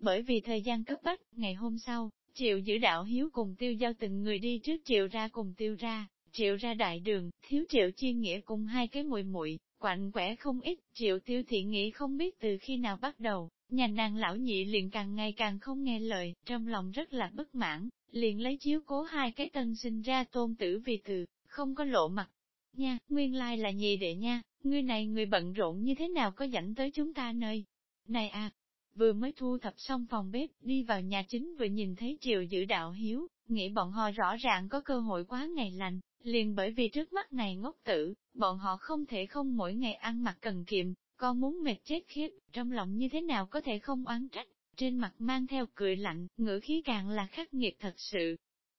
Bởi vì thời gian cấp bách, ngày hôm sau, triệu giữ đạo hiếu cùng tiêu giao từng người đi trước triệu ra cùng tiêu ra, triệu ra đại đường, thiếu triệu chi nghĩa cùng hai cái muội muội quạnh quẻ không ít, triệu tiêu thị nghĩ không biết từ khi nào bắt đầu, nhà nàng lão nhị liền càng ngày càng không nghe lời, trong lòng rất là bất mãn, liền lấy chiếu cố hai cái tân sinh ra tôn tử vì từ, không có lộ mặt. Nha, nguyên lai là nhị đệ nha, người này người bận rộn như thế nào có dẫn tới chúng ta nơi. Này à, vừa mới thu thập xong phòng bếp, đi vào nhà chính vừa nhìn thấy triều giữ đạo hiếu, nghĩ bọn họ rõ ràng có cơ hội quá ngày lành, liền bởi vì trước mắt này ngốc tử, bọn họ không thể không mỗi ngày ăn mặc cần kiệm, con muốn mệt chết khiếp, trong lòng như thế nào có thể không oán trách, trên mặt mang theo cười lạnh, ngữ khí càng là khắc nghiệt thật sự.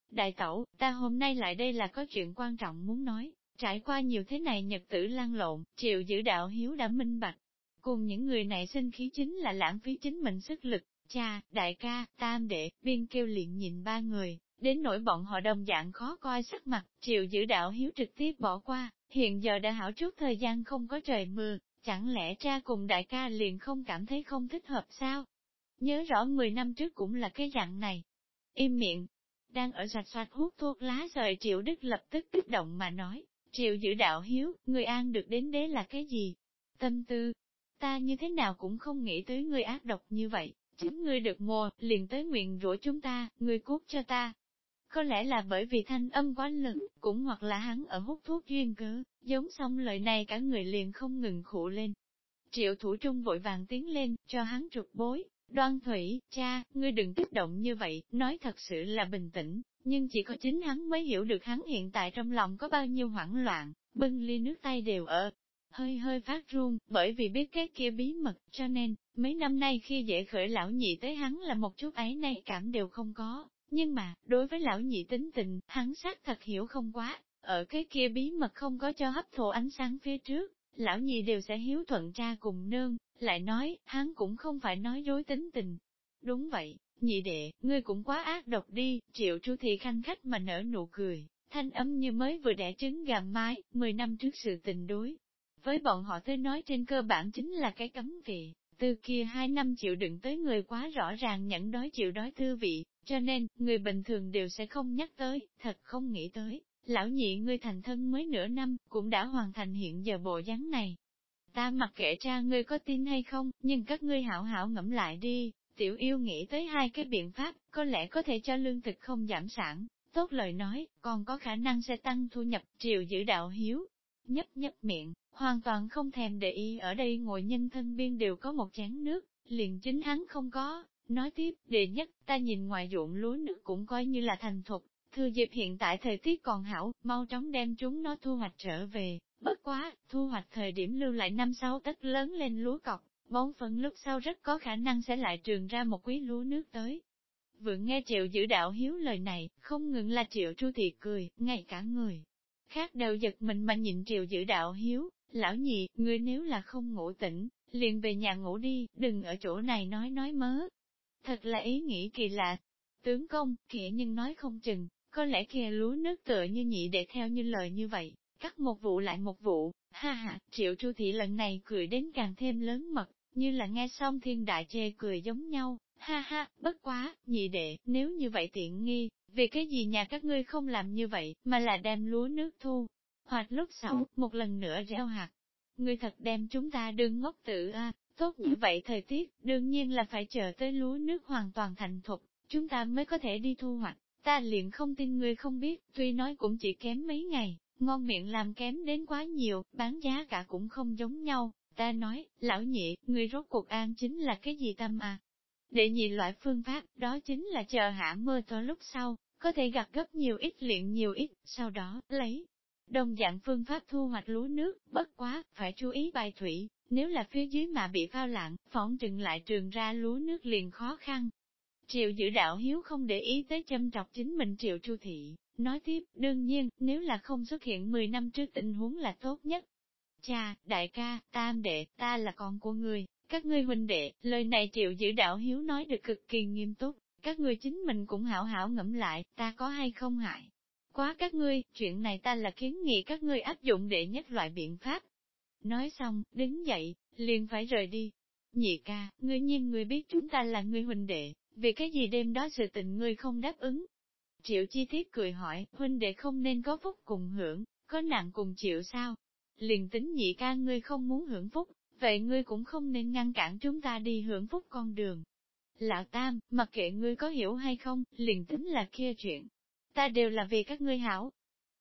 Đại tẩu, ta hôm nay lại đây là có chuyện quan trọng muốn nói, trải qua nhiều thế này nhật tử lan lộn, triệu giữ đạo hiếu đã minh bạch. Cùng những người này sinh khí chính là lãng phí chính mình sức lực, cha, đại ca, tam đệ, biên kêu liền nhìn ba người, đến nỗi bọn họ đồng dạng khó coi sắc mặt, triệu giữ đạo hiếu trực tiếp bỏ qua, hiện giờ đã hảo chút thời gian không có trời mưa, chẳng lẽ cha cùng đại ca liền không cảm thấy không thích hợp sao? Nhớ rõ 10 năm trước cũng là cái dạng này. Im miệng, đang ở sạch soạt hút thuốc lá rời triệu đức lập tức kích động mà nói, triệu giữ đạo hiếu, người an được đến đế là cái gì? Tâm tư, ta như thế nào cũng không nghĩ tới người ác độc như vậy, chính ngươi được mùa, liền tới nguyện rủa chúng ta, ngươi cút cho ta, có lẽ là bởi vì thanh âm quá lực, cũng hoặc là hắn ở hút thuốc duyên cớ, giống xong lời này cả người liền không ngừng khụ lên. Triệu thủ trung vội vàng tiến lên, cho hắn trục bối, đoan thủy, cha, ngươi đừng kích động như vậy, nói thật sự là bình tĩnh, nhưng chỉ có chính hắn mới hiểu được hắn hiện tại trong lòng có bao nhiêu hoảng loạn, bưng ly nước tay đều ở, hơi hơi phát run, bởi vì biết cái kia bí mật, cho nên, mấy năm nay khi dễ khởi lão nhị tới hắn là một chút ấy nay cảm đều không có, nhưng mà, đối với lão nhị tính tình, hắn xác thật hiểu không quá, ở cái kia bí mật không có cho hấp thụ ánh sáng phía trước, lão nhị đều sẽ hiếu thuận cha cùng nương, lại nói, hắn cũng không phải nói dối tính tình. Đúng vậy, nhị đệ, ngươi cũng quá ác độc đi, triệu chu thị khanh khách mà nở nụ cười, thanh âm như mới vừa đẻ trứng gà mái, 10 năm trước sự tình đối. Với bọn họ tới nói trên cơ bản chính là cái cấm vị, từ kia hai năm chịu đựng tới người quá rõ ràng nhận đói chịu đói thư vị, cho nên, người bình thường đều sẽ không nhắc tới, thật không nghĩ tới, lão nhị ngươi thành thân mới nửa năm, cũng đã hoàn thành hiện giờ bộ dáng này. Ta mặc kệ cha ngươi có tin hay không, nhưng các ngươi hảo hảo ngẫm lại đi, tiểu yêu nghĩ tới hai cái biện pháp, có lẽ có thể cho lương thực không giảm sản, tốt lời nói, còn có khả năng sẽ tăng thu nhập, triều giữ đạo hiếu. Nhấp nhấp miệng, hoàn toàn không thèm để ý ở đây ngồi nhân thân biên đều có một chén nước, liền chính hắn không có, Nói tiếp, đệ nhất, ta nhìn ngoài ruộng lúa nước cũng coi như là thành thục, thừa dịp hiện tại thời tiết còn hảo, mau chóng đem chúng nó thu hoạch trở về, bất quá, thu hoạch thời điểm lưu lại năm sáu tất lớn lên lúa cọc, bón phân lúc sau rất có khả năng sẽ lại trường ra một quý lúa nước tới. Vừa nghe triệu giữ đạo hiếu lời này, không ngừng là triệu tru thị cười, ngay cả người. Khác đều giật mình mà nhìn triệu giữ đạo hiếu, lão nhị, ngươi nếu là không ngủ tỉnh, liền về nhà ngủ đi, đừng ở chỗ này nói nói mớ, Thật là ý nghĩ kỳ lạ. Tướng công, kìa nhưng nói không chừng, có lẽ kia lúa nước tựa như nhị để theo như lời như vậy, cắt một vụ lại một vụ, ha ha, triệu chu thị lần này cười đến càng thêm lớn mật, như là nghe xong thiên đại chê cười giống nhau, ha ha, bất quá, nhị đệ, nếu như vậy tiện nghi, vì cái gì nhà các ngươi không làm như vậy, mà là đem lúa nước thu, hoặc lúc sau, một lần nữa gieo hạt. Ngươi thật đem chúng ta đương ngốc tử a Tốt như vậy thời tiết, đương nhiên là phải chờ tới lúa nước hoàn toàn thành thục, chúng ta mới có thể đi thu hoạch. Ta liền không tin ngươi không biết, tuy nói cũng chỉ kém mấy ngày, ngon miệng làm kém đến quá nhiều, bán giá cả cũng không giống nhau. Ta nói, lão nhị, ngươi rốt cuộc an chính là cái gì tâm à? Đệ nhị loại phương pháp, đó chính là chờ hạ mưa to lúc sau, có thể gặt gấp nhiều ít luyện nhiều ít, sau đó, lấy. Đồng dạng phương pháp thu hoạch lúa nước, bất quá, phải chú ý bài thủy, nếu là phía dưới mà bị phao lặng, phỏng trừng lại trường ra lúa nước liền khó khăn. Triệu giữ đạo hiếu không để ý tới châm trọc chính mình triệu chu thị, nói tiếp, đương nhiên, nếu là không xuất hiện 10 năm trước tình huống là tốt nhất. Cha, đại ca, tam đệ, ta là con của người các ngươi huynh đệ, lời này triệu giữ đạo hiếu nói được cực kỳ nghiêm túc, các ngươi chính mình cũng hảo hảo ngẫm lại, ta có hay không hại. Quá các ngươi, chuyện này ta là kiến nghị các ngươi áp dụng để nhất loại biện pháp, Nói xong, đứng dậy, liền phải rời đi. Nhị ca, ngươi nhiên ngươi biết chúng ta là ngươi huynh đệ, vì cái gì đêm đó sự tình ngươi không đáp ứng. Triệu chi tiết cười hỏi, huynh đệ không nên có phúc cùng hưởng, có nạn cùng chịu sao? Liền tính nhị ca ngươi không muốn hưởng phúc, vậy ngươi cũng không nên ngăn cản chúng ta đi hưởng phúc con đường. Lão Tam, mặc kệ ngươi có hiểu hay không, liền tính là kia chuyện. Ta đều là vì các ngươi hảo.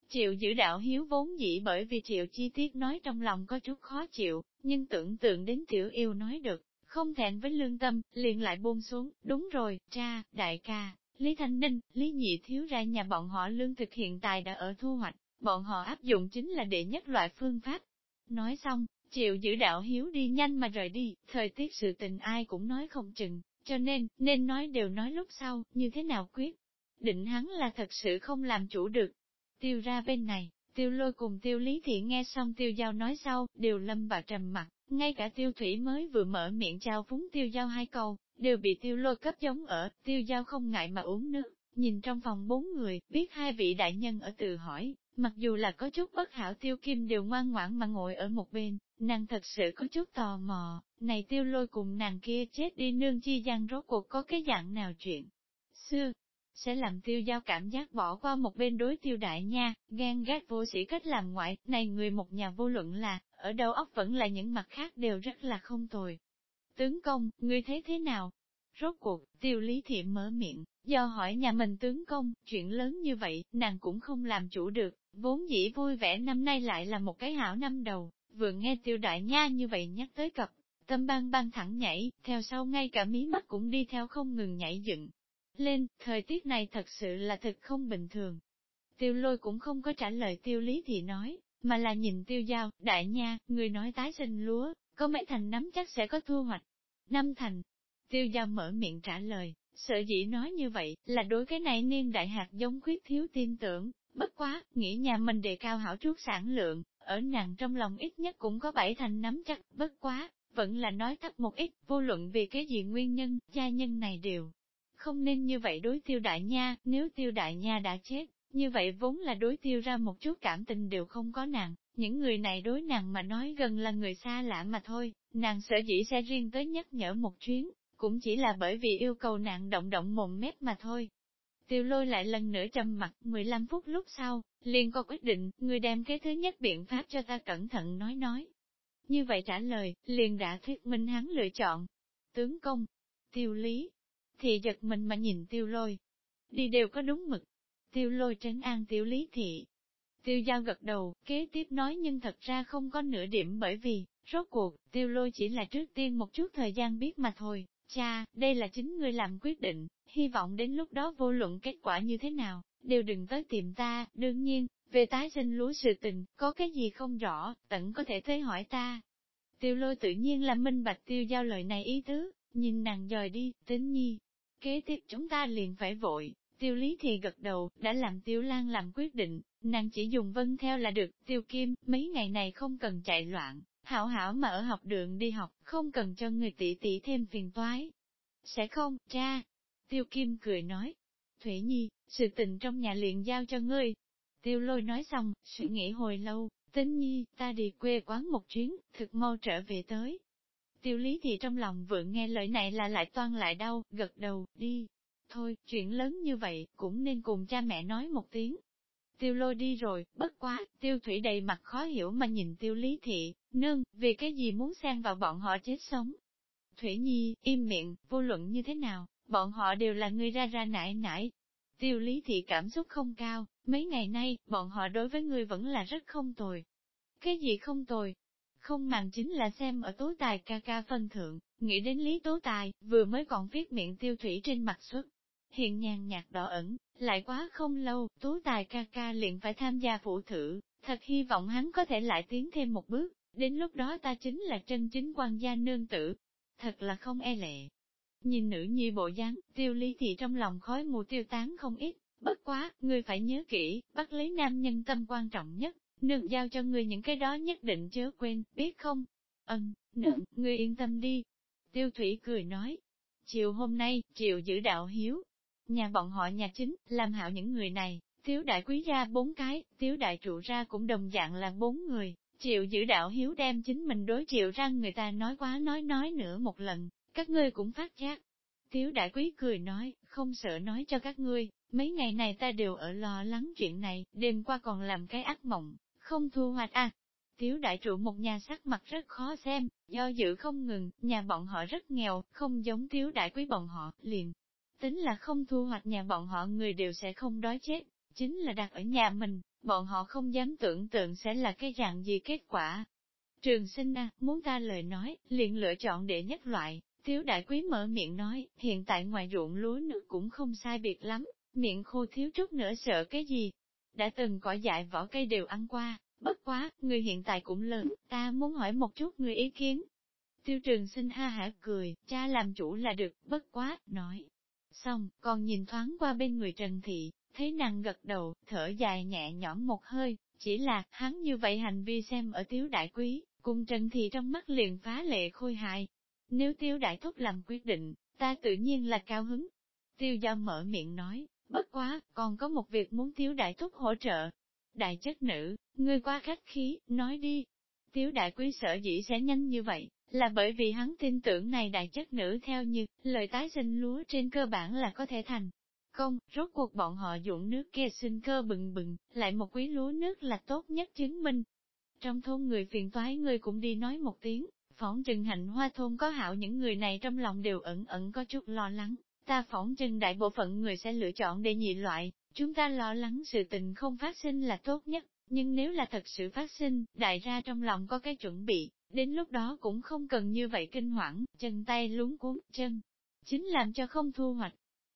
Triệu giữ đạo hiếu vốn dĩ bởi vì triệu chi tiết nói trong lòng có chút khó chịu, nhưng tưởng tượng đến tiểu yêu nói được, không thẹn với lương tâm, liền lại buông xuống, đúng rồi, cha, đại ca, Lý Thanh Ninh, Lý Nhị thiếu ra nhà bọn họ lương thực hiện tại đã ở thu hoạch, bọn họ áp dụng chính là đệ nhất loại phương pháp. Nói xong, chịu giữ đạo hiếu đi nhanh mà rời đi, thời tiết sự tình ai cũng nói không chừng, cho nên, nên nói đều nói lúc sau, như thế nào quyết. Định hắn là thật sự không làm chủ được. Tiêu ra bên này, tiêu lôi cùng tiêu lý thị nghe xong tiêu giao nói sau, đều lâm vào trầm mặt, ngay cả tiêu thủy mới vừa mở miệng trao phúng tiêu giao hai câu, đều bị tiêu lôi cấp giống ở, tiêu giao không ngại mà uống nước, nhìn trong phòng bốn người, biết hai vị đại nhân ở từ hỏi, mặc dù là có chút bất hảo tiêu kim đều ngoan ngoãn mà ngồi ở một bên, nàng thật sự có chút tò mò, này tiêu lôi cùng nàng kia chết đi nương chi gian rốt cuộc có cái dạng nào chuyện. Xưa, sẽ làm tiêu giao cảm giác bỏ qua một bên đối tiêu đại nha, ghen ghét vô sĩ cách làm ngoại, này người một nhà vô luận là, ở đâu óc vẫn là những mặt khác đều rất là không tồi. Tướng công, ngươi thấy thế nào? Rốt cuộc, tiêu lý thiệm mở miệng, do hỏi nhà mình tướng công, chuyện lớn như vậy, nàng cũng không làm chủ được, vốn dĩ vui vẻ năm nay lại là một cái hảo năm đầu, vừa nghe tiêu đại nha như vậy nhắc tới cập, tâm bang bang thẳng nhảy, theo sau ngay cả mí mắt cũng đi theo không ngừng nhảy dựng. Lên, thời tiết này thật sự là thật không bình thường. Tiêu lôi cũng không có trả lời tiêu lý thì nói, mà là nhìn tiêu giao, đại nha, người nói tái sinh lúa, có mấy thành nắm chắc sẽ có thu hoạch. Năm thành, tiêu giao mở miệng trả lời, sợ dĩ nói như vậy, là đối cái này niên đại hạt giống khuyết thiếu tin tưởng, bất quá, nghĩ nhà mình đề cao hảo chút sản lượng, ở nàng trong lòng ít nhất cũng có bảy thành nắm chắc, bất quá, vẫn là nói thấp một ít, vô luận vì cái gì nguyên nhân, gia nhân này đều. Không nên như vậy đối tiêu đại nha, nếu tiêu đại nha đã chết, như vậy vốn là đối tiêu ra một chút cảm tình đều không có nàng, những người này đối nàng mà nói gần là người xa lạ mà thôi, nàng sợ dĩ sẽ riêng tới nhắc nhở một chuyến, cũng chỉ là bởi vì yêu cầu nàng động động mồm mép mà thôi. Tiêu lôi lại lần nữa trầm mặt 15 phút lúc sau, liền có quyết định, người đem cái thứ nhất biện pháp cho ta cẩn thận nói nói. Như vậy trả lời, liền đã thuyết minh hắn lựa chọn. Tướng công, tiêu lý, thì giật mình mà nhìn tiêu lôi. Đi đều có đúng mực. Tiêu lôi trấn an tiêu lý thị. Tiêu giao gật đầu, kế tiếp nói nhưng thật ra không có nửa điểm bởi vì, rốt cuộc, tiêu lôi chỉ là trước tiên một chút thời gian biết mà thôi. Cha, đây là chính ngươi làm quyết định, hy vọng đến lúc đó vô luận kết quả như thế nào, đều đừng tới tìm ta, đương nhiên, về tái sinh lúa sự tình, có cái gì không rõ, tận có thể tới hỏi ta. Tiêu lôi tự nhiên là minh bạch tiêu giao lời này ý tứ, nhìn nàng dời đi, tính nhi. Kế tiếp chúng ta liền phải vội, tiêu lý thì gật đầu, đã làm tiêu lan làm quyết định, nàng chỉ dùng vân theo là được, tiêu kim, mấy ngày này không cần chạy loạn, hảo hảo mà ở học đường đi học, không cần cho người tỷ tỷ thêm phiền toái. Sẽ không, cha. Tiêu kim cười nói, Thủy Nhi, sự tình trong nhà liền giao cho ngươi. Tiêu lôi nói xong, suy nghĩ hồi lâu, tính nhi, ta đi quê quán một chuyến, thực mau trở về tới. Tiêu lý thì trong lòng vượng nghe lời này là lại toan lại đau, gật đầu, đi. Thôi, chuyện lớn như vậy, cũng nên cùng cha mẹ nói một tiếng. Tiêu lôi đi rồi, bất quá, tiêu thủy đầy mặt khó hiểu mà nhìn tiêu lý thị, nương, vì cái gì muốn xen vào bọn họ chết sống. Thủy Nhi, im miệng, vô luận như thế nào, bọn họ đều là người ra ra nải nải. Tiêu lý thị cảm xúc không cao, mấy ngày nay, bọn họ đối với người vẫn là rất không tồi. Cái gì không tồi? Không màng chính là xem ở tố tài ca ca phân thượng, nghĩ đến lý tố tài, vừa mới còn viết miệng tiêu thủy trên mặt xuất. Hiện nhàn nhạt đỏ ẩn, lại quá không lâu, tố tài ca ca liền phải tham gia phụ thử, thật hy vọng hắn có thể lại tiến thêm một bước, đến lúc đó ta chính là chân chính quan gia nương tử. Thật là không e lệ, Nhìn nữ nhi bộ dáng, tiêu lý thì trong lòng khói mù tiêu tán không ít, bất quá, ngươi phải nhớ kỹ, bắt lấy nam nhân tâm quan trọng nhất, nương giao cho ngươi những cái đó nhất định chớ quên, biết không? Ân, nương, ngươi yên tâm đi. Tiêu thủy cười nói, chiều hôm nay, chiều giữ đạo hiếu, nhà bọn họ nhà chính, làm hảo những người này, tiếu đại quý ra bốn cái, tiếu đại trụ ra cũng đồng dạng là bốn người, Triệu giữ đạo hiếu đem chính mình đối triệu ra người ta nói quá nói nói nữa một lần, các ngươi cũng phát giác. Tiếu đại quý cười nói, không sợ nói cho các ngươi, mấy ngày này ta đều ở lo lắng chuyện này, đêm qua còn làm cái ác mộng, không thu hoạch à. Tiếu đại trụ một nhà sắc mặt rất khó xem, do dự không ngừng, nhà bọn họ rất nghèo, không giống tiếu đại quý bọn họ, liền. Tính là không thu hoạch nhà bọn họ người đều sẽ không đói chết, chính là đặt ở nhà mình, bọn họ không dám tưởng tượng sẽ là cái dạng gì kết quả. Trường sinh a, muốn ta lời nói, liền lựa chọn để nhất loại, thiếu đại quý mở miệng nói, hiện tại ngoài ruộng lúa nước cũng không sai biệt lắm, miệng khô thiếu chút nữa sợ cái gì. Đã từng cỏ dại vỏ cây đều ăn qua, bất quá, người hiện tại cũng lớn, ta muốn hỏi một chút người ý kiến. Tiêu trường sinh ha hả cười, cha làm chủ là được, bất quá, nói. Xong, còn nhìn thoáng qua bên người Trần Thị, thấy nàng gật đầu, thở dài nhẹ nhõm một hơi, chỉ là, hắn như vậy hành vi xem ở tiếu đại quý, cùng Trần Thị trong mắt liền phá lệ khôi hài. Nếu tiêu đại thúc làm quyết định, ta tự nhiên là cao hứng. Tiêu giao mở miệng nói, bất quá, còn có một việc muốn tiêu đại thúc hỗ trợ. Đại chất nữ, ngươi quá khách khí, nói đi. Tiếu đại quý sợ dĩ sẽ nhanh như vậy, là bởi vì hắn tin tưởng này đại chất nữ theo như, lời tái sinh lúa trên cơ bản là có thể thành. Không, rốt cuộc bọn họ dụng nước kia sinh cơ bừng bừng, lại một quý lúa nước là tốt nhất chứng minh. Trong thôn người phiền toái người cũng đi nói một tiếng, phỏng trừng hạnh hoa thôn có hảo những người này trong lòng đều ẩn ẩn có chút lo lắng, ta phỏng trừng đại bộ phận người sẽ lựa chọn để nhị loại, chúng ta lo lắng sự tình không phát sinh là tốt nhất, nhưng nếu là thật sự phát sinh, đại ra trong lòng có cái chuẩn bị, đến lúc đó cũng không cần như vậy kinh hoảng, chân tay luống cuốn, chân, chính làm cho không thu hoạch.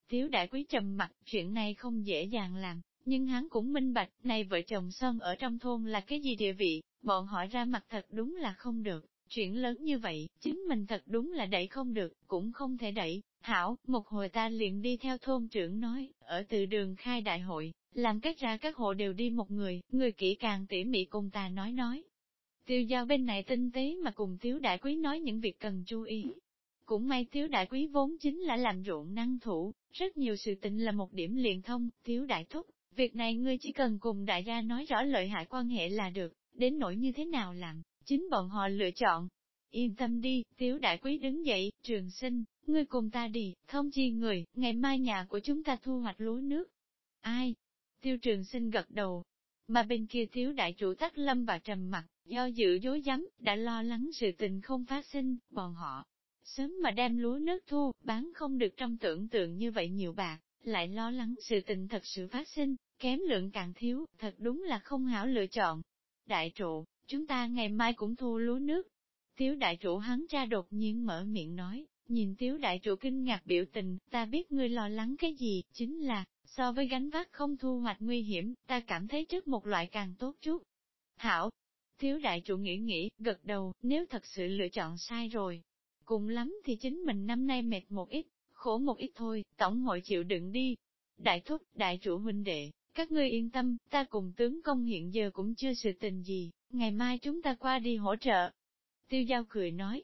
Tiếu đại quý trầm mặt, chuyện này không dễ dàng làm, nhưng hắn cũng minh bạch, này vợ chồng son ở trong thôn là cái gì địa vị, bọn họ ra mặt thật đúng là không được, chuyện lớn như vậy, chính mình thật đúng là đẩy không được, cũng không thể đẩy. Hảo, một hồi ta liền đi theo thôn trưởng nói, ở từ đường khai đại hội, làm cách ra các hộ đều đi một người, người kỹ càng tỉ mỉ cùng ta nói nói. Tiêu giao bên này tinh tế mà cùng thiếu đại quý nói những việc cần chú ý, cũng may thiếu đại quý vốn chính là làm ruộng năng thủ, rất nhiều sự tình là một điểm liền thông, thiếu đại thúc, việc này ngươi chỉ cần cùng đại gia nói rõ lợi hại quan hệ là được, đến nỗi như thế nào làm, chính bọn họ lựa chọn. Yên tâm đi, thiếu đại quý đứng dậy, trường sinh, ngươi cùng ta đi, thông chi người, ngày mai nhà của chúng ta thu hoạch lúa nước. Ai? Tiêu trường sinh gật đầu, mà bên kia thiếu đại chủ tắc lâm và trầm mặt, do dự dối dám, đã lo lắng sự tình không phát sinh, bọn họ, Sớm mà đem lúa nước thu, bán không được trong tưởng tượng như vậy nhiều bạc, lại lo lắng sự tình thật sự phát sinh, kém lượng càng thiếu, thật đúng là không hảo lựa chọn. Đại trụ, chúng ta ngày mai cũng thu lúa nước. Tiếu đại trụ hắn ra đột nhiên mở miệng nói, nhìn tiếu đại trụ kinh ngạc biểu tình, ta biết ngươi lo lắng cái gì, chính là, so với gánh vác không thu hoạch nguy hiểm, ta cảm thấy trước một loại càng tốt chút. Hảo, thiếu đại trụ nghĩ nghĩ, gật đầu, nếu thật sự lựa chọn sai rồi, Cùng lắm thì chính mình năm nay mệt một ít, khổ một ít thôi, tổng hội chịu đựng đi. Đại thúc, đại chủ huynh đệ, các ngươi yên tâm, ta cùng tướng công hiện giờ cũng chưa sự tình gì, ngày mai chúng ta qua đi hỗ trợ. Tiêu giao cười nói,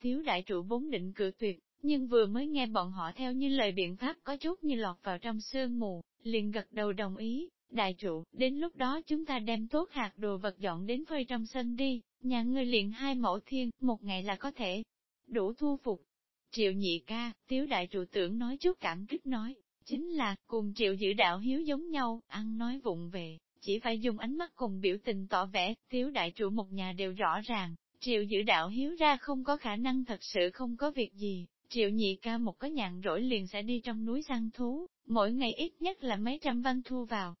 thiếu đại trụ vốn định cự tuyệt, nhưng vừa mới nghe bọn họ theo như lời biện pháp có chút như lọt vào trong sương mù, liền gật đầu đồng ý, đại trụ, đến lúc đó chúng ta đem tốt hạt đồ vật dọn đến phơi trong sân đi, nhà ngươi liền hai mẫu thiên, một ngày là có thể đủ thu phục. Triệu nhị ca, tiếu đại trụ tưởng nói chút cảm kích nói, chính là, cùng triệu giữ đạo hiếu giống nhau, ăn nói vụng về, chỉ phải dùng ánh mắt cùng biểu tình tỏ vẻ, tiếu đại trụ một nhà đều rõ ràng, triệu giữ đạo hiếu ra không có khả năng thật sự không có việc gì, triệu nhị ca một có nhàn rỗi liền sẽ đi trong núi săn thú, mỗi ngày ít nhất là mấy trăm văn thu vào.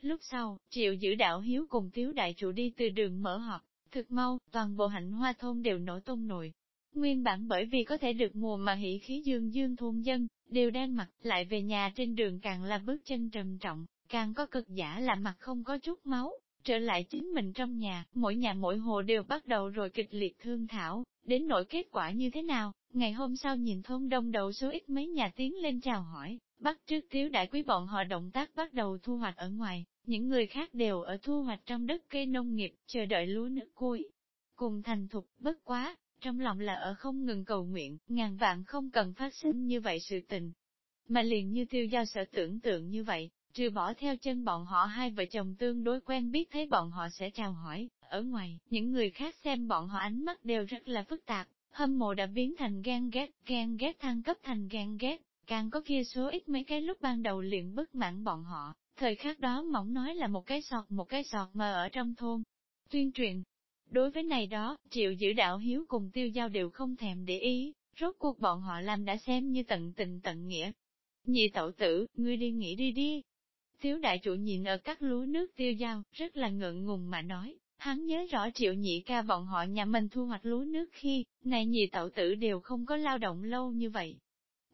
Lúc sau, triệu giữ đạo hiếu cùng tiếu đại trụ đi từ đường mở họp, thực mau, toàn bộ hạnh hoa thôn đều nổi tôn nổi, Nguyên bản bởi vì có thể được mùa mà hỷ khí dương dương thôn dân, đều đang mặc, lại về nhà trên đường càng là bước chân trầm trọng, càng có cực giả là mặt không có chút máu, trở lại chính mình trong nhà, mỗi nhà mỗi hồ đều bắt đầu rồi kịch liệt thương thảo, đến nỗi kết quả như thế nào, ngày hôm sau nhìn thôn đông đầu số ít mấy nhà tiến lên chào hỏi, bắt trước thiếu đại quý bọn họ động tác bắt đầu thu hoạch ở ngoài, những người khác đều ở thu hoạch trong đất cây nông nghiệp, chờ đợi lúa nước cuối. Cùng thành thục, bất quá, trong lòng là ở không ngừng cầu nguyện, ngàn vạn không cần phát sinh như vậy sự tình. Mà liền như tiêu giao sở tưởng tượng như vậy, trừ bỏ theo chân bọn họ hai vợ chồng tương đối quen biết thấy bọn họ sẽ chào hỏi, ở ngoài, những người khác xem bọn họ ánh mắt đều rất là phức tạp, hâm mộ đã biến thành ghen ghét, ghen ghét thăng cấp thành ghen ghét, càng có kia số ít mấy cái lúc ban đầu liền bất mãn bọn họ, thời khắc đó mỏng nói là một cái sọt một cái sọt mà ở trong thôn. Tuyên truyền, đối với này đó, triệu giữ đạo hiếu cùng tiêu giao đều không thèm để ý, rốt cuộc bọn họ làm đã xem như tận tình tận nghĩa. Nhị tẩu tử, ngươi đi nghỉ đi đi. Thiếu đại chủ nhìn ở các lúa nước tiêu giao, rất là ngượng ngùng mà nói, hắn nhớ rõ triệu nhị ca bọn họ nhà mình thu hoạch lúa nước khi, này nhị tẩu tử đều không có lao động lâu như vậy.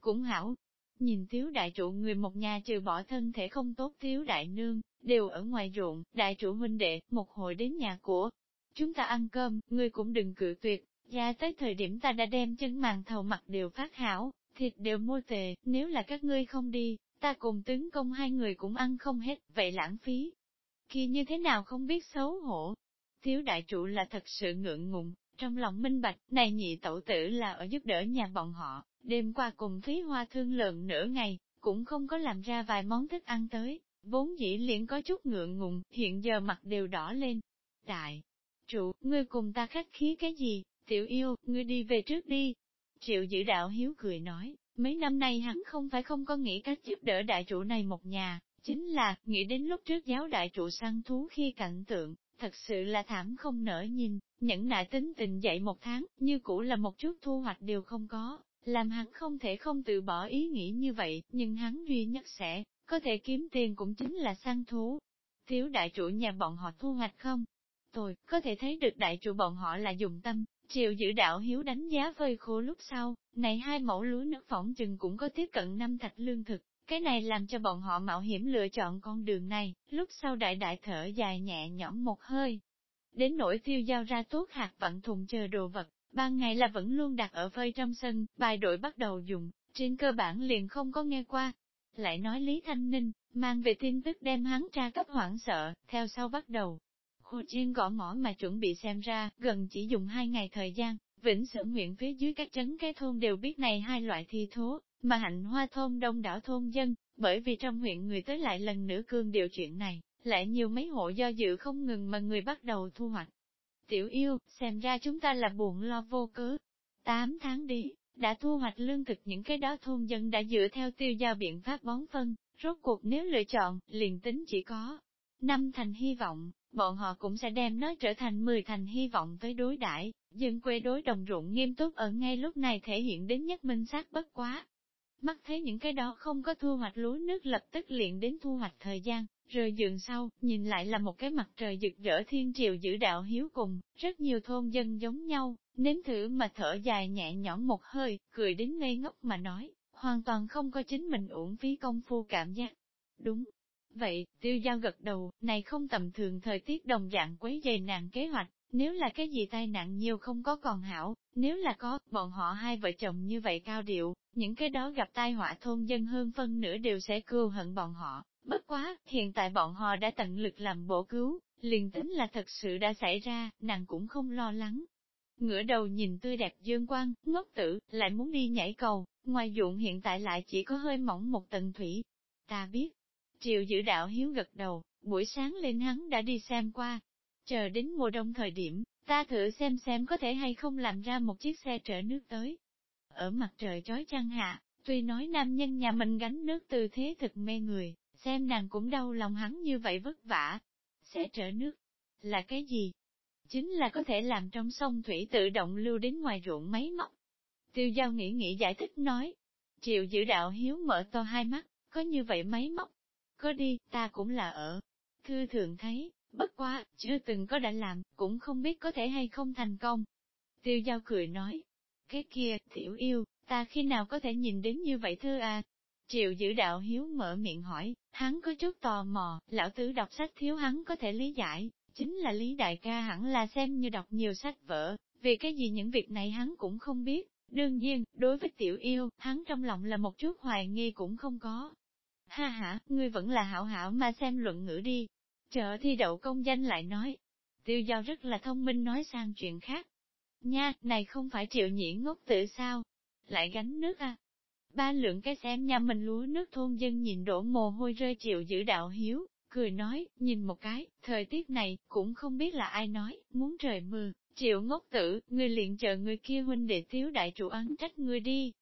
Cũng hảo, nhìn thiếu đại trụ người một nhà trừ bỏ thân thể không tốt thiếu đại nương, đều ở ngoài ruộng, đại trụ huynh đệ, một hồi đến nhà của. Chúng ta ăn cơm, ngươi cũng đừng cự tuyệt, ra tới thời điểm ta đã đem chân màn thầu mặt đều phát hảo, thịt đều mua tề, nếu là các ngươi không đi, ta cùng tướng công hai người cũng ăn không hết, vậy lãng phí. Khi như thế nào không biết xấu hổ. Thiếu đại trụ là thật sự ngượng ngùng, trong lòng minh bạch, này nhị tẩu tử là ở giúp đỡ nhà bọn họ, đêm qua cùng phí hoa thương lượng nửa ngày, cũng không có làm ra vài món thức ăn tới, vốn dĩ liền có chút ngượng ngùng, hiện giờ mặt đều đỏ lên. Đại, trụ, ngươi cùng ta khách khí cái gì, tiểu yêu, ngươi đi về trước đi. Triệu giữ đạo hiếu cười nói, mấy năm nay hắn không phải không có nghĩ cách giúp đỡ đại trụ này một nhà, chính là, nghĩ đến lúc trước giáo đại trụ săn thú khi cảnh tượng, thật sự là thảm không nở nhìn, nhẫn nại tính tình dậy một tháng, như cũ là một chút thu hoạch đều không có, làm hắn không thể không từ bỏ ý nghĩ như vậy, nhưng hắn duy nhất sẽ, có thể kiếm tiền cũng chính là săn thú. Thiếu đại chủ nhà bọn họ thu hoạch không? Tôi, có thể thấy được đại chủ bọn họ là dùng tâm, chiều giữ đạo hiếu đánh giá vơi khô lúc sau, này hai mẫu lúa nước phỏng chừng cũng có tiếp cận năm thạch lương thực, cái này làm cho bọn họ mạo hiểm lựa chọn con đường này, lúc sau đại đại thở dài nhẹ nhõm một hơi. Đến nỗi tiêu giao ra tốt hạt vặn thùng chờ đồ vật, ban ngày là vẫn luôn đặt ở phơi trong sân, bài đội bắt đầu dùng, trên cơ bản liền không có nghe qua. Lại nói Lý Thanh Ninh, mang về tin tức đem hắn tra cấp hoảng sợ, theo sau bắt đầu khu Chiên gõ mỏ mà chuẩn bị xem ra, gần chỉ dùng hai ngày thời gian, Vĩnh Sở nguyện phía dưới các trấn cái thôn đều biết này hai loại thi thố, mà hạnh hoa thôn đông đảo thôn dân, bởi vì trong huyện người tới lại lần nữa cương điều chuyện này, lại nhiều mấy hộ do dự không ngừng mà người bắt đầu thu hoạch. Tiểu yêu, xem ra chúng ta là buồn lo vô cớ. Tám tháng đi, đã thu hoạch lương thực những cái đó thôn dân đã dựa theo tiêu giao biện pháp bón phân, rốt cuộc nếu lựa chọn, liền tính chỉ có năm thành hy vọng, bọn họ cũng sẽ đem nó trở thành 10 thành hy vọng tới đối đãi dân quê đối đồng ruộng nghiêm túc ở ngay lúc này thể hiện đến nhất minh xác bất quá. Mắt thấy những cái đó không có thu hoạch lúa nước lập tức liền đến thu hoạch thời gian, rồi dường sau, nhìn lại là một cái mặt trời rực rỡ thiên triều giữ đạo hiếu cùng, rất nhiều thôn dân giống nhau, nếm thử mà thở dài nhẹ nhõm một hơi, cười đến ngây ngốc mà nói, hoàn toàn không có chính mình uổng phí công phu cảm giác. Đúng. Vậy, tiêu giao gật đầu, này không tầm thường thời tiết đồng dạng quấy dày nạn kế hoạch, nếu là cái gì tai nạn nhiều không có còn hảo, nếu là có, bọn họ hai vợ chồng như vậy cao điệu, những cái đó gặp tai họa thôn dân hơn phân nửa đều sẽ cưu hận bọn họ. Bất quá, hiện tại bọn họ đã tận lực làm bổ cứu, liền tính là thật sự đã xảy ra, nàng cũng không lo lắng. Ngửa đầu nhìn tươi đẹp dương quang, ngốc tử, lại muốn đi nhảy cầu, ngoài dụng hiện tại lại chỉ có hơi mỏng một tầng thủy. Ta biết, Triệu giữ đạo hiếu gật đầu, buổi sáng lên hắn đã đi xem qua. Chờ đến mùa đông thời điểm, ta thử xem xem có thể hay không làm ra một chiếc xe trở nước tới. Ở mặt trời chói chăng hạ, tuy nói nam nhân nhà mình gánh nước từ thế thực mê người, xem nàng cũng đau lòng hắn như vậy vất vả. Sẽ trở nước, là cái gì? Chính là có thể làm trong sông thủy tự động lưu đến ngoài ruộng máy móc. Tiêu giao nghĩ nghĩ giải thích nói. Triệu giữ đạo hiếu mở to hai mắt, có như vậy máy móc. Có đi, ta cũng là ở. Thư thường thấy, bất quá, chưa từng có đã làm, cũng không biết có thể hay không thành công. Tiêu giao cười nói. Cái kia, tiểu yêu, ta khi nào có thể nhìn đến như vậy thư à? Triệu giữ đạo hiếu mở miệng hỏi, hắn có chút tò mò, lão tứ đọc sách thiếu hắn có thể lý giải, chính là lý đại ca hẳn là xem như đọc nhiều sách vở, vì cái gì những việc này hắn cũng không biết, đương nhiên, đối với tiểu yêu, hắn trong lòng là một chút hoài nghi cũng không có. Ha ha, ngươi vẫn là hảo hảo mà xem luận ngữ đi. Chờ thi đậu công danh lại nói, tiêu giao rất là thông minh nói sang chuyện khác. Nha, này không phải triệu nhĩ ngốc tử sao? Lại gánh nước à? Ba lượng cái xem nhà mình lúa nước thôn dân nhìn đổ mồ hôi rơi chịu giữ đạo hiếu, cười nói, nhìn một cái, thời tiết này, cũng không biết là ai nói, muốn trời mưa, Triệu ngốc tử, người liền chờ người kia huynh đệ thiếu đại chủ ấn trách người đi.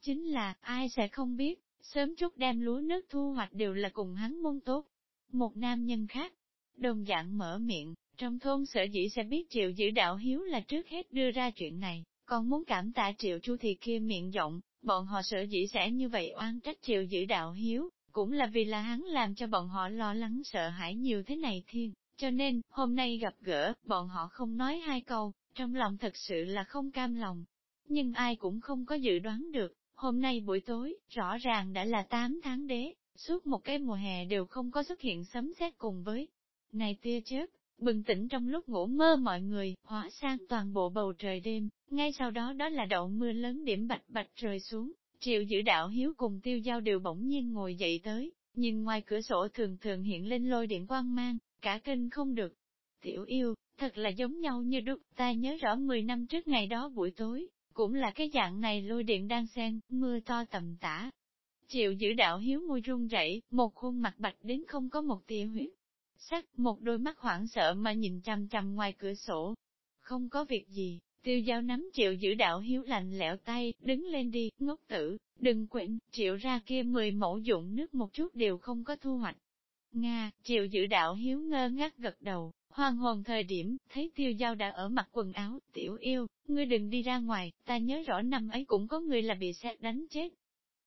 Chính là, ai sẽ không biết, sớm chút đem lúa nước thu hoạch đều là cùng hắn môn tốt. Một nam nhân khác, đồng dạng mở miệng, trong thôn sở dĩ sẽ biết triệu giữ đạo hiếu là trước hết đưa ra chuyện này, còn muốn cảm tạ triệu chu thì kia miệng rộng, bọn họ sở dĩ sẽ như vậy oan trách triệu giữ đạo hiếu, cũng là vì là hắn làm cho bọn họ lo lắng sợ hãi nhiều thế này thiên, cho nên, hôm nay gặp gỡ, bọn họ không nói hai câu, trong lòng thật sự là không cam lòng. Nhưng ai cũng không có dự đoán được, hôm nay buổi tối, rõ ràng đã là 8 tháng đế, suốt một cái mùa hè đều không có xuất hiện sấm sét cùng với. Này tia chớp, bừng tỉnh trong lúc ngủ mơ mọi người, hóa sang toàn bộ bầu trời đêm, ngay sau đó đó là đậu mưa lớn điểm bạch bạch rơi xuống, triệu giữ đạo hiếu cùng tiêu giao đều bỗng nhiên ngồi dậy tới, nhìn ngoài cửa sổ thường thường hiện lên lôi điện quang mang, cả kinh không được. Tiểu yêu, thật là giống nhau như đúc, ta nhớ rõ 10 năm trước ngày đó buổi tối, cũng là cái dạng này lôi điện đang xen, mưa to tầm tã. Triệu giữ đạo hiếu môi run rẩy, một khuôn mặt bạch đến không có một tia huyết. Sắc, một đôi mắt hoảng sợ mà nhìn chằm chằm ngoài cửa sổ. Không có việc gì, tiêu giao nắm triệu giữ đạo hiếu lạnh lẽo tay, đứng lên đi, ngốc tử, đừng quên, triệu ra kia mười mẫu dụng nước một chút đều không có thu hoạch. Nga, triệu giữ đạo hiếu ngơ ngác gật đầu, Hoàng hồn thời điểm, thấy tiêu giao đã ở mặt quần áo, tiểu yêu, ngươi đừng đi ra ngoài, ta nhớ rõ năm ấy cũng có người là bị xét đánh chết.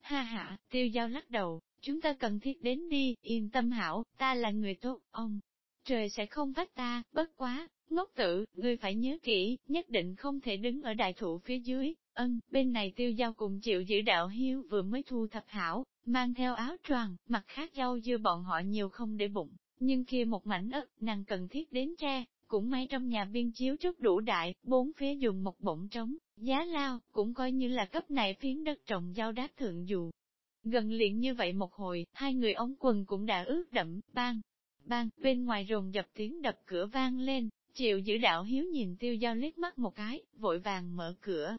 Ha ha, tiêu giao lắc đầu, chúng ta cần thiết đến đi, yên tâm hảo, ta là người tốt, ông. Trời sẽ không vách ta, bất quá, ngốc tử, ngươi phải nhớ kỹ, nhất định không thể đứng ở đại thụ phía dưới, ân, bên này tiêu giao cùng chịu giữ đạo hiếu vừa mới thu thập hảo, mang theo áo choàng, mặt khác dâu dưa bọn họ nhiều không để bụng, nhưng kia một mảnh ớt, nàng cần thiết đến tre, cũng may trong nhà biên chiếu rất đủ đại, bốn phía dùng một bổng trống, giá lao, cũng coi như là cấp này phiến đất trồng giao đáp thượng dù. Gần liền như vậy một hồi, hai người ống quần cũng đã ướt đậm, bang, bang, bên ngoài rồn dập tiếng đập cửa vang lên, chịu giữ đạo hiếu nhìn tiêu giao liếc mắt một cái, vội vàng mở cửa.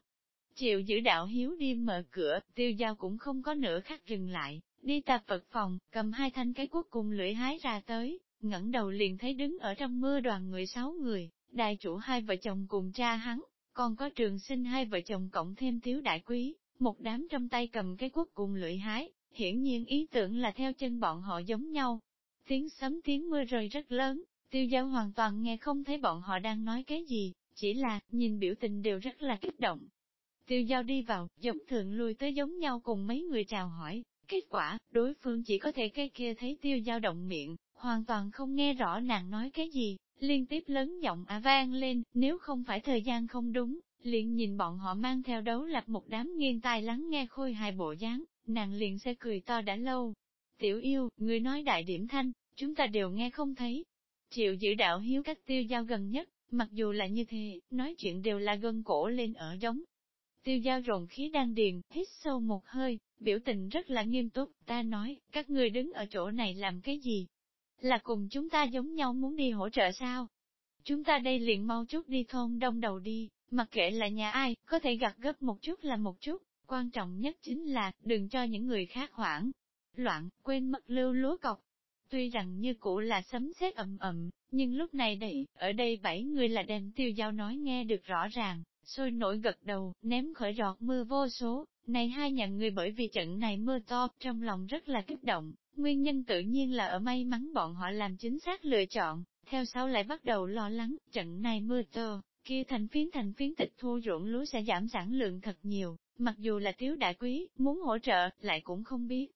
Chịu giữ đạo hiếu đi mở cửa, tiêu giao cũng không có nửa khắc dừng lại, Đi tạp vật phòng, cầm hai thanh cái cuốc cùng lưỡi hái ra tới, ngẩng đầu liền thấy đứng ở trong mưa đoàn người sáu người, đại chủ hai vợ chồng cùng cha hắn, còn có trường sinh hai vợ chồng cộng thêm thiếu đại quý, một đám trong tay cầm cái cuốc cùng lưỡi hái, hiển nhiên ý tưởng là theo chân bọn họ giống nhau. Tiếng sấm tiếng mưa rơi rất lớn, tiêu giao hoàn toàn nghe không thấy bọn họ đang nói cái gì, chỉ là, nhìn biểu tình đều rất là kích động. Tiêu giao đi vào, giống thường lui tới giống nhau cùng mấy người chào hỏi, Kết quả, đối phương chỉ có thể cái kia thấy tiêu dao động miệng, hoàn toàn không nghe rõ nàng nói cái gì, liên tiếp lớn giọng à vang lên, nếu không phải thời gian không đúng, liền nhìn bọn họ mang theo đấu lập một đám nghiêng tai lắng nghe khôi hài bộ dáng, nàng liền sẽ cười to đã lâu. Tiểu yêu, người nói đại điểm thanh, chúng ta đều nghe không thấy. Triệu giữ đạo hiếu cách tiêu giao gần nhất, mặc dù là như thế, nói chuyện đều là gân cổ lên ở giống, Tiêu giao rồn khí đang điền, hít sâu một hơi, biểu tình rất là nghiêm túc, ta nói, các người đứng ở chỗ này làm cái gì? Là cùng chúng ta giống nhau muốn đi hỗ trợ sao? Chúng ta đây liền mau chút đi thôn đông đầu đi, mặc kệ là nhà ai, có thể gặt gấp một chút là một chút, quan trọng nhất chính là, đừng cho những người khác hoảng, loạn, quên mất lưu lúa cọc. Tuy rằng như cũ là sấm sét ầm ầm, nhưng lúc này đây, ở đây bảy người là đem tiêu giao nói nghe được rõ ràng, sôi nổi gật đầu, ném khởi giọt mưa vô số, này hai nhà người bởi vì trận này mưa to, trong lòng rất là kích động, nguyên nhân tự nhiên là ở may mắn bọn họ làm chính xác lựa chọn, theo sau lại bắt đầu lo lắng, trận này mưa to, kia thành phiến thành phiến tịch thu ruộng lúa sẽ giảm sản lượng thật nhiều, mặc dù là thiếu đại quý, muốn hỗ trợ, lại cũng không biết.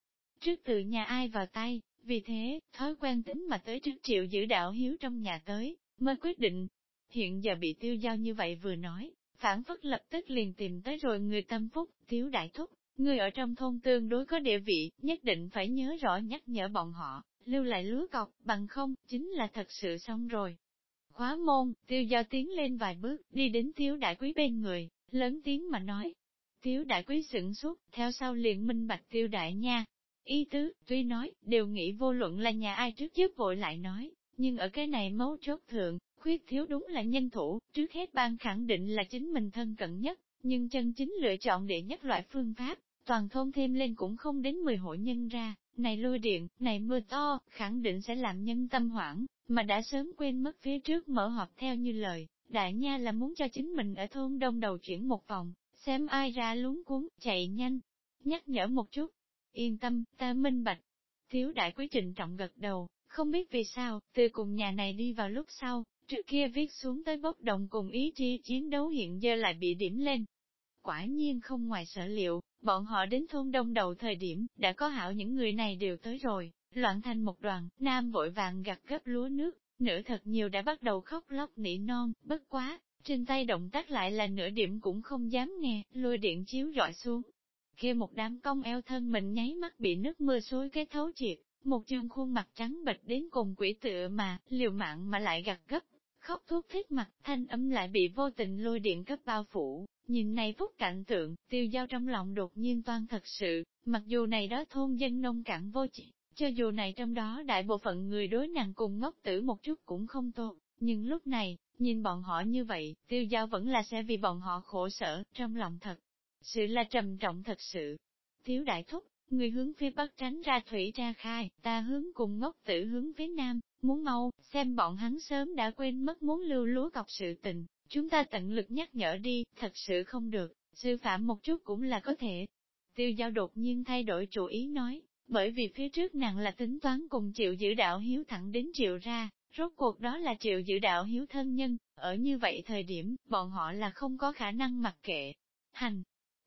Trước từ nhà ai vào tay, vì thế, thói quen tính mà tới trước triệu giữ đạo hiếu trong nhà tới, mới quyết định. Hiện giờ bị tiêu giao như vậy vừa nói, phản phất lập tức liền tìm tới rồi người tâm phúc, thiếu đại thúc, người ở trong thôn tương đối có địa vị, nhất định phải nhớ rõ nhắc nhở bọn họ, lưu lại lúa cọc, bằng không, chính là thật sự xong rồi. Khóa môn, tiêu giao tiến lên vài bước, đi đến thiếu đại quý bên người, lớn tiếng mà nói. Thiếu đại quý sửng suốt, theo sau liền minh bạch tiêu đại nha. Y tứ, tuy nói, đều nghĩ vô luận là nhà ai trước giúp vội lại nói, nhưng ở cái này mấu chốt thượng, Khuyết thiếu đúng là nhân thủ, trước hết ban khẳng định là chính mình thân cận nhất, nhưng chân chính lựa chọn địa nhất loại phương pháp, toàn thôn thêm lên cũng không đến 10 hộ nhân ra, này lôi điện, này mưa to, khẳng định sẽ làm nhân tâm hoảng, mà đã sớm quên mất phía trước mở họp theo như lời, đại nha là muốn cho chính mình ở thôn đông đầu chuyển một vòng, xem ai ra lúng cuốn, chạy nhanh, nhắc nhở một chút, yên tâm, ta minh bạch. Thiếu đại quý trịnh trọng gật đầu, không biết vì sao, từ cùng nhà này đi vào lúc sau, trước kia viết xuống tới bốc đồng cùng ý chí chiến đấu hiện giờ lại bị điểm lên. Quả nhiên không ngoài sở liệu, bọn họ đến thôn đông đầu thời điểm, đã có hảo những người này đều tới rồi, loạn thành một đoàn, nam vội vàng gặt gấp lúa nước, nữ thật nhiều đã bắt đầu khóc lóc nỉ non, bất quá, trên tay động tác lại là nửa điểm cũng không dám nghe, lôi điện chiếu rọi xuống. kia một đám công eo thân mình nháy mắt bị nước mưa xối cái thấu triệt, một chương khuôn mặt trắng bệch đến cùng quỷ tựa mà, liều mạng mà lại gặt gấp, khóc thuốc thiết mặt, thanh âm lại bị vô tình lôi điện cấp bao phủ, nhìn này phúc cảnh tượng, tiêu giao trong lòng đột nhiên toan thật sự, mặc dù này đó thôn dân nông cạn vô chỉ, cho dù này trong đó đại bộ phận người đối nàng cùng ngốc tử một chút cũng không tốt, nhưng lúc này, nhìn bọn họ như vậy, tiêu giao vẫn là sẽ vì bọn họ khổ sở, trong lòng thật. Sự là trầm trọng thật sự. Thiếu đại thúc, người hướng phía bắc tránh ra thủy ra khai, ta hướng cùng ngốc tử hướng phía nam, muốn mau, xem bọn hắn sớm đã quên mất muốn lưu lúa cọc sự tình, chúng ta tận lực nhắc nhở đi, thật sự không được, sư phạm một chút cũng là có thể. Tiêu giao đột nhiên thay đổi chủ ý nói, bởi vì phía trước nàng là tính toán cùng chịu giữ đạo hiếu thẳng đến triệu ra, rốt cuộc đó là triệu giữ đạo hiếu thân nhân, ở như vậy thời điểm, bọn họ là không có khả năng mặc kệ. Hành,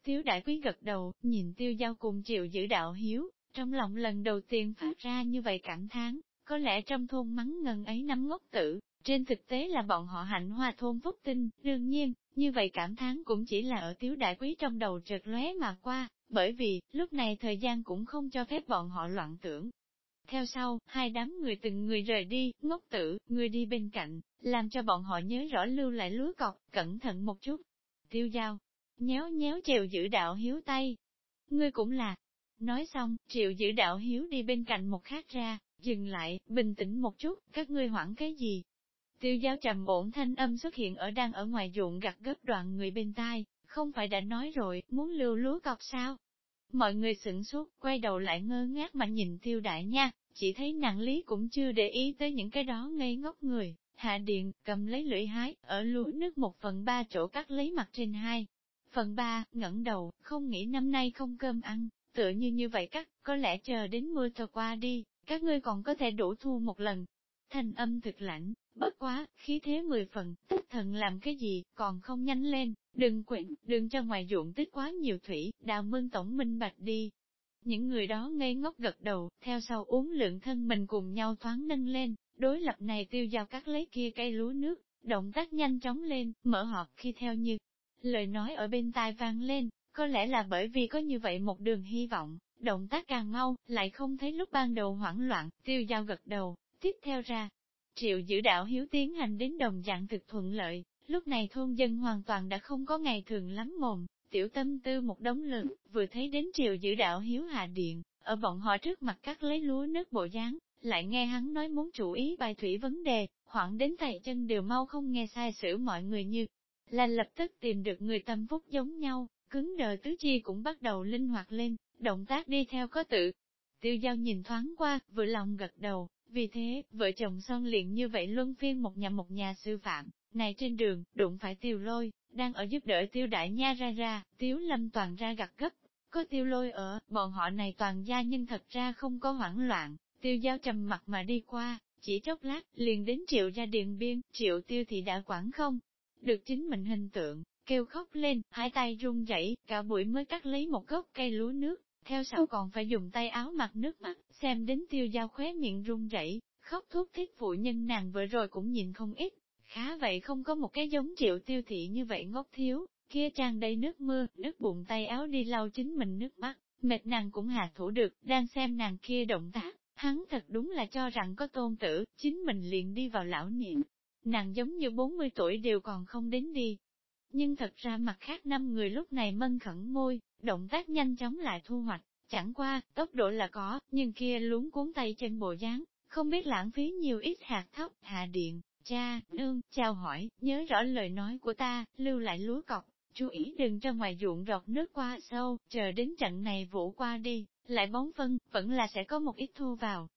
Tiếu đại quý gật đầu, nhìn tiêu giao cùng chịu giữ đạo hiếu, trong lòng lần đầu tiên phát ra như vậy cảm thán, có lẽ trong thôn mắng ngần ấy nắm ngốc tử, trên thực tế là bọn họ hạnh hoa thôn phúc tinh, đương nhiên, như vậy cảm thán cũng chỉ là ở tiếu đại quý trong đầu trượt lóe mà qua, bởi vì, lúc này thời gian cũng không cho phép bọn họ loạn tưởng. Theo sau, hai đám người từng người rời đi, ngốc tử, người đi bên cạnh, làm cho bọn họ nhớ rõ lưu lại lúa cọc, cẩn thận một chút. Tiêu giao, nhéo nhéo triệu giữ đạo hiếu tay. Ngươi cũng là. Nói xong, triệu giữ đạo hiếu đi bên cạnh một khác ra, dừng lại, bình tĩnh một chút, các ngươi hoảng cái gì? Tiêu giáo trầm ổn thanh âm xuất hiện ở đang ở ngoài ruộng gặt gấp đoạn người bên tai, không phải đã nói rồi, muốn lưu lúa cọc sao? Mọi người sửng sốt, quay đầu lại ngơ ngác mà nhìn tiêu đại nha, chỉ thấy nặng lý cũng chưa để ý tới những cái đó ngây ngốc người. Hạ điện, cầm lấy lưỡi hái, ở lúa nước một phần ba chỗ cắt lấy mặt trên hai, Phần 3, ngẩng đầu, không nghĩ năm nay không cơm ăn, tựa như như vậy các, có lẽ chờ đến mưa thờ qua đi, các ngươi còn có thể đủ thu một lần. Thanh âm thực lãnh, bất quá, khí thế mười phần, tích thần làm cái gì, còn không nhanh lên, đừng quyện, đừng cho ngoài ruộng tích quá nhiều thủy, đào mương tổng minh bạch đi. Những người đó ngây ngốc gật đầu, theo sau uống lượng thân mình cùng nhau thoáng nâng lên, đối lập này tiêu giao các lấy kia cây lúa nước, động tác nhanh chóng lên, mở họp khi theo như Lời nói ở bên tai vang lên, có lẽ là bởi vì có như vậy một đường hy vọng, động tác càng mau, lại không thấy lúc ban đầu hoảng loạn, tiêu giao gật đầu, tiếp theo ra. Triệu giữ đạo hiếu tiến hành đến đồng dạng thực thuận lợi, lúc này thôn dân hoàn toàn đã không có ngày thường lắm mồm, tiểu tâm tư một đống lực, vừa thấy đến triệu giữ đạo hiếu hạ điện, ở bọn họ trước mặt cắt lấy lúa nước bộ dáng, lại nghe hắn nói muốn chủ ý bài thủy vấn đề, hoảng đến tay chân đều mau không nghe sai sử mọi người như lành lập tức tìm được người tâm phúc giống nhau, cứng đờ tứ chi cũng bắt đầu linh hoạt lên, động tác đi theo có tự. Tiêu giao nhìn thoáng qua, vừa lòng gật đầu, vì thế, vợ chồng son liền như vậy luân phiên một nhà một nhà sư phạm, này trên đường, đụng phải tiêu lôi, đang ở giúp đỡ tiêu đại nha ra ra, tiêu lâm toàn ra gặt gấp, có tiêu lôi ở, bọn họ này toàn gia nhưng thật ra không có hoảng loạn, tiêu giao trầm mặt mà đi qua, chỉ chốc lát, liền đến triệu gia điện biên, triệu tiêu thì đã quản không, được chính mình hình tượng, kêu khóc lên, hai tay run rẩy, cả buổi mới cắt lấy một gốc cây lúa nước, theo sau còn phải dùng tay áo mặt nước mắt, xem đến tiêu dao khóe miệng run rẩy, khóc thuốc thiết phụ nhân nàng vừa rồi cũng nhìn không ít, khá vậy không có một cái giống triệu tiêu thị như vậy ngốc thiếu, kia trang đầy nước mưa, nước bụng tay áo đi lau chính mình nước mắt, mệt nàng cũng hạ thủ được, đang xem nàng kia động tác, hắn thật đúng là cho rằng có tôn tử, chính mình liền đi vào lão niệm, nàng giống như 40 tuổi đều còn không đến đi. Nhưng thật ra mặt khác năm người lúc này mân khẩn môi, động tác nhanh chóng lại thu hoạch, chẳng qua, tốc độ là có, nhưng kia luống cuốn tay chân bộ dáng, không biết lãng phí nhiều ít hạt thóc, hạ điện, cha, nương, chào hỏi, nhớ rõ lời nói của ta, lưu lại lúa cọc, chú ý đừng ra ngoài ruộng rọt nước qua sâu, chờ đến trận này vũ qua đi, lại bóng phân, vẫn là sẽ có một ít thu vào.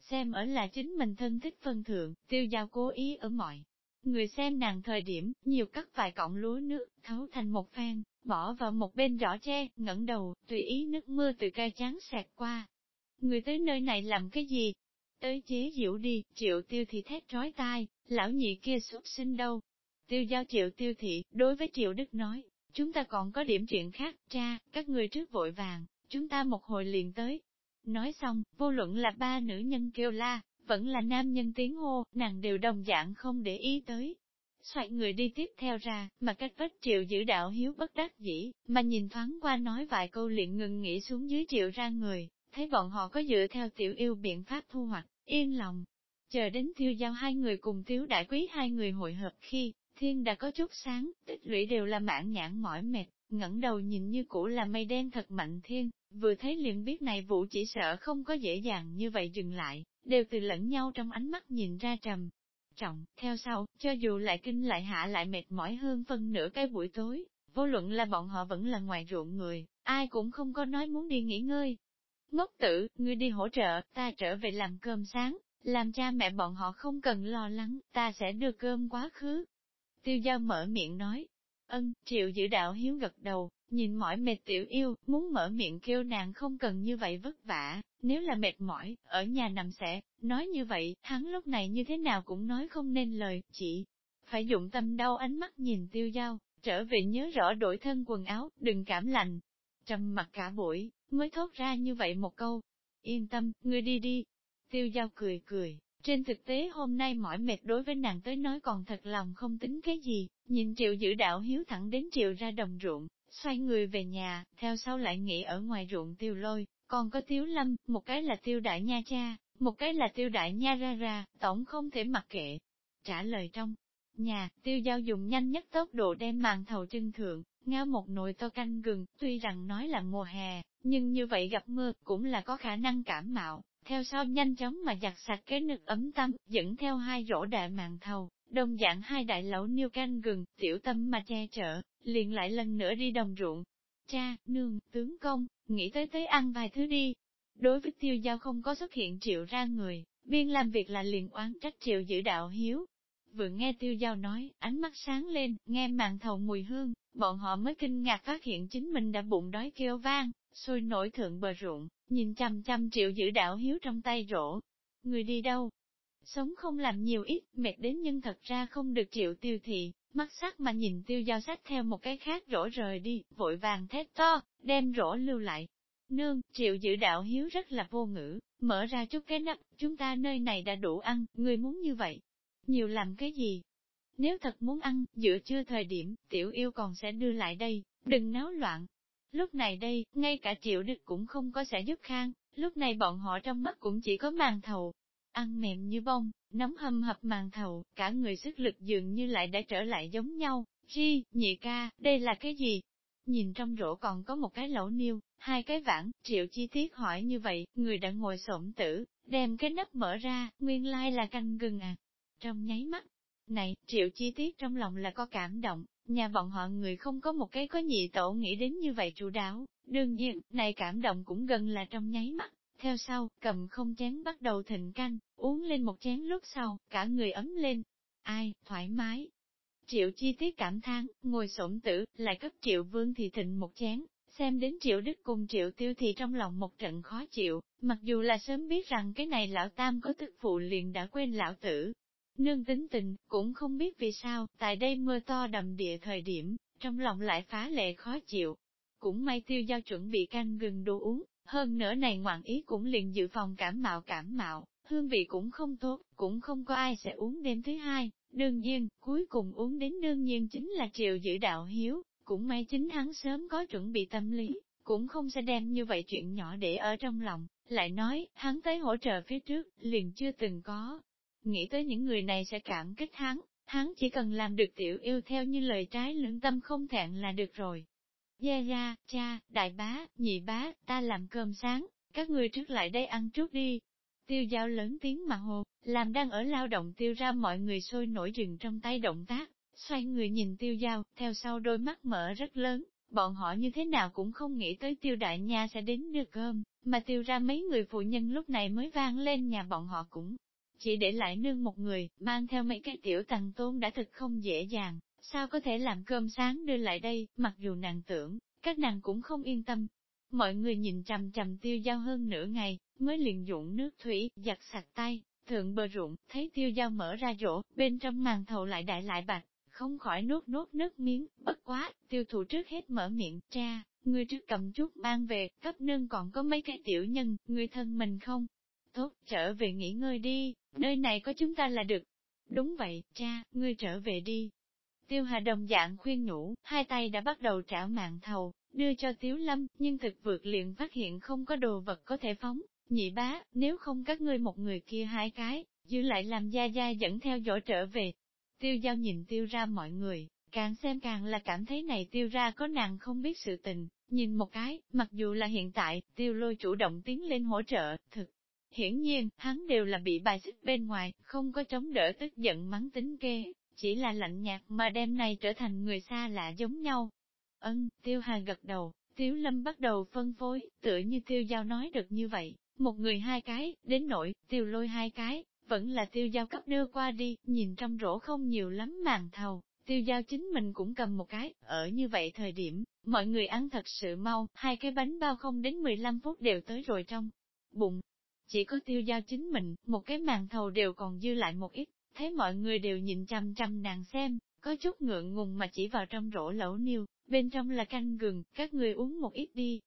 Xem ở là chính mình thân thích phân thượng, tiêu giao cố ý ở mọi. Người xem nàng thời điểm, nhiều cắt vài cọng lúa nước, thấu thành một phen, bỏ vào một bên giỏ tre, ngẩng đầu, tùy ý nước mưa từ cây trắng sạc qua. Người tới nơi này làm cái gì? Tới chế diệu đi, triệu tiêu thì thét trói tai, lão nhị kia xuất sinh đâu. Tiêu giao triệu tiêu thị, đối với triệu đức nói, chúng ta còn có điểm chuyện khác, cha, các người trước vội vàng, chúng ta một hồi liền tới. Nói xong, vô luận là ba nữ nhân kêu la, vẫn là nam nhân tiếng hô, nàng đều đồng dạng không để ý tới. Xoay người đi tiếp theo ra, mà cách vết triệu giữ đạo hiếu bất đắc dĩ, mà nhìn thoáng qua nói vài câu liền ngừng nghĩ xuống dưới triệu ra người, thấy bọn họ có dựa theo tiểu yêu biện pháp thu hoạch, yên lòng. Chờ đến tiêu giao hai người cùng tiếu đại quý hai người hội hợp khi, thiên đã có chút sáng, tích lũy đều là mãn nhãn mỏi mệt, ngẩng đầu nhìn như cũ là mây đen thật mạnh thiên, vừa thấy liền biết này vụ chỉ sợ không có dễ dàng như vậy dừng lại, đều từ lẫn nhau trong ánh mắt nhìn ra trầm. Trọng, theo sau, cho dù lại kinh lại hạ lại mệt mỏi hơn phân nửa cái buổi tối, vô luận là bọn họ vẫn là ngoài ruộng người, ai cũng không có nói muốn đi nghỉ ngơi. Ngốc tử, ngươi đi hỗ trợ, ta trở về làm cơm sáng, làm cha mẹ bọn họ không cần lo lắng, ta sẽ đưa cơm quá khứ. Tiêu giao mở miệng nói, ân, triệu giữ đạo hiếu gật đầu, nhìn mỏi mệt tiểu yêu, muốn mở miệng kêu nàng không cần như vậy vất vả, nếu là mệt mỏi, ở nhà nằm sẽ, nói như vậy, hắn lúc này như thế nào cũng nói không nên lời, chỉ phải dụng tâm đau ánh mắt nhìn tiêu dao, trở về nhớ rõ đổi thân quần áo, đừng cảm lạnh. Trầm mặt cả buổi, mới thốt ra như vậy một câu, yên tâm, ngươi đi đi. Tiêu dao cười cười, trên thực tế hôm nay mỏi mệt đối với nàng tới nói còn thật lòng không tính cái gì, nhìn triệu giữ đạo hiếu thẳng đến triệu ra đồng ruộng, xoay người về nhà, theo sau lại nghĩ ở ngoài ruộng tiêu lôi, còn có tiêu lâm, một cái là tiêu đại nha cha, một cái là tiêu đại nha ra ra, tổng không thể mặc kệ. Trả lời trong nhà, tiêu giao dùng nhanh nhất tốc độ đem màn thầu trưng thượng, ngao một nồi to canh gừng, tuy rằng nói là mùa hè, nhưng như vậy gặp mưa cũng là có khả năng cảm mạo, theo sau nhanh chóng mà giặt sạch cái nước ấm tâm, dẫn theo hai rổ đại màn thầu, đồng dạng hai đại lẩu niêu canh gừng, tiểu tâm mà che chở, liền lại lần nữa đi đồng ruộng. Cha, nương, tướng công, nghĩ tới tới ăn vài thứ đi. Đối với tiêu giao không có xuất hiện triệu ra người, biên làm việc là liền oán trách triệu giữ đạo hiếu. Vừa nghe tiêu giao nói, ánh mắt sáng lên, nghe màn thầu mùi hương, bọn họ mới kinh ngạc phát hiện chính mình đã bụng đói kêu vang, sôi nổi thượng bờ ruộng, nhìn chăm chăm triệu giữ đạo hiếu trong tay rổ. Người đi đâu? Sống không làm nhiều ít, mệt đến nhưng thật ra không được triệu tiêu thị, mắt sắc mà nhìn tiêu giao sách theo một cái khác rổ rời đi, vội vàng thét to, đem rổ lưu lại. Nương, triệu dự đạo hiếu rất là vô ngữ, mở ra chút cái nắp, chúng ta nơi này đã đủ ăn, người muốn như vậy. Nhiều làm cái gì? Nếu thật muốn ăn, giữa chưa thời điểm, tiểu yêu còn sẽ đưa lại đây, đừng náo loạn, Lúc này đây, ngay cả triệu đức cũng không có sẽ giúp khang, lúc này bọn họ trong mắt cũng chỉ có màn thầu. Ăn mềm như bông, nóng hâm hập màn thầu, cả người sức lực dường như lại đã trở lại giống nhau. Ri, nhị ca, đây là cái gì? Nhìn trong rổ còn có một cái lẩu niêu, hai cái vãng, triệu chi tiết hỏi như vậy, người đã ngồi xổm tử, đem cái nắp mở ra, nguyên lai là canh gừng à. Trong nháy mắt, này, triệu chi tiết trong lòng là có cảm động, Nhà bọn họ người không có một cái có nhị tổ nghĩ đến như vậy chủ đáo, đương nhiên, này cảm động cũng gần là trong nháy mắt. Theo sau, cầm không chén bắt đầu thịnh canh, uống lên một chén lúc sau, cả người ấm lên. Ai, thoải mái. Triệu chi tiết cảm thán, ngồi sổm tử, lại cấp triệu vương thì thịnh một chén, xem đến triệu đức cùng triệu tiêu thì trong lòng một trận khó chịu, mặc dù là sớm biết rằng cái này lão tam có tức phụ liền đã quên lão tử, Nương tính tình, cũng không biết vì sao, tại đây mưa to đầm địa thời điểm, trong lòng lại phá lệ khó chịu. Cũng may tiêu giao chuẩn bị canh gừng đồ uống, hơn nữa này ngoạn ý cũng liền dự phòng cảm mạo cảm mạo, hương vị cũng không tốt, cũng không có ai sẽ uống đêm thứ hai. Đương nhiên, cuối cùng uống đến đương nhiên chính là triều giữ đạo hiếu, cũng may chính hắn sớm có chuẩn bị tâm lý, cũng không sẽ đem như vậy chuyện nhỏ để ở trong lòng, lại nói, hắn tới hỗ trợ phía trước, liền chưa từng có, nghĩ tới những người này sẽ cảm kích hắn, hắn chỉ cần làm được tiểu yêu theo như lời trái lưỡng tâm không thẹn là được rồi. Gia gia, cha, đại bá, nhị bá, ta làm cơm sáng, các người trước lại đây ăn trước đi. Tiêu giao lớn tiếng mà hồ, làm đang ở lao động tiêu ra mọi người sôi nổi rừng trong tay động tác, xoay người nhìn tiêu giao, theo sau đôi mắt mở rất lớn, bọn họ như thế nào cũng không nghĩ tới tiêu đại nha sẽ đến đưa cơm, mà tiêu ra mấy người phụ nhân lúc này mới vang lên nhà bọn họ cũng. Chỉ để lại nương một người, mang theo mấy cái tiểu tầng tôn đã thật không dễ dàng, sao có thể làm cơm sáng đưa lại đây, mặc dù nàng tưởng, các nàng cũng không yên tâm. Mọi người nhìn chằm chằm tiêu giao hơn nửa ngày, mới liền dụng nước thủy, giặt sạch tay, thượng bờ ruộng, thấy tiêu giao mở ra rổ, bên trong màn thầu lại đại lại bạch, không khỏi nuốt nuốt nước miếng, bất quá, tiêu thụ trước hết mở miệng, cha, ngươi trước cầm chút mang về, cấp nương còn có mấy cái tiểu nhân, người thân mình không? Tốt, trở về nghỉ ngơi đi, nơi này có chúng ta là được. Đúng vậy, cha, ngươi trở về đi. Tiêu Hà đồng dạng khuyên nhủ, hai tay đã bắt đầu trả mạng thầu, đưa cho Tiếu Lâm, nhưng thực vượt liền phát hiện không có đồ vật có thể phóng. Nhị bá, nếu không các ngươi một người kia hai cái, giữ lại làm gia gia dẫn theo dõi trở về. Tiêu giao nhìn tiêu ra mọi người, càng xem càng là cảm thấy này tiêu ra có nàng không biết sự tình, nhìn một cái, mặc dù là hiện tại, tiêu lôi chủ động tiến lên hỗ trợ, thực. Hiển nhiên, hắn đều là bị bài xích bên ngoài, không có chống đỡ tức giận mắng tính kê, chỉ là lạnh nhạt mà đêm này trở thành người xa lạ giống nhau. Ân, tiêu hà gật đầu, tiêu lâm bắt đầu phân phối, tựa như tiêu giao nói được như vậy, một người hai cái, đến nỗi, tiêu lôi hai cái, vẫn là tiêu giao cấp đưa qua đi, nhìn trong rổ không nhiều lắm màn thầu, tiêu giao chính mình cũng cầm một cái, ở như vậy thời điểm, mọi người ăn thật sự mau, hai cái bánh bao không đến 15 phút đều tới rồi trong bụng. Chỉ có tiêu giao chính mình, một cái màn thầu đều còn dư lại một ít, thấy mọi người đều nhìn chăm chăm nàng xem, có chút ngượng ngùng mà chỉ vào trong rổ lẩu niêu, bên trong là canh gừng, các người uống một ít đi.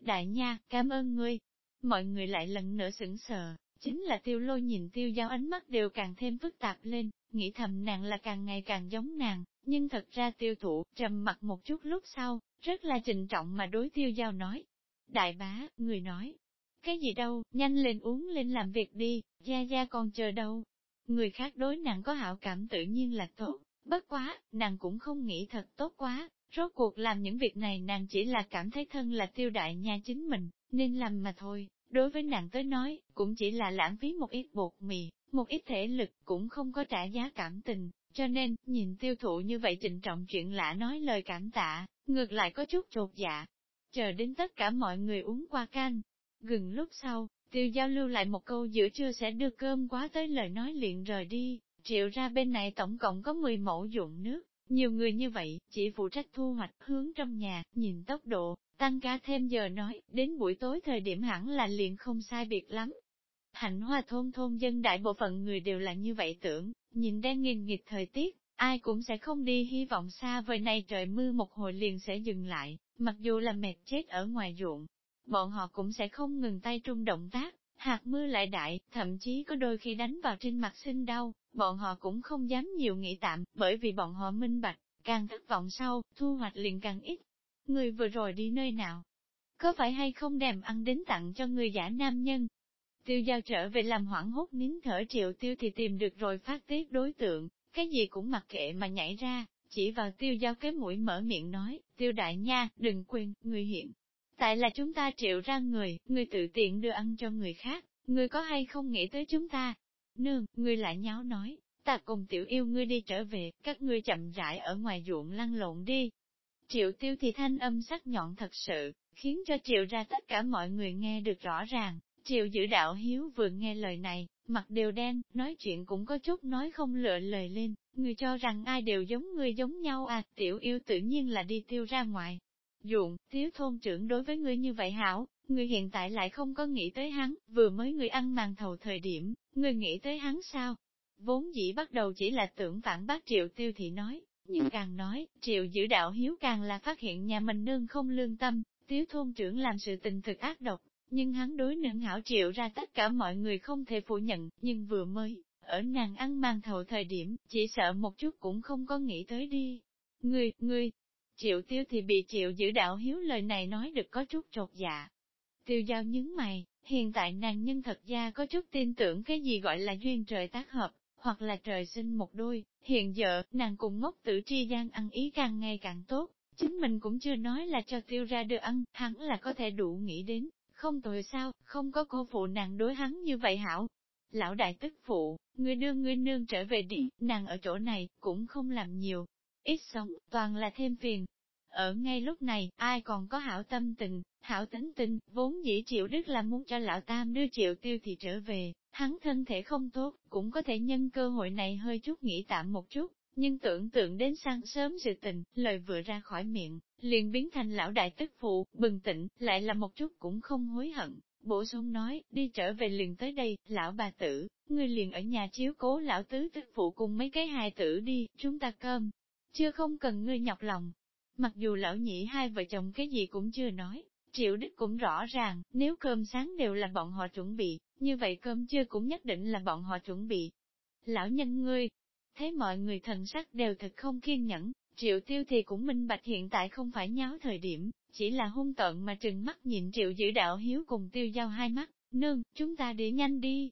Đại nha, cảm ơn ngươi. Mọi người lại lần nữa sững sờ, chính là tiêu lôi nhìn tiêu giao ánh mắt đều càng thêm phức tạp lên, nghĩ thầm nàng là càng ngày càng giống nàng, nhưng thật ra tiêu thụ, trầm mặt một chút lúc sau, rất là trịnh trọng mà đối tiêu giao nói. Đại bá, người nói, cái gì đâu, nhanh lên uống lên làm việc đi, gia gia còn chờ đâu, Người khác đối nàng có hảo cảm tự nhiên là tốt, bất quá, nàng cũng không nghĩ thật tốt quá, rốt cuộc làm những việc này nàng chỉ là cảm thấy thân là tiêu đại nhà chính mình, nên làm mà thôi. Đối với nàng tới nói, cũng chỉ là lãng phí một ít bột mì, một ít thể lực, cũng không có trả giá cảm tình, cho nên, nhìn tiêu thụ như vậy trịnh trọng chuyện lạ nói lời cảm tạ, ngược lại có chút trột dạ. Chờ đến tất cả mọi người uống qua canh, gừng lúc sau, Tiêu giao lưu lại một câu giữa trưa sẽ đưa cơm quá tới lời nói liền rời đi, triệu ra bên này tổng cộng có 10 mẫu dụng nước, nhiều người như vậy, chỉ phụ trách thu hoạch hướng trong nhà, nhìn tốc độ, tăng ca thêm giờ nói, đến buổi tối thời điểm hẳn là liền không sai biệt lắm. Hạnh hoa thôn thôn dân đại bộ phận người đều là như vậy tưởng, nhìn đen nghìn nghịch thời tiết, ai cũng sẽ không đi hy vọng xa vời này trời mưa một hồi liền sẽ dừng lại, mặc dù là mệt chết ở ngoài ruộng, bọn họ cũng sẽ không ngừng tay trung động tác, hạt mưa lại đại, thậm chí có đôi khi đánh vào trên mặt sinh đau, bọn họ cũng không dám nhiều nghĩ tạm, bởi vì bọn họ minh bạch, càng thất vọng sau, thu hoạch liền càng ít. Người vừa rồi đi nơi nào? Có phải hay không đem ăn đến tặng cho người giả nam nhân? Tiêu giao trở về làm hoảng hốt nín thở triệu tiêu thì tìm được rồi phát tiết đối tượng, cái gì cũng mặc kệ mà nhảy ra, chỉ vào tiêu giao cái mũi mở miệng nói, tiêu đại nha, đừng quên, người hiện, Tại là chúng ta triệu ra người, người tự tiện đưa ăn cho người khác, người có hay không nghĩ tới chúng ta? Nương, người lại nháo nói, ta cùng tiểu yêu ngươi đi trở về, các ngươi chậm rãi ở ngoài ruộng lăn lộn đi. Triệu tiêu thì thanh âm sắc nhọn thật sự, khiến cho triệu ra tất cả mọi người nghe được rõ ràng. Triệu giữ đạo hiếu vừa nghe lời này, mặt đều đen, nói chuyện cũng có chút nói không lựa lời lên, người cho rằng ai đều giống người giống nhau à, tiểu yêu tự nhiên là đi tiêu ra ngoài, Dụng, tiếu thôn trưởng đối với ngươi như vậy hảo, ngươi hiện tại lại không có nghĩ tới hắn, vừa mới ngươi ăn màn thầu thời điểm, ngươi nghĩ tới hắn sao? Vốn dĩ bắt đầu chỉ là tưởng phản bác triệu tiêu thị nói, nhưng càng nói, triệu giữ đạo hiếu càng là phát hiện nhà mình nương không lương tâm, tiếu thôn trưởng làm sự tình thực ác độc, nhưng hắn đối nương hảo triệu ra tất cả mọi người không thể phủ nhận, nhưng vừa mới, ở nàng ăn màn thầu thời điểm, chỉ sợ một chút cũng không có nghĩ tới đi. Ngươi, ngươi, Triệu tiêu thì bị triệu giữ đạo hiếu lời này nói được có chút trột dạ. Tiêu giao nhướng mày, hiện tại nàng nhân thật ra có chút tin tưởng cái gì gọi là duyên trời tác hợp, hoặc là trời sinh một đôi, hiện giờ, nàng cùng ngốc tử tri gian ăn ý càng ngày càng tốt, chính mình cũng chưa nói là cho tiêu ra được ăn, hắn là có thể đủ nghĩ đến, không tội sao, không có cô phụ nàng đối hắn như vậy hảo. Lão đại tức phụ, người đưa người nương trở về đi, nàng ở chỗ này, cũng không làm nhiều, ít sống, toàn là thêm phiền. Ở ngay lúc này, ai còn có hảo tâm tình, hảo tính tình, vốn dĩ triệu đức là muốn cho lão tam đưa triệu tiêu thì trở về, hắn thân thể không tốt, cũng có thể nhân cơ hội này hơi chút nghỉ tạm một chút, nhưng tưởng tượng đến sáng sớm sự tình, lời vừa ra khỏi miệng, liền biến thành lão đại tức phụ, bừng tỉnh, lại là một chút cũng không hối hận. Bổ sung nói, đi trở về liền tới đây, lão bà tử, ngươi liền ở nhà chiếu cố lão tứ tức phụ cùng mấy cái hài tử đi, chúng ta cơm, chưa không cần ngươi nhọc lòng. Mặc dù lão nhị hai vợ chồng cái gì cũng chưa nói, Triệu đích cũng rõ ràng, nếu cơm sáng đều là bọn họ chuẩn bị, như vậy cơm trưa cũng nhất định là bọn họ chuẩn bị. Lão nhân ngươi, thấy mọi người thần sắc đều thật không kiên nhẫn, Triệu Tiêu thì cũng minh bạch hiện tại không phải nháo thời điểm, chỉ là hung tợn mà trừng mắt nhìn Triệu giữ đạo hiếu cùng Tiêu giao hai mắt, nương, chúng ta đi nhanh đi.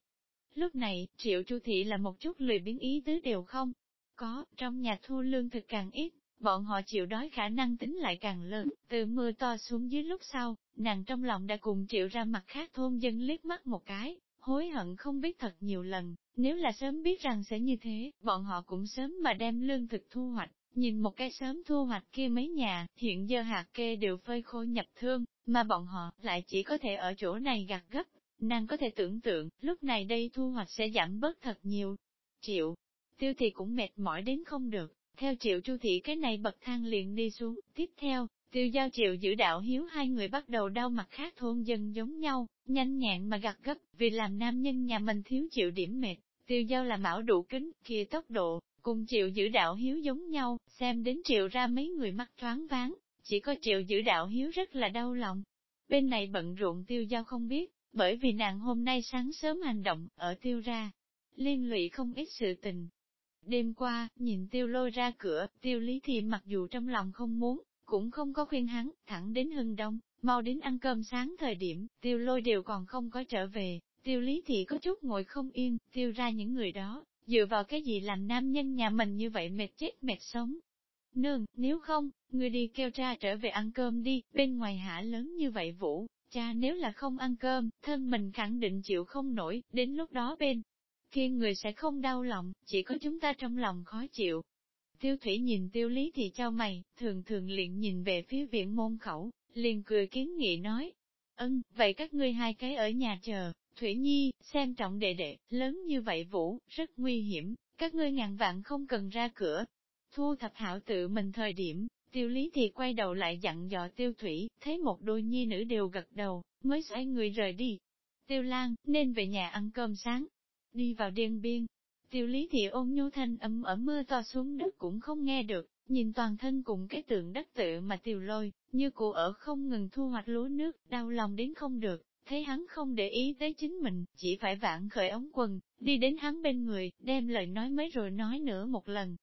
Lúc này, Triệu Chu Thị là một chút lười biến ý tứ đều không, có, trong nhà thu lương thực càng ít, bọn họ chịu đói khả năng tính lại càng lớn, từ mưa to xuống dưới lúc sau, nàng trong lòng đã cùng chịu ra mặt khác thôn dân liếc mắt một cái, hối hận không biết thật nhiều lần, nếu là sớm biết rằng sẽ như thế, bọn họ cũng sớm mà đem lương thực thu hoạch, nhìn một cái sớm thu hoạch kia mấy nhà, hiện giờ hạt kê đều phơi khô nhập thương, mà bọn họ lại chỉ có thể ở chỗ này gặt gấp, nàng có thể tưởng tượng, lúc này đây thu hoạch sẽ giảm bớt thật nhiều. Triệu, tiêu thì cũng mệt mỏi đến không được, theo triệu chu thị cái này bậc thang liền đi xuống, tiếp theo, tiêu giao triệu giữ đạo hiếu hai người bắt đầu đau mặt khác thôn dân giống nhau, nhanh nhẹn mà gặt gấp, vì làm nam nhân nhà mình thiếu chịu điểm mệt, tiêu giao là mão đủ kính, kia tốc độ, cùng triệu giữ đạo hiếu giống nhau, xem đến triệu ra mấy người mắt thoáng váng, chỉ có triệu giữ đạo hiếu rất là đau lòng. Bên này bận rộn tiêu giao không biết, bởi vì nàng hôm nay sáng sớm hành động, ở tiêu ra, liên lụy không ít sự tình, Đêm qua, nhìn tiêu lôi ra cửa, tiêu lý thì mặc dù trong lòng không muốn, cũng không có khuyên hắn, thẳng đến hưng đông, mau đến ăn cơm sáng thời điểm, tiêu lôi đều còn không có trở về, tiêu lý thì có chút ngồi không yên, tiêu ra những người đó, dựa vào cái gì làm nam nhân nhà mình như vậy mệt chết mệt sống. Nương, nếu không, người đi kêu cha trở về ăn cơm đi, bên ngoài hạ lớn như vậy vũ, cha nếu là không ăn cơm, thân mình khẳng định chịu không nổi, đến lúc đó bên kia người sẽ không đau lòng, chỉ có chúng ta trong lòng khó chịu. Tiêu thủy nhìn tiêu lý thì cho mày, thường thường liền nhìn về phía viện môn khẩu, liền cười kiến nghị nói. Ân, vậy các ngươi hai cái ở nhà chờ, Thủy Nhi, xem trọng đệ đệ, lớn như vậy vũ, rất nguy hiểm, các ngươi ngàn vạn không cần ra cửa. Thu thập hảo tự mình thời điểm, tiêu lý thì quay đầu lại dặn dò tiêu thủy, thấy một đôi nhi nữ đều gật đầu, mới xoay người rời đi. Tiêu Lan, nên về nhà ăn cơm sáng, đi vào điên biên. Tiêu lý thị ôn nhu thanh âm ở mưa to xuống đất cũng không nghe được, nhìn toàn thân cùng cái tượng đất tự mà tiểu lôi, như cụ ở không ngừng thu hoạch lúa nước, đau lòng đến không được, thấy hắn không để ý tới chính mình, chỉ phải vạn khởi ống quần, đi đến hắn bên người, đem lời nói mới rồi nói nữa một lần.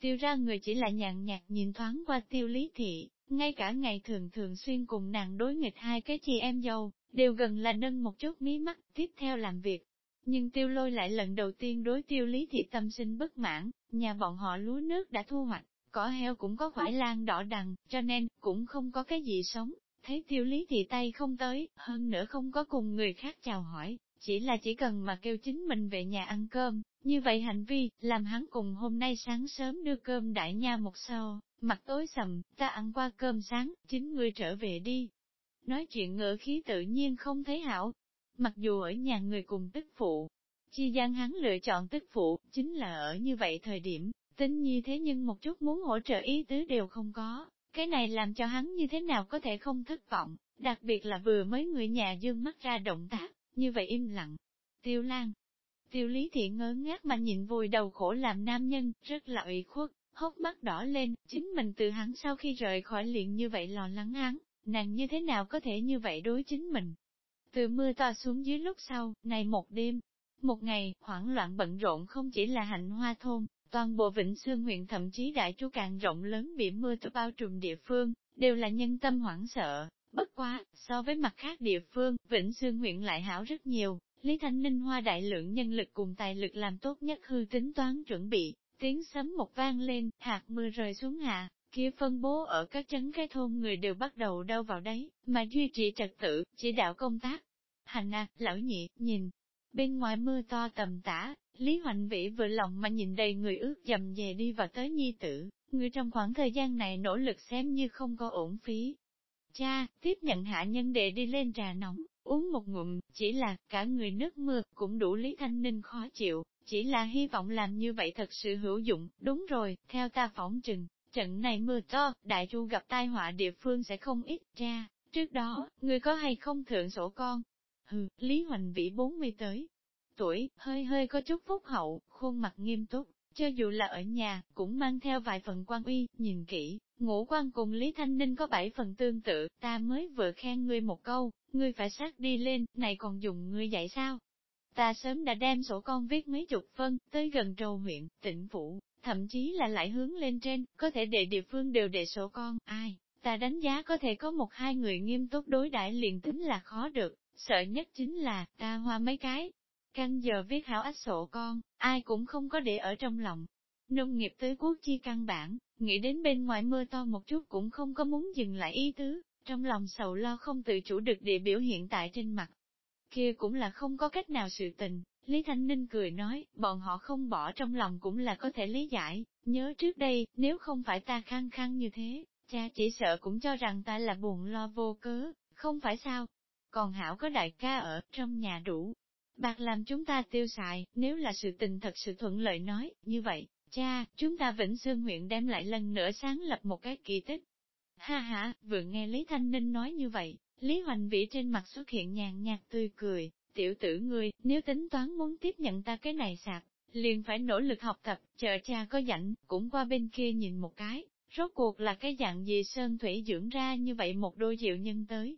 Tiêu ra người chỉ là nhàn nhạt nhìn thoáng qua tiêu lý thị, ngay cả ngày thường thường xuyên cùng nàng đối nghịch hai cái chị em dâu, đều gần là nâng một chút mí mắt, tiếp theo làm việc, nhưng tiêu lôi lại lần đầu tiên đối tiêu lý thị tâm sinh bất mãn, nhà bọn họ lúa nước đã thu hoạch, cỏ heo cũng có khoải lan đỏ đằng, cho nên, cũng không có cái gì sống. Thấy tiêu lý thị tay không tới, hơn nữa không có cùng người khác chào hỏi, chỉ là chỉ cần mà kêu chính mình về nhà ăn cơm, như vậy hành vi, làm hắn cùng hôm nay sáng sớm đưa cơm đại nha một sau, mặt tối sầm, ta ăn qua cơm sáng, chính ngươi trở về đi. Nói chuyện ngựa khí tự nhiên không thấy hảo, Mặc dù ở nhà người cùng tức phụ, chi gian hắn lựa chọn tức phụ, chính là ở như vậy thời điểm, tính như thế nhưng một chút muốn hỗ trợ ý tứ đều không có, cái này làm cho hắn như thế nào có thể không thất vọng, đặc biệt là vừa mới người nhà dương mắt ra động tác, như vậy im lặng. Tiêu Lan Tiêu Lý Thị ngớ ngác mà nhìn vùi đầu khổ làm nam nhân, rất là ủy khuất, hốc mắt đỏ lên, chính mình từ hắn sau khi rời khỏi liền như vậy lo lắng hắn, nàng như thế nào có thể như vậy đối chính mình, từ mưa to xuống dưới lúc sau, này một đêm, một ngày, hoảng loạn bận rộn không chỉ là hạnh hoa thôn, toàn bộ Vĩnh Sương huyện thậm chí đại chú càng rộng lớn bị mưa to bao trùm địa phương, đều là nhân tâm hoảng sợ. Bất quá, so với mặt khác địa phương, Vĩnh Sương huyện lại hảo rất nhiều, Lý Thanh Ninh hoa đại lượng nhân lực cùng tài lực làm tốt nhất hư tính toán chuẩn bị, tiếng sấm một vang lên, hạt mưa rơi xuống hạ, kia phân bố ở các chấn cái thôn người đều bắt đầu đau vào đấy, mà duy trì trật tự, chỉ đạo công tác. Hành à, lão nhị, nhìn, Bên ngoài mưa to tầm tã, Lý Hoành Vĩ vừa lòng mà nhìn đầy người ước dầm về đi vào tới nhi tử, người trong khoảng thời gian này nỗ lực xem như không có ổn phí. Cha, tiếp nhận hạ nhân đệ đi lên trà nóng, uống một ngụm, chỉ là cả người nước mưa cũng đủ Lý Thanh Ninh khó chịu, chỉ là hy vọng làm như vậy thật sự hữu dụng, đúng rồi, theo ta phỏng trừng, trận này mưa to, đại chu gặp tai họa địa phương sẽ không ít ra, trước đó, người có hay không thượng sổ con? Hừ, Lý Hoành Vĩ 40 tới, tuổi, hơi hơi có chút phúc hậu, khuôn mặt nghiêm túc, cho dù là ở nhà, cũng mang theo vài phần quan uy, nhìn kỹ, ngũ quan cùng Lý Thanh Ninh có bảy phần tương tự, ta mới vừa khen ngươi một câu, ngươi phải sát đi lên, này còn dùng ngươi dạy sao? Ta sớm đã đem sổ con viết mấy chục phân, tới gần trầu huyện, tỉnh phủ, thậm chí là lại hướng lên trên, có thể để địa phương đều để sổ con, ai, ta đánh giá có thể có một hai người nghiêm túc đối đãi liền tính là khó được, sợ nhất chính là, ta hoa mấy cái, Canh giờ viết hảo ách sổ con, ai cũng không có để ở trong lòng. Nông nghiệp tới quốc chi căn bản, nghĩ đến bên ngoài mưa to một chút cũng không có muốn dừng lại ý tứ, trong lòng sầu lo không tự chủ được địa biểu hiện tại trên mặt. Kia cũng là không có cách nào sự tình, Lý Thanh Ninh cười nói, bọn họ không bỏ trong lòng cũng là có thể lý giải, nhớ trước đây, nếu không phải ta khăng khăng như thế, cha chỉ sợ cũng cho rằng ta là buồn lo vô cớ, không phải sao. Còn Hảo có đại ca ở, trong nhà đủ, Bạc làm chúng ta tiêu xài, nếu là sự tình thật sự thuận lợi nói, như vậy, cha, chúng ta Vĩnh Sương huyện đem lại lần nữa sáng lập một cái kỳ tích. Ha ha, vừa nghe Lý Thanh Ninh nói như vậy, Lý Hoành Vĩ trên mặt xuất hiện nhàn nhạt tươi cười, tiểu tử ngươi, nếu tính toán muốn tiếp nhận ta cái này sạc, liền phải nỗ lực học tập, chờ cha có rảnh, cũng qua bên kia nhìn một cái, rốt cuộc là cái dạng gì sơn thủy dưỡng ra như vậy một đôi diệu nhân tới.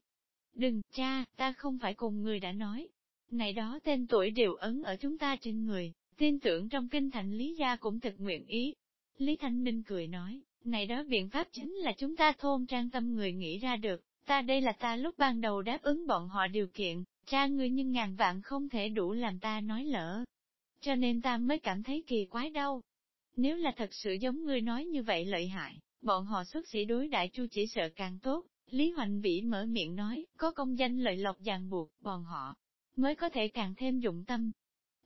Đừng, cha, ta không phải cùng người đã nói, này đó tên tuổi đều ấn ở chúng ta trên người, tin tưởng trong kinh thành Lý Gia cũng thực nguyện ý. Lý Thanh Ninh cười nói, này đó biện pháp chính là chúng ta thôn trang tâm người nghĩ ra được, ta đây là ta lúc ban đầu đáp ứng bọn họ điều kiện, cha ngươi nhưng ngàn vạn không thể đủ làm ta nói lỡ. Cho nên ta mới cảm thấy kỳ quái đâu. Nếu là thật sự giống ngươi nói như vậy lợi hại, bọn họ xuất sĩ đối đại chu chỉ sợ càng tốt. Lý Hoành Vĩ mở miệng nói, có công danh lợi lộc ràng buộc, bọn họ, mới có thể càng thêm dụng tâm.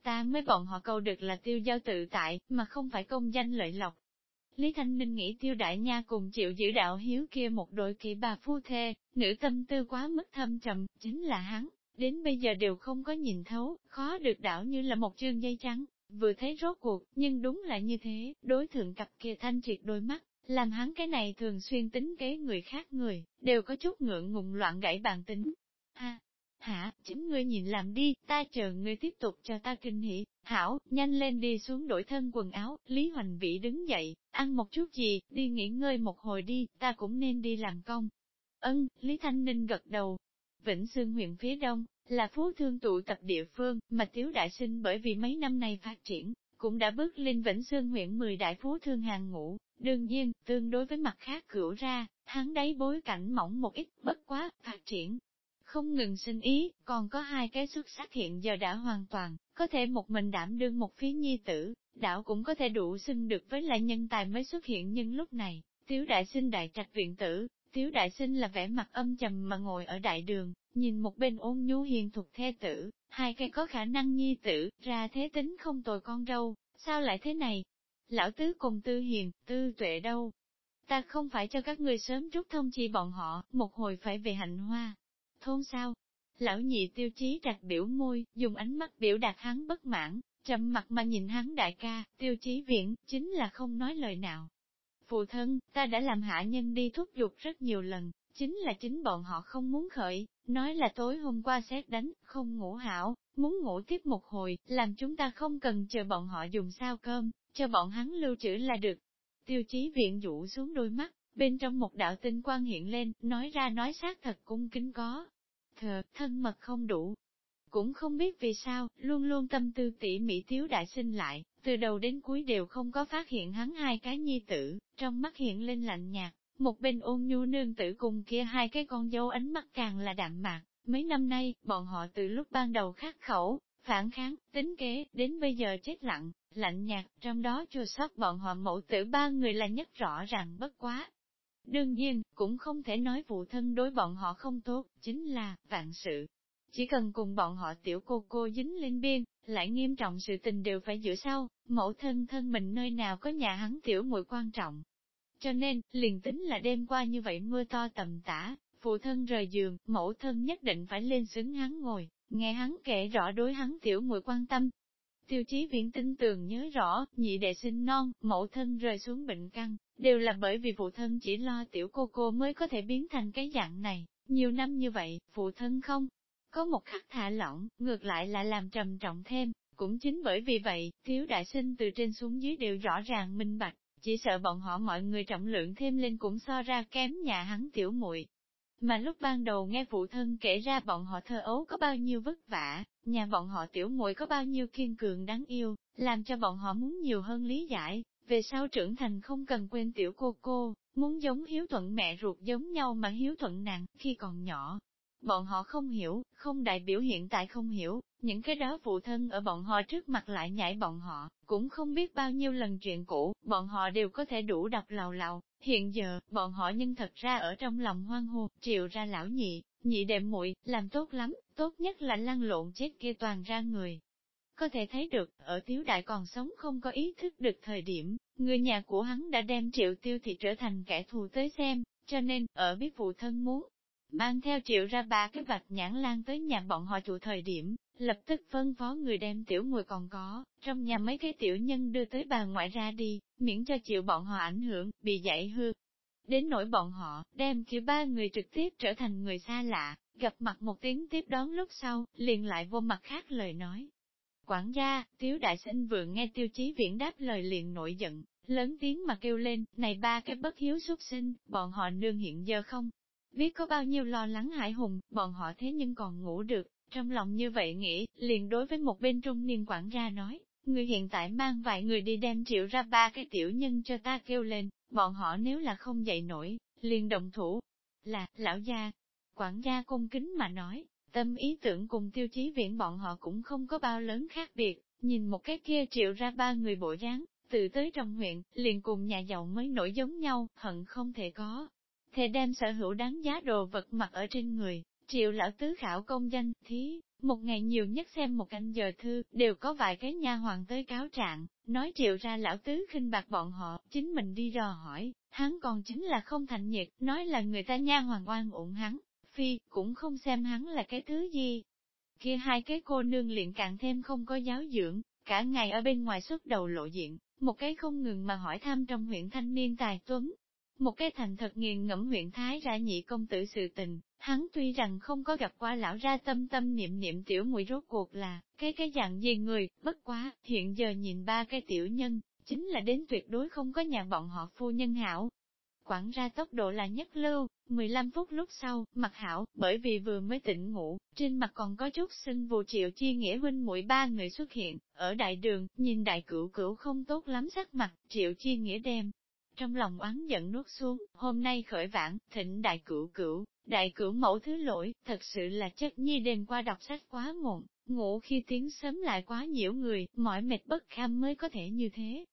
Ta mới bọn họ cầu được là tiêu giao tự tại, mà không phải công danh lợi lộc. Lý Thanh Ninh nghĩ tiêu đại nha cùng chịu giữ đạo hiếu kia một đội kỳ bà phu thê, nữ tâm tư quá mức thâm trầm, chính là hắn, đến bây giờ đều không có nhìn thấu, khó được đảo như là một chương dây trắng, vừa thấy rốt cuộc, nhưng đúng là như thế, đối thượng cặp kia thanh triệt đôi mắt, làm hắn cái này thường xuyên tính kế người khác người, đều có chút ngượng ngùng loạn gãy bàn tính. Ha, Hả, chính ngươi nhìn làm đi, ta chờ ngươi tiếp tục cho ta kinh hỉ. Hảo, nhanh lên đi xuống đổi thân quần áo, Lý Hoành Vĩ đứng dậy, ăn một chút gì, đi nghỉ ngơi một hồi đi, ta cũng nên đi làm công. Ân, Lý Thanh Ninh gật đầu. Vĩnh Sương huyện phía đông, là phú thương tụ tập địa phương, mà Tiếu Đại Sinh bởi vì mấy năm nay phát triển, cũng đã bước lên Vĩnh Sương huyện 10 đại phú thương hàng ngũ. Đương nhiên, tương đối với mặt khác cửu ra, hắn đấy bối cảnh mỏng một ít, bất quá, phát triển, không ngừng sinh ý, còn có hai cái xuất sắc hiện giờ đã hoàn toàn, có thể một mình đảm đương một phía nhi tử, đảo cũng có thể đủ xưng được với lại nhân tài mới xuất hiện nhưng lúc này, tiếu đại sinh đại trạch viện tử, tiếu đại sinh là vẻ mặt âm trầm mà ngồi ở đại đường, nhìn một bên ôn nhu hiền thuộc thê tử, hai cái có khả năng nhi tử, ra thế tính không tồi con đâu. sao lại thế này? Lão tứ cùng tư hiền, tư tuệ đâu? Ta không phải cho các người sớm rút thông chi bọn họ, một hồi phải về hạnh hoa, thôn sao? Lão nhị tiêu chí đặt biểu môi, dùng ánh mắt biểu đạt hắn bất mãn, trầm mặt mà nhìn hắn đại ca, tiêu chí Viễn chính là không nói lời nào. Phụ thân, ta đã làm hạ nhân đi thúc giục rất nhiều lần, chính là chính bọn họ không muốn khởi, nói là tối hôm qua xét đánh, không ngủ hảo, muốn ngủ tiếp một hồi, làm chúng ta không cần chờ bọn họ dùng sao cơm, cho bọn hắn lưu trữ là được. Tiêu chí viện dụ xuống đôi mắt, bên trong một đạo tinh quang hiện lên, nói ra nói xác thật cung kính có. Thờ, thân mật không đủ. Cũng không biết vì sao, luôn luôn tâm tư tỉ mỉ thiếu đại sinh lại, từ đầu đến cuối đều không có phát hiện hắn hai cái nhi tử, trong mắt hiện lên lạnh nhạt, một bên ôn nhu nương tử cùng kia hai cái con dâu ánh mắt càng là đạm mạc. Mấy năm nay, bọn họ từ lúc ban đầu khắc khẩu, phản kháng, tính kế, đến bây giờ chết lặng, lạnh nhạt, trong đó chua sót bọn họ mẫu tử ba người là nhất rõ ràng bất quá. Đương nhiên, cũng không thể nói phụ thân đối bọn họ không tốt, chính là, vạn sự. chỉ cần cùng bọn họ tiểu cô cô dính lên biên, lại nghiêm trọng sự tình đều phải giữa sau, mẫu thân thân mình nơi nào có nhà hắn tiểu muội quan trọng. Cho nên, liền tính là đêm qua như vậy mưa to tầm tã, phụ thân rời giường, mẫu thân nhất định phải lên xứng hắn ngồi, nghe hắn kể rõ đối hắn tiểu muội quan tâm. Tiêu chí viễn tin tường nhớ rõ, nhị đệ sinh non, mẫu thân rơi xuống bệnh căn, đều là bởi vì phụ thân chỉ lo tiểu cô cô mới có thể biến thành cái dạng này. Nhiều năm như vậy, phụ thân không có một khắc thả lỏng, ngược lại là làm trầm trọng thêm. Cũng chính bởi vì vậy, thiếu đại sinh từ trên xuống dưới đều rõ ràng minh bạch, chỉ sợ bọn họ mọi người trọng lượng thêm lên cũng so ra kém nhà hắn tiểu muội mà lúc ban đầu nghe phụ thân kể ra bọn họ thơ ấu có bao nhiêu vất vả, nhà bọn họ tiểu muội có bao nhiêu kiên cường đáng yêu, làm cho bọn họ muốn nhiều hơn lý giải, về sau trưởng thành không cần quên tiểu cô cô, muốn giống hiếu thuận mẹ ruột giống nhau mà hiếu thuận nàng khi còn nhỏ. Bọn họ không hiểu, không đại biểu hiện tại không hiểu, những cái đó phụ thân ở bọn họ trước mặt lại nhảy bọn họ, cũng không biết bao nhiêu lần chuyện cũ, bọn họ đều có thể đủ đọc lào lào, Hiện giờ, bọn họ nhân thật ra ở trong lòng hoang hô, triệu ra lão nhị, nhị đệm muội làm tốt lắm, tốt nhất là lăn lộn chết kia toàn ra người. Có thể thấy được, ở thiếu đại còn sống không có ý thức được thời điểm, người nhà của hắn đã đem triệu tiêu thị trở thành kẻ thù tới xem, cho nên, ở biết phụ thân muốn, mang theo triệu ra ba cái vạch nhãn lan tới nhà bọn họ chủ thời điểm, lập tức phân phó người đem tiểu mùi còn có, trong nhà mấy cái tiểu nhân đưa tới bà ngoại ra đi, miễn cho chịu bọn họ ảnh hưởng, bị dạy hư. Đến nỗi bọn họ, đem kia ba người trực tiếp trở thành người xa lạ, gặp mặt một tiếng tiếp đón lúc sau, liền lại vô mặt khác lời nói. Quản gia, tiếu đại sinh vừa nghe tiêu chí viễn đáp lời liền nổi giận, lớn tiếng mà kêu lên, này ba cái bất hiếu xuất sinh, bọn họ nương hiện giờ không. Biết có bao nhiêu lo lắng hải hùng, bọn họ thế nhưng còn ngủ được, trong lòng như vậy nghĩ, liền đối với một bên trung niên quản gia nói, người hiện tại mang vài người đi đem triệu ra ba cái tiểu nhân cho ta kêu lên, bọn họ nếu là không dậy nổi, liền động thủ. Là, lão gia, quản gia cung kính mà nói, tâm ý tưởng cùng tiêu chí viện bọn họ cũng không có bao lớn khác biệt, nhìn một cái kia triệu ra ba người bộ dáng, từ tới trong huyện, liền cùng nhà giàu mới nổi giống nhau, hận không thể có. Thể đem sở hữu đáng giá đồ vật mặc ở trên người, Triệu lão tứ khảo công danh, thí, một ngày nhiều nhất xem một canh giờ thư, đều có vài cái nha hoàng tới cáo trạng, nói triệu ra lão tứ khinh bạc bọn họ, chính mình đi dò hỏi, hắn còn chính là không thành nhiệt, nói là người ta nha hoàng oan uổng hắn, phi, cũng không xem hắn là cái thứ gì. Kia hai cái cô nương liền càng thêm không có giáo dưỡng, cả ngày ở bên ngoài xuất đầu lộ diện, một cái không ngừng mà hỏi thăm trong huyện thanh niên tài tuấn, một cái thành thật nghiền ngẫm huyện Thái ra nhị công tử sự tình, hắn tuy rằng không có gặp qua lão ra tâm tâm niệm niệm tiểu muội rốt cuộc là, cái cái dạng gì người, bất quá, hiện giờ nhìn ba cái tiểu nhân, chính là đến tuyệt đối không có nhà bọn họ phu nhân hảo. Quảng ra tốc độ là nhất lưu, 15 phút lúc sau, mặt hảo, bởi vì vừa mới tỉnh ngủ, trên mặt còn có chút sưng vù triệu chi nghĩa huynh mũi ba người xuất hiện, ở đại đường, nhìn đại cửu cửu không tốt lắm sắc mặt, triệu chi nghĩa đem, trong lòng oán giận nuốt xuống, hôm nay khởi vãn, thịnh đại cửu cửu, đại cửu mẫu thứ lỗi, thật sự là chất nhi đêm qua đọc sách quá muộn, ngủ khi tiếng sớm lại quá nhiễu người, mỏi mệt bất kham mới có thể như thế.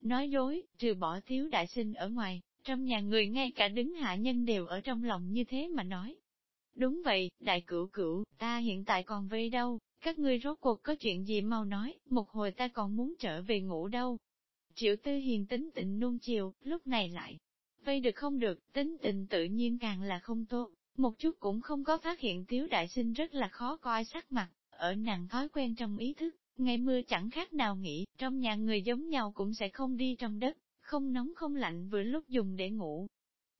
Nói dối, trừ bỏ thiếu đại sinh ở ngoài, trong nhà người ngay cả đứng hạ nhân đều ở trong lòng như thế mà nói. Đúng vậy, đại cửu cửu, ta hiện tại còn vây đâu, các ngươi rốt cuộc có chuyện gì mau nói, một hồi ta còn muốn trở về ngủ đâu, Triệu tư hiền tính tịnh nuông chiều, lúc này lại. Vây được không được, tính tình tự nhiên càng là không tốt, một chút cũng không có phát hiện tiếu đại sinh rất là khó coi sắc mặt, ở nàng thói quen trong ý thức, ngày mưa chẳng khác nào nghĩ, trong nhà người giống nhau cũng sẽ không đi trong đất, không nóng không lạnh vừa lúc dùng để ngủ.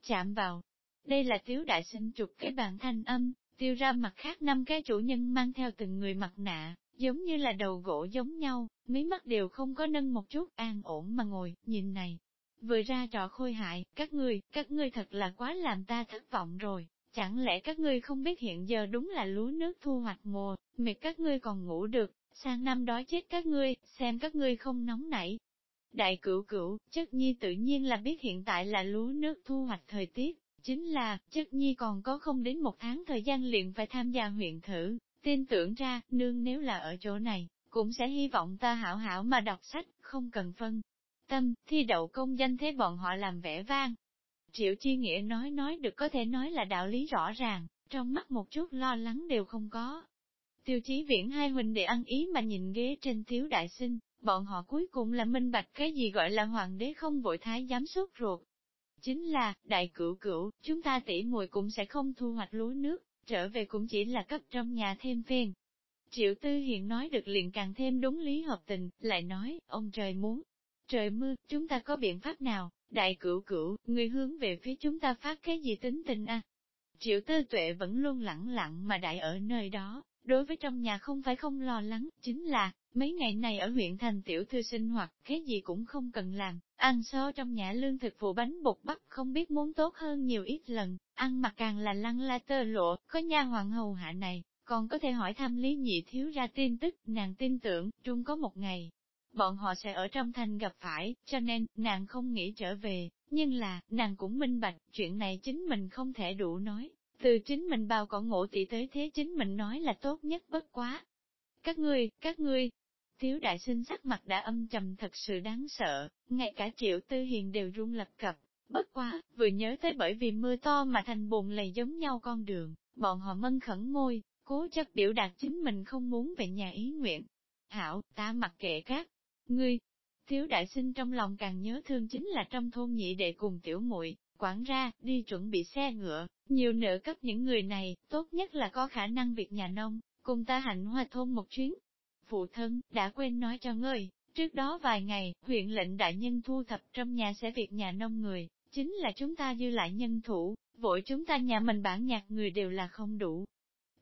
Chạm vào, đây là tiếu đại sinh chụp cái bàn thanh âm, tiêu ra mặt khác năm cái chủ nhân mang theo từng người mặt nạ, giống như là đầu gỗ giống nhau, mí mắt đều không có nâng một chút an ổn mà ngồi, nhìn này. Vừa ra trò khôi hại, các ngươi, các ngươi thật là quá làm ta thất vọng rồi, chẳng lẽ các ngươi không biết hiện giờ đúng là lúa nước thu hoạch mùa, mệt các ngươi còn ngủ được, sang năm đói chết các ngươi, xem các ngươi không nóng nảy. Đại cửu cửu, chất nhi tự nhiên là biết hiện tại là lúa nước thu hoạch thời tiết, chính là, chất nhi còn có không đến một tháng thời gian liền phải tham gia huyện thử, tin tưởng ra, nương nếu là ở chỗ này, cũng sẽ hy vọng ta hảo hảo mà đọc sách, không cần phân. Tâm, thi đậu công danh thế bọn họ làm vẻ vang. Triệu Chi Nghĩa nói nói được có thể nói là đạo lý rõ ràng, trong mắt một chút lo lắng đều không có. Tiêu chí viễn hai huynh đệ ăn ý mà nhìn ghế trên thiếu đại sinh, bọn họ cuối cùng là minh bạch cái gì gọi là hoàng đế không vội thái giám suốt ruột. Chính là, đại cửu cửu, chúng ta tỉ mùi cũng sẽ không thu hoạch lúa nước, trở về cũng chỉ là cấp trong nhà thêm phiền. Triệu Tư Hiện nói được liền càng thêm đúng lý hợp tình, lại nói, ông trời muốn. Trời mưa, chúng ta có biện pháp nào? Đại cửu cửu, người hướng về phía chúng ta phát cái gì tính tình à? Triệu Tư Tuệ vẫn luôn lặng lặng mà đại ở nơi đó, đối với trong nhà không phải không lo lắng, chính là, mấy ngày này ở huyện thành tiểu thư sinh hoạt, cái gì cũng không cần làm, ăn so trong nhà lương thực phụ bánh bột bắp không biết muốn tốt hơn nhiều ít lần, ăn mặc càng là lăng la tơ lộ, có nha hoàng hầu hạ này, còn có thể hỏi thăm lý nhị thiếu ra tin tức, nàng tin tưởng, trung có một ngày, bọn họ sẽ ở trong thành gặp phải, cho nên, nàng không nghĩ trở về, nhưng là, nàng cũng minh bạch, chuyện này chính mình không thể đủ nói, từ chính mình bao còn ngộ tỷ tới thế chính mình nói là tốt nhất bất quá. Các ngươi, các ngươi, thiếu đại sinh sắc mặt đã âm trầm thật sự đáng sợ, ngay cả triệu tư hiền đều run lập cập, bất quá, vừa nhớ tới bởi vì mưa to mà thành bùn lầy giống nhau con đường, bọn họ mân khẩn môi, cố chấp biểu đạt chính mình không muốn về nhà ý nguyện. Hảo, ta mặc kệ các ngươi. Thiếu đại sinh trong lòng càng nhớ thương chính là trong thôn nhị đệ cùng tiểu muội quản ra, đi chuẩn bị xe ngựa, nhiều nợ cấp những người này, tốt nhất là có khả năng việc nhà nông, cùng ta hạnh hoa thôn một chuyến. Phụ thân, đã quên nói cho ngươi, trước đó vài ngày, huyện lệnh đại nhân thu thập trong nhà sẽ việc nhà nông người, chính là chúng ta dư lại nhân thủ, vội chúng ta nhà mình bản nhạc người đều là không đủ.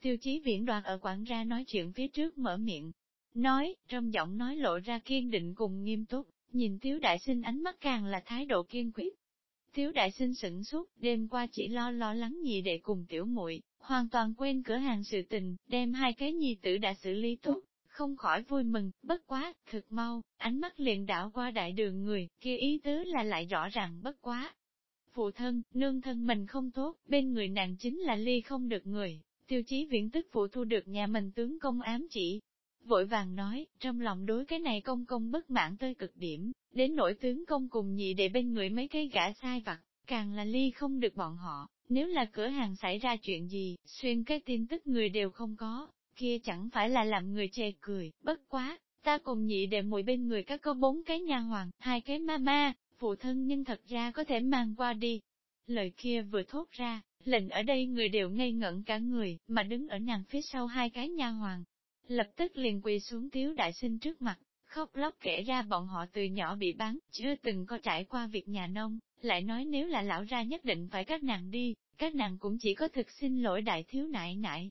Tiêu chí viễn đoàn ở quảng ra nói chuyện phía trước mở miệng, nói, trong giọng nói lộ ra kiên định cùng nghiêm túc, nhìn tiếu đại sinh ánh mắt càng là thái độ kiên quyết, Tiếu đại sinh sửng suốt, đêm qua chỉ lo lo lắng nhị đệ cùng tiểu muội hoàn toàn quên cửa hàng sự tình, đem hai cái nhi tử đã xử lý tốt, không khỏi vui mừng, bất quá, thực mau, ánh mắt liền đảo qua đại đường người, kia ý tứ là lại rõ ràng bất quá. Phụ thân, nương thân mình không tốt, bên người nàng chính là ly không được người, tiêu chí viễn tức phụ thu được nhà mình tướng công ám chỉ, vội vàng nói, trong lòng đối cái này công công bất mãn tới cực điểm, đến nỗi tướng công cùng nhị để bên người mấy cái gã sai vặt, càng là ly không được bọn họ, nếu là cửa hàng xảy ra chuyện gì, xuyên cái tin tức người đều không có, kia chẳng phải là làm người chê cười, bất quá, ta cùng nhị đệ mùi bên người các có bốn cái nha hoàng, hai cái ma ma, phụ thân nhưng thật ra có thể mang qua đi. Lời kia vừa thốt ra, lệnh ở đây người đều ngây ngẩn cả người, mà đứng ở nàng phía sau hai cái nha hoàng, lập tức liền quỳ xuống tiếu đại sinh trước mặt, khóc lóc kể ra bọn họ từ nhỏ bị bán, chưa từng có trải qua việc nhà nông, lại nói nếu là lão ra nhất định phải các nàng đi, các nàng cũng chỉ có thực xin lỗi đại thiếu nại nại.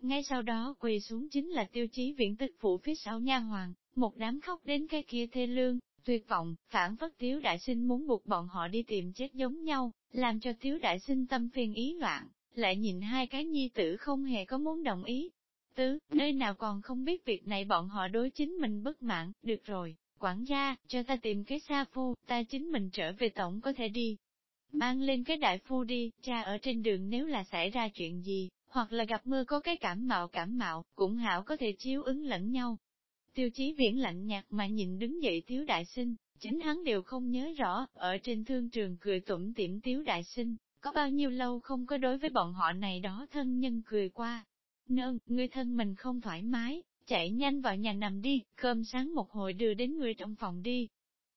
Ngay sau đó quỳ xuống chính là tiêu chí viện tức phụ phía sau nha hoàng, một đám khóc đến cái kia thê lương, tuyệt vọng, phản phất tiếu đại sinh muốn buộc bọn họ đi tìm chết giống nhau, làm cho tiếu đại sinh tâm phiền ý loạn, lại nhìn hai cái nhi tử không hề có muốn đồng ý, tứ, nơi nào còn không biết việc này bọn họ đối chính mình bất mãn, được rồi, quản gia, cho ta tìm cái xa phu, ta chính mình trở về tổng có thể đi. Mang lên cái đại phu đi, cha ở trên đường nếu là xảy ra chuyện gì, hoặc là gặp mưa có cái cảm mạo cảm mạo, cũng hảo có thể chiếu ứng lẫn nhau. Tiêu chí viễn lạnh nhạt mà nhìn đứng dậy thiếu đại sinh, chính hắn đều không nhớ rõ, ở trên thương trường cười tủm tỉm tiếu đại sinh, có bao nhiêu lâu không có đối với bọn họ này đó thân nhân cười qua, Nương, người thân mình không thoải mái, chạy nhanh vào nhà nằm đi, cơm sáng một hồi đưa đến người trong phòng đi.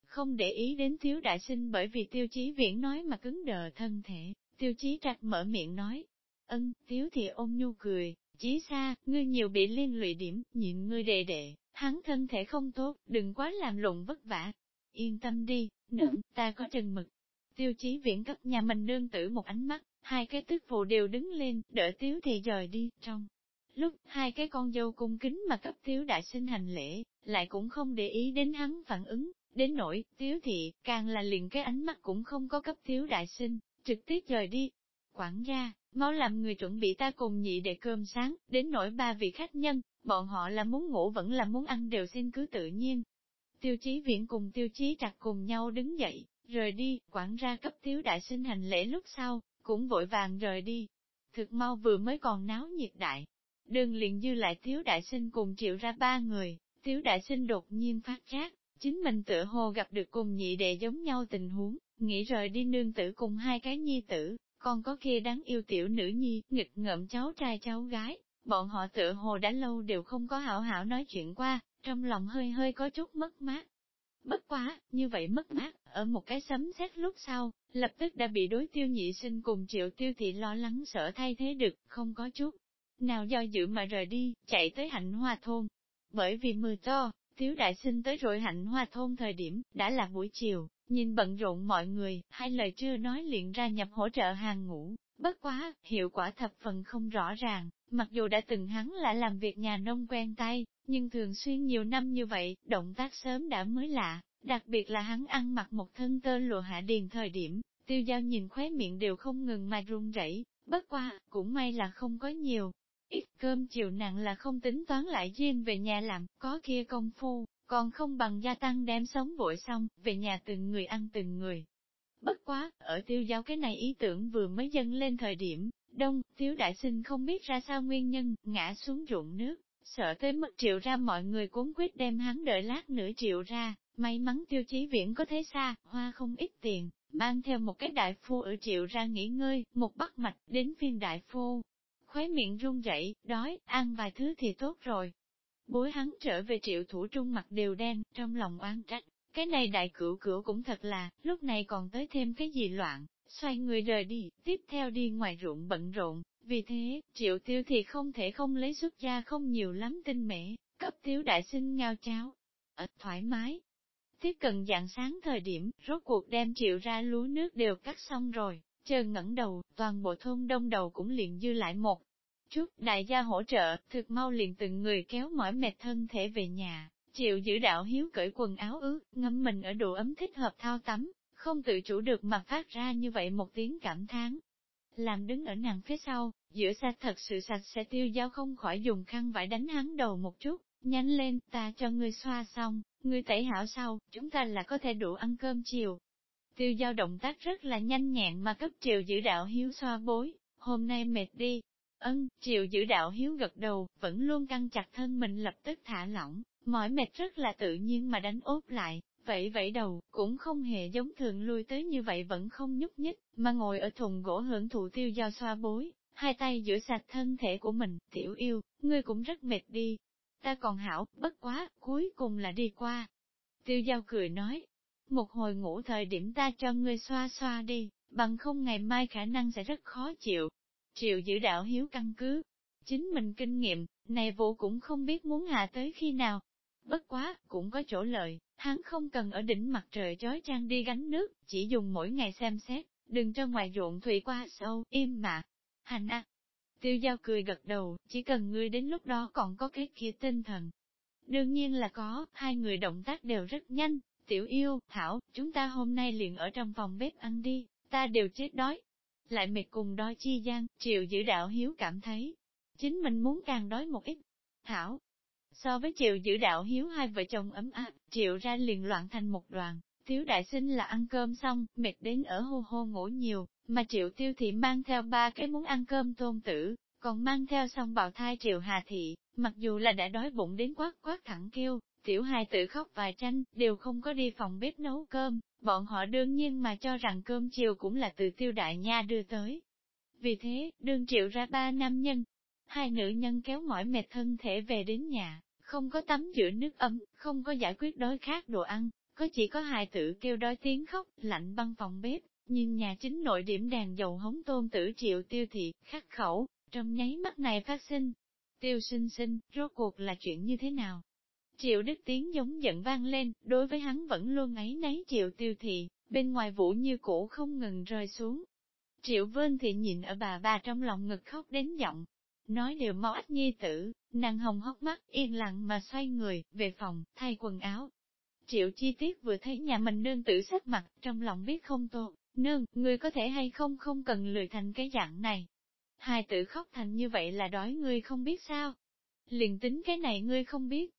Không để ý đến thiếu đại sinh bởi vì tiêu chí viễn nói mà cứng đờ thân thể, tiêu chí trạch mở miệng nói. Ân, thiếu thì ôm nhu cười, chí xa, ngươi nhiều bị liên lụy điểm, nhịn ngươi đệ đệ, hắn thân thể không tốt, đừng quá làm lộn vất vả. Yên tâm đi, nương, ta có chừng mực. Tiêu chí viễn cấp nhà mình nương tử một ánh mắt, hai cái tức phụ đều đứng lên, đỡ tiếu thì rời đi, trong. Lúc hai cái con dâu cung kính mà cấp thiếu đại sinh hành lễ, lại cũng không để ý đến hắn phản ứng, đến nỗi, thiếu thị, càng là liền cái ánh mắt cũng không có cấp thiếu đại sinh, trực tiếp rời đi. Quản gia, mau làm người chuẩn bị ta cùng nhị để cơm sáng, đến nỗi ba vị khách nhân, bọn họ là muốn ngủ vẫn là muốn ăn đều xin cứ tự nhiên. Tiêu chí viện cùng tiêu chí chặt cùng nhau đứng dậy, rời đi, quản gia cấp thiếu đại sinh hành lễ lúc sau, cũng vội vàng rời đi. Thực mau vừa mới còn náo nhiệt đại, Đường liền dư lại thiếu đại sinh cùng triệu ra ba người, thiếu đại sinh đột nhiên phát giác, chính mình tựa hồ gặp được cùng nhị đệ giống nhau tình huống, nghĩ rời đi nương tử cùng hai cái nhi tử, còn có kia đáng yêu tiểu nữ nhi, nghịch ngợm cháu trai cháu gái, bọn họ tựa hồ đã lâu đều không có hảo hảo nói chuyện qua, trong lòng hơi hơi có chút mất mát. Bất quá, như vậy mất mát, ở một cái sấm xét lúc sau, lập tức đã bị đối tiêu nhị sinh cùng triệu tiêu thị lo lắng sợ thay thế được, không có chút. Nào do dự mà rời đi, chạy tới hạnh hoa thôn. Bởi vì mưa to, thiếu đại sinh tới rồi hạnh hoa thôn thời điểm, đã là buổi chiều, nhìn bận rộn mọi người, hai lời chưa nói liền ra nhập hỗ trợ hàng ngũ. Bất quá, hiệu quả thập phần không rõ ràng, mặc dù đã từng hắn là làm việc nhà nông quen tay, nhưng thường xuyên nhiều năm như vậy, động tác sớm đã mới lạ, đặc biệt là hắn ăn mặc một thân tơ lụa hạ điền thời điểm, tiêu giao nhìn khóe miệng đều không ngừng mà run rẩy. bất qua, cũng may là không có nhiều. Ít cơm chiều nặng là không tính toán lại riêng về nhà làm, có kia công phu, còn không bằng gia tăng đem sống vội xong, về nhà từng người ăn từng người. Bất quá, ở tiêu giao cái này ý tưởng vừa mới dâng lên thời điểm, đông, thiếu đại sinh không biết ra sao nguyên nhân, ngã xuống ruộng nước, sợ tới mất triệu ra mọi người cuốn quyết đem hắn đợi lát nữa triệu ra, may mắn tiêu chí viễn có thế xa, hoa không ít tiền, mang theo một cái đại phu ở triệu ra nghỉ ngơi, một bắt mạch đến phiên đại phu. Khóe miệng run rẩy, đói, ăn vài thứ thì tốt rồi. Bối hắn trở về triệu thủ trung mặt đều đen, trong lòng oan trách. Cái này đại cửu cửu cũng thật là, lúc này còn tới thêm cái gì loạn, xoay người rời đi, tiếp theo đi ngoài ruộng bận rộn, vì thế, triệu tiêu thì không thể không lấy xuất ra không nhiều lắm tinh mễ, cấp tiếu đại sinh ngao cháo. Ở thoải mái. Tiếp cận dạng sáng thời điểm, rốt cuộc đem triệu ra lúa nước đều cắt xong rồi, chờ ngẩng đầu, toàn bộ thôn đông đầu cũng liền dư lại một. Chút đại gia hỗ trợ, thực mau liền từng người kéo mỏi mệt thân thể về nhà, chịu giữ đạo hiếu cởi quần áo ướt, ngâm mình ở độ ấm thích hợp thao tắm, không tự chủ được mà phát ra như vậy một tiếng cảm thán. Làm đứng ở nàng phía sau, giữa xa thật sự sạch sẽ tiêu giao không khỏi dùng khăn vải đánh hắn đầu một chút, nhanh lên, ta cho ngươi xoa xong, ngươi tẩy hảo sau, chúng ta là có thể đủ ăn cơm chiều. Tiêu giao động tác rất là nhanh nhẹn mà cấp Triệu giữ đạo hiếu xoa bối, hôm nay mệt đi. Ân, Triệu giữ đạo hiếu gật đầu, vẫn luôn căng chặt thân mình lập tức thả lỏng, mỏi mệt rất là tự nhiên mà đánh ốp lại, vậy vậy đầu, cũng không hề giống thường lui tới như vậy vẫn không nhúc nhích, mà ngồi ở thùng gỗ hưởng thụ tiêu giao xoa bối, hai tay giữa sạch thân thể của mình, tiểu yêu, ngươi cũng rất mệt đi. Ta còn hảo, bất quá, cuối cùng là đi qua. Tiêu giao cười nói, một hồi ngủ thời điểm ta cho ngươi xoa xoa đi, bằng không ngày mai khả năng sẽ rất khó chịu. Triệu giữ đạo hiếu căn cứ, chính mình kinh nghiệm, này vụ cũng không biết muốn hạ tới khi nào. Bất quá, cũng có chỗ lợi, hắn không cần ở đỉnh mặt trời chói chang đi gánh nước, chỉ dùng mỗi ngày xem xét, đừng cho ngoài ruộng thủy qua sâu, im mà. Hành à! Tiêu giao cười gật đầu, chỉ cần ngươi đến lúc đó còn có cái kia tinh thần. Đương nhiên là có, hai người động tác đều rất nhanh, tiểu yêu, thảo, chúng ta hôm nay liền ở trong phòng bếp ăn đi, ta đều chết đói. Lại mệt cùng đói chi gian, triệu giữ đạo hiếu cảm thấy, chính mình muốn càng đói một ít. Thảo, So với triệu giữ đạo hiếu hai vợ chồng ấm áp, triệu ra liền loạn thành một đoàn, tiếu đại sinh là ăn cơm xong, mệt đến ở hô hô ngủ nhiều, mà triệu tiêu thị mang theo ba cái muốn ăn cơm tôn tử, còn mang theo xong bào thai triệu hà thị, mặc dù là đã đói bụng đến quát quát thẳng kêu, tiểu hài tự khóc vài tranh, đều không có đi phòng bếp nấu cơm, bọn họ đương nhiên mà cho rằng cơm chiều cũng là từ tiêu đại nha đưa tới. Vì thế, đương triệu ra ba nam nhân, hai nữ nhân kéo mỏi mệt thân thể về đến nhà, không có tắm giữa nước ấm, không có giải quyết đói khát đồ ăn, có chỉ có hài tử kêu đói tiếng khóc, lạnh băng phòng bếp, nhìn nhà chính nội điểm đèn dầu hống tôn tử triệu tiêu thị, khắc khẩu, trong nháy mắt này phát sinh. Tiêu sinh sinh, rốt cuộc là chuyện như thế nào? Triệu đức tiếng giống giận vang lên, đối với hắn vẫn luôn ấy nấy triệu tiêu thị, bên ngoài vũ như cũ không ngừng rơi xuống. Triệu Vân thị nhìn ở bà bà trong lòng ngực khóc đến giọng, nói đều mau ách nhi tử, nàng hồng hốc mắt, yên lặng mà xoay người, về phòng, thay quần áo. Triệu chi tiết vừa thấy nhà mình nương tử sắc mặt, trong lòng biết không tốt, nương, người có thể hay không không cần lười thành cái dạng này. Hai tử khóc thành như vậy là đói ngươi không biết sao. Liền tính cái này ngươi không biết.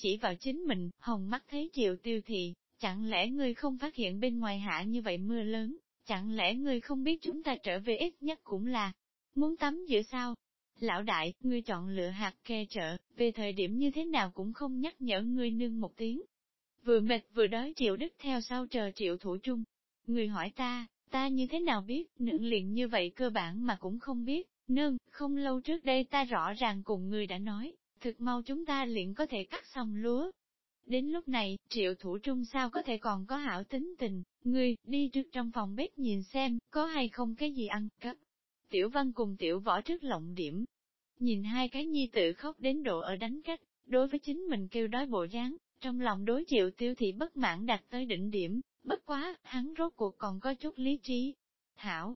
Chỉ vào chính mình, hồng mắt thấy triệu tiêu thị, chẳng lẽ ngươi không phát hiện bên ngoài hạ như vậy mưa lớn, chẳng lẽ ngươi không biết chúng ta trở về ít nhất cũng là, muốn tắm giữa sao, Lão đại, ngươi chọn lựa hạt kê trợ, về thời điểm như thế nào cũng không nhắc nhở ngươi nương một tiếng. Vừa mệt vừa đói triệu đức theo sau chờ triệu thủ trung. Người hỏi ta, ta như thế nào biết, nương liền như vậy cơ bản mà cũng không biết, Nương, không lâu trước đây ta rõ ràng cùng người đã nói, thực mau chúng ta liền có thể cắt xong lúa. Đến lúc này, triệu thủ trung sao có thể còn có hảo tính tình, ngươi, đi trước trong phòng bếp nhìn xem, có hay không cái gì ăn, cấp. Tiểu văn cùng tiểu võ trước lộng điểm. Nhìn hai cái nhi tự khóc đến độ ở đánh cách, đối với chính mình kêu đói bộ dáng, trong lòng đối triệu tiêu thị bất mãn đạt tới đỉnh điểm, bất quá, hắn rốt cuộc còn có chút lý trí. Thảo,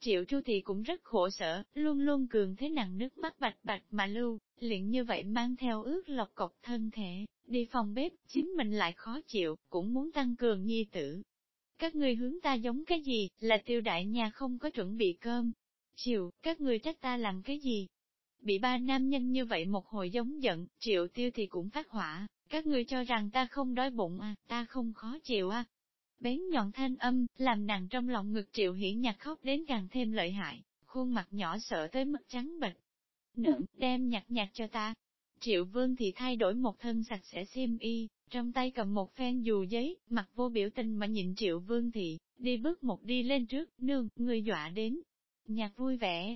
triệu chu thị cũng rất khổ sở, luôn luôn cường thế nặng nước mắt bạch bạch mà lưu, liền như vậy mang theo ước lọc cọc thân thể, đi phòng bếp, chính mình lại khó chịu, cũng muốn tăng cường nhi tử. Các người hướng ta giống cái gì, là tiêu đại nhà không có chuẩn bị cơm. Chiều, các người trách ta làm cái gì? Bị ba nam nhân như vậy một hồi giống giận, triệu tiêu thì cũng phát hỏa, các người cho rằng ta không đói bụng à, ta không khó chịu à. Bén nhọn thanh âm, làm nàng trong lòng ngực triệu hiển nhạc khóc đến càng thêm lợi hại, khuôn mặt nhỏ sợ tới mức trắng bệch. Nữ, đem nhạc nhạc cho ta. Triệu vương thì thay đổi một thân sạch sẽ xiêm y, trong tay cầm một phen dù giấy, mặt vô biểu tình mà nhìn triệu vương thị, đi bước một đi lên trước, nương, người dọa đến. Nhạc vui vẻ,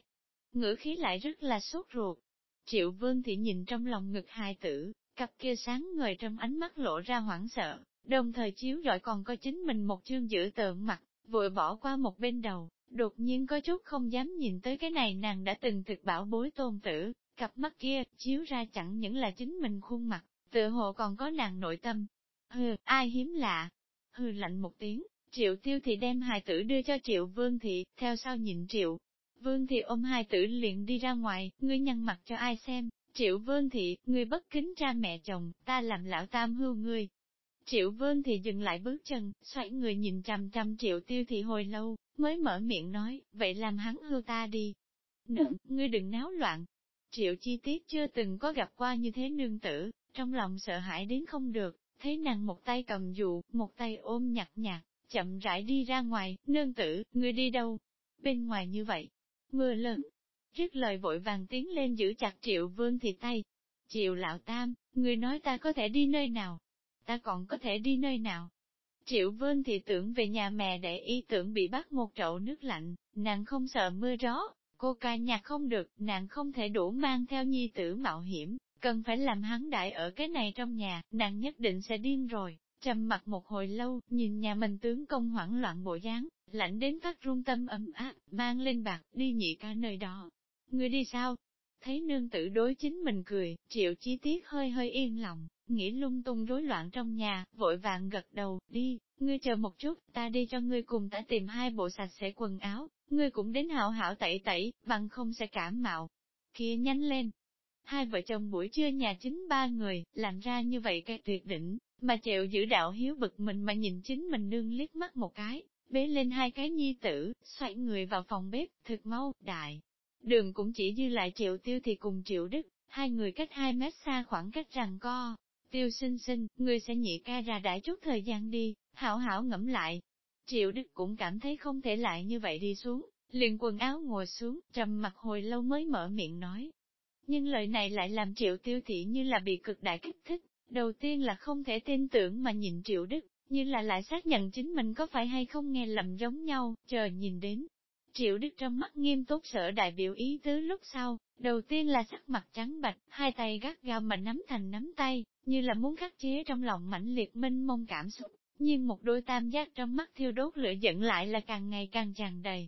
ngữ khí lại rất là sốt ruột. Triệu vương thị nhìn trong lòng ngực hài tử, cặp kia sáng ngời trong ánh mắt lộ ra hoảng sợ, đồng thời chiếu rọi còn có chính mình một chương giữ tượng mặt, vội bỏ qua một bên đầu, đột nhiên có chút không dám nhìn tới cái này nàng đã từng thực bảo bối tôn tử, cặp mắt kia, chiếu ra chẳng những là chính mình khuôn mặt, tựa hồ còn có nàng nội tâm. Hừ, ai hiếm lạ? Hừ lạnh một tiếng, triệu tiêu thì đem hài tử đưa cho triệu vương thị, theo sau nhịn triệu. Vương thị ôm hài tử liền đi ra ngoài, ngươi nhăn mặt cho ai xem, triệu vương thị, ngươi bất kính cha mẹ chồng, ta làm lão tam hưu ngươi. Triệu vương thì dừng lại bước chân, xoay người nhìn chằm chằm triệu tiêu thì hồi lâu, mới mở miệng nói, vậy làm hắn ưu ta đi. Nương, ngươi đừng náo loạn. Triệu chi tiết chưa từng có gặp qua như thế nương tử, trong lòng sợ hãi đến không được, thấy nàng một tay cầm dụ, một tay ôm nhặt nhạt, chậm rãi đi ra ngoài, nương tử, ngươi đi đâu? Bên ngoài như vậy, mưa lớn. Rứt lời vội vàng tiến lên giữ chặt triệu vương thì tay. Triệu lão tam, ngươi nói ta có thể đi nơi nào? Ta còn có thể đi nơi nào? Triệu vương thì tưởng về nhà mẹ để ý tưởng bị bắt một chậu nước lạnh, nàng không sợ mưa gió, cô ca nhạc không được, nàng không thể đủ mang theo nhi tử mạo hiểm, cần phải làm hắn đại ở cái này trong nhà, nàng nhất định sẽ điên rồi. Trầm mặt một hồi lâu, nhìn nhà mình tướng công hoảng loạn bộ dáng, lạnh đến phát run tâm ấm áp, mang lên bạc, đi nhị ca nơi đó. Người đi sao? Thấy nương tử đối chính mình cười, triệu chi tiết hơi hơi yên lòng, nghĩ lung tung rối loạn trong nhà, vội vàng gật đầu, đi, ngươi chờ một chút, ta đi cho ngươi cùng ta tìm hai bộ sạch sẽ quần áo, ngươi cũng đến hảo hảo tẩy tẩy, bằng không sẽ cảm mạo. Kia nhanh lên. Hai vợ chồng buổi trưa nhà chính ba người, làm ra như vậy cái tuyệt đỉnh, mà chịu giữ đạo hiếu bực mình mà nhìn chính mình nương liếc mắt một cái, bế lên hai cái nhi tử, xoay người vào phòng bếp, thực mau, đại. Đường cũng chỉ dư lại triệu tiêu thì cùng triệu đức, hai người cách hai mét xa khoảng cách rằng co. Tiêu sinh sinh, người sẽ nhị ca ra đãi chút thời gian đi, hảo hảo ngẫm lại. Triệu đức cũng cảm thấy không thể lại như vậy đi xuống, liền quần áo ngồi xuống, trầm mặt hồi lâu mới mở miệng nói. Nhưng lời này lại làm triệu tiêu thị như là bị cực đại kích thích, đầu tiên là không thể tin tưởng mà nhìn triệu đức, như là lại xác nhận chính mình có phải hay không nghe lầm giống nhau, chờ nhìn đến. Triệu Đức trong mắt nghiêm túc sở đại biểu ý tứ lúc sau, đầu tiên là sắc mặt trắng bạch, hai tay gắt gao mà nắm thành nắm tay, như là muốn khắc chế trong lòng mãnh liệt minh mông cảm xúc, nhưng một đôi tam giác trong mắt thiêu đốt lửa giận lại là càng ngày càng tràn đầy.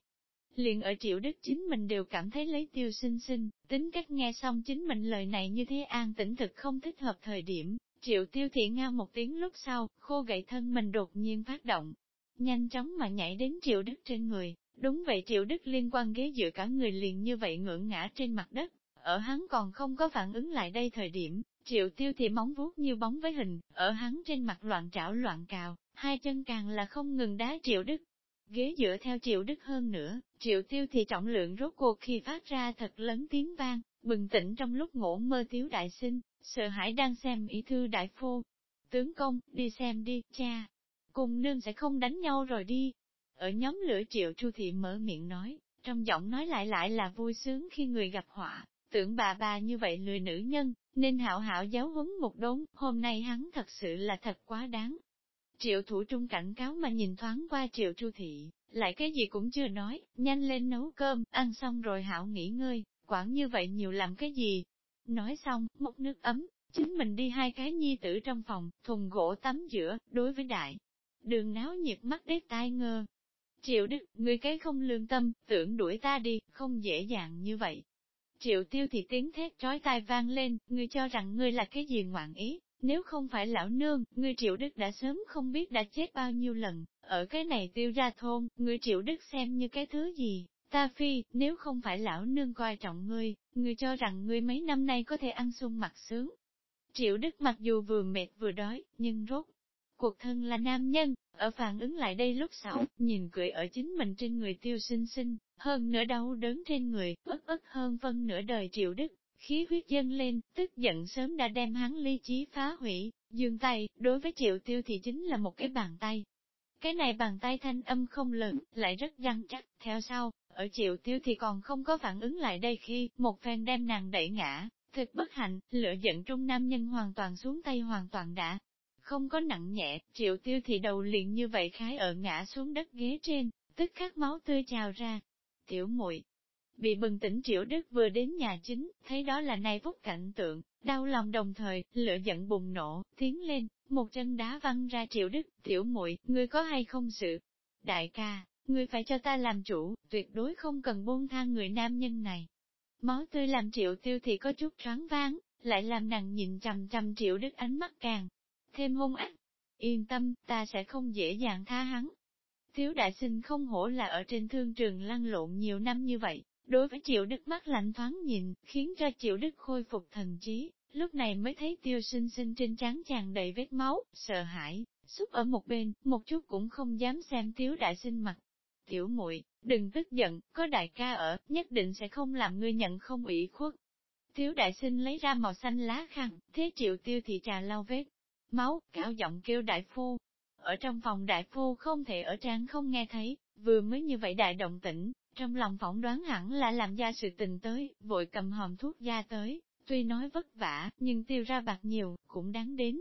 Liền ở triệu đức chính mình đều cảm thấy lấy tiêu sinh sinh, tính cách nghe xong chính mình lời này như thế an tĩnh thực không thích hợp thời điểm, Triệu tiêu thị nga một tiếng lúc sau, khô gậy thân mình đột nhiên phát động, nhanh chóng mà nhảy đến triệu đức trên người, đúng vậy triệu đức liên quan ghế dựa cả người liền như vậy ngưỡng ngã trên mặt đất, ở hắn còn không có phản ứng lại đây thời điểm, triệu tiêu thì móng vuốt như bóng với hình, ở hắn trên mặt loạn trảo loạn cào, hai chân càng là không ngừng đá triệu đức. Ghế dựa theo triệu đức hơn nữa, triệu tiêu thì trọng lượng rốt cuộc khi phát ra thật lớn tiếng vang, bừng tỉnh trong lúc ngủ mơ tiếu đại sinh, sợ hãi đang xem ý thư đại phu. Tướng công, đi xem đi, cha. Cùng nương sẽ không đánh nhau rồi đi. Ở nhóm lửa triệu chu thị mở miệng nói, trong giọng nói lại lại là vui sướng khi người gặp họa, tưởng bà bà như vậy lười nữ nhân, nên hảo hảo giáo huấn một đốn, hôm nay hắn thật sự là thật quá đáng. Triệu thủ trung cảnh cáo mà nhìn thoáng qua triệu chu thị, lại cái gì cũng chưa nói, nhanh lên nấu cơm, ăn xong rồi hảo nghỉ ngơi, quản như vậy nhiều làm cái gì. Nói xong, múc nước ấm, chính mình đi hai cái nhi tử trong phòng, thùng gỗ tắm giữa, đối với đại. Đường náo nhiệt mắt đét tai ngơ. Triệu Đức, người cái không lương tâm, tưởng đuổi ta đi, không dễ dàng như vậy. Triệu tiêu thì tiếng thét trói tai vang lên, ngươi cho rằng ngươi là cái gì ngoạn ý, nếu không phải lão nương, ngươi triệu đức đã sớm không biết đã chết bao nhiêu lần, ở cái này tiêu ra thôn, ngươi triệu đức xem như cái thứ gì, ta phi, nếu không phải lão nương coi trọng ngươi, ngươi cho rằng ngươi mấy năm nay có thể ăn sung mặc sướng. Triệu đức mặc dù vừa mệt vừa đói, nhưng rốt. Cuộc thân là nam nhân, ở phản ứng lại đây lúc sau, nhìn cười ở chính mình trên người tiêu sinh sinh, hơn nửa đau đớn trên người, ức ức hơn vân nửa đời triệu đức, khí huyết dâng lên, tức giận sớm đã đem hắn ly trí phá hủy, dương tay, đối với triệu tiêu thì chính là một cái bàn tay. Cái này bàn tay thanh âm không lớn, lại rất răng chắc, theo sau, ở triệu tiêu thì còn không có phản ứng lại đây khi một phen đem nàng đẩy ngã, thực bất hạnh, lửa giận trung nam nhân hoàn toàn xuống tay hoàn toàn đã. Không có nặng nhẹ, triệu tiêu thì đầu liền như vậy khái ở ngã xuống đất ghế trên, tức khắc máu tươi trào ra. Tiểu muội Bị bừng tỉnh triệu đức vừa đến nhà chính, thấy đó là nay phúc cảnh tượng, đau lòng đồng thời, lửa giận bùng nổ, tiến lên, một chân đá văng ra triệu đức, tiểu muội ngươi có hay không sự? Đại ca, ngươi phải cho ta làm chủ, tuyệt đối không cần buông tha người nam nhân này. Máu tươi làm triệu tiêu thì có chút choáng váng, lại làm nàng nhìn chằm chằm triệu đức ánh mắt càng thêm hung ác. Yên tâm, ta sẽ không dễ dàng tha hắn. Thiếu đại sinh không hổ là ở trên thương trường lăn lộn nhiều năm như vậy, Đối với triệu đức mắt lạnh thoáng nhìn, khiến cho triệu đức khôi phục thần trí, lúc này mới thấy tiêu sinh sinh trên trán chàng đầy vết máu, sợ hãi, xúc ở một bên, một chút cũng không dám xem thiếu đại sinh mặt. Tiểu muội đừng tức giận, có đại ca ở, nhất định sẽ không làm ngươi nhận không ủy khuất. thiếu đại sinh lấy ra màu xanh lá khăn, thế triệu tiêu thị trà lau vết. Máu, cảo giọng kêu đại phu. Ở trong phòng đại phu không thể ở trang không nghe thấy, vừa mới như vậy đại động tĩnh, trong lòng phỏng đoán hẳn là làm ra sự tình tới, vội cầm hòm thuốc ra tới, tuy nói vất vả, nhưng tiêu ra bạc nhiều, cũng đáng đến.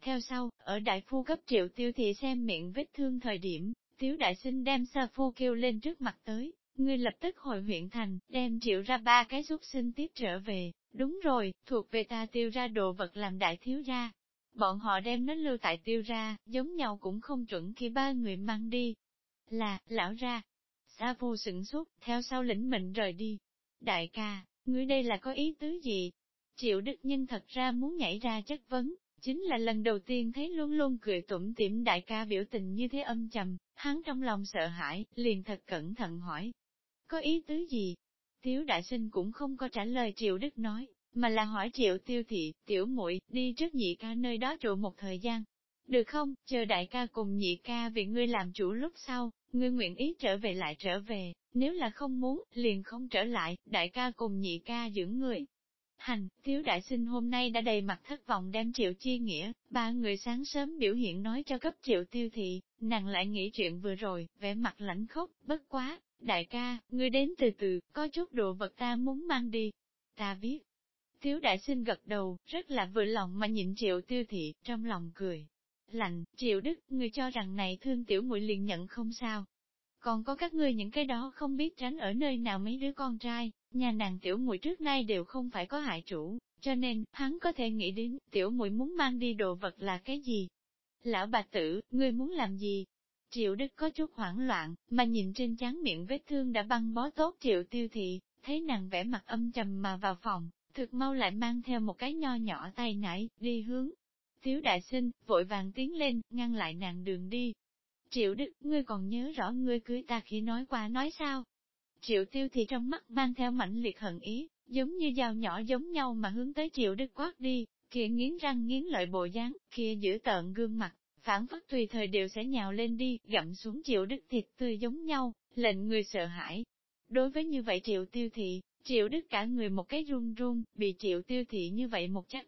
Theo sau, ở đại phu cấp triệu tiêu thị xem miệng vết thương thời điểm, tiếu đại sinh đem sa phu kêu lên trước mặt tới, ngươi lập tức hồi huyện thành, đem triệu ra ba cái xuất sinh tiếp trở về, đúng rồi, thuộc về ta tiêu ra đồ vật làm đại thiếu ra. Bọn họ đem nó lưu tại tiêu ra, giống nhau cũng không chuẩn khi ba người mang đi. Là, lão ra, Sa vô sửng suốt, theo sau lĩnh mệnh rời đi. Đại ca, ngươi đây là có ý tứ gì? Triệu Đức Nhân thật ra muốn nhảy ra chất vấn, chính là lần đầu tiên thấy luôn luôn cười tủm tỉm đại ca biểu tình như thế âm trầm, hắn trong lòng sợ hãi, liền thật cẩn thận hỏi. Có ý tứ gì? Tiếu đại sinh cũng không có trả lời Triệu Đức nói, mà là hỏi Triệu Tiêu Thị, tiểu muội đi trước nhị ca nơi đó trụ một thời gian. Được không, chờ đại ca cùng nhị ca vì ngươi làm chủ lúc sau, Ngươi nguyện ý trở về lại trở về, nếu là không muốn, liền không trở lại, đại ca cùng nhị ca dưỡng người. Hành, thiếu đại sinh hôm nay đã đầy mặt thất vọng đem triệu chi nghĩa, ba người sáng sớm biểu hiện nói cho cấp triệu tiêu thị, nàng lại nghĩ chuyện vừa rồi, vẻ mặt lãnh khốc, bất quá, đại ca, ngươi đến từ từ, có chút đồ vật ta muốn mang đi. Ta biết. Thiếu đại sinh gật đầu, rất là vừa lòng mà nhịn triệu tiêu thị, trong lòng cười lạnh, triệu đức, người cho rằng này thương tiểu muội liền nhận không sao. Còn có các ngươi những cái đó không biết tránh ở nơi nào mấy đứa con trai, nhà nàng tiểu muội trước nay đều không phải có hại chủ, cho nên, hắn có thể nghĩ đến, tiểu muội muốn mang đi đồ vật là cái gì. Lão bà tử, ngươi muốn làm gì? Triệu Đức có chút hoảng loạn, mà nhìn trên chán miệng vết thương đã băng bó tốt Triệu Tiêu Thị, thấy nàng vẻ mặt âm trầm mà vào phòng, thực mau lại mang theo một cái nho nhỏ tay nải, đi hướng Tiếu đại sinh, vội vàng tiến lên, ngăn lại nàng đường đi. Triệu Đức, ngươi còn nhớ rõ ngươi cưới ta khi nói qua nói sao? Triệu tiêu thì trong mắt mang theo mãnh liệt hận ý, giống như dao nhỏ giống nhau mà hướng tới triệu Đức quát đi, kia nghiến răng nghiến lợi bộ dáng, kia giữ tợn gương mặt, phản phất tùy thời đều sẽ nhào lên đi, gặm xuống triệu Đức thịt tươi giống nhau, lệnh người sợ hãi. Đối với như vậy triệu tiêu thị, triệu Đức cả người một cái run run, bị triệu tiêu thị như vậy một chắc,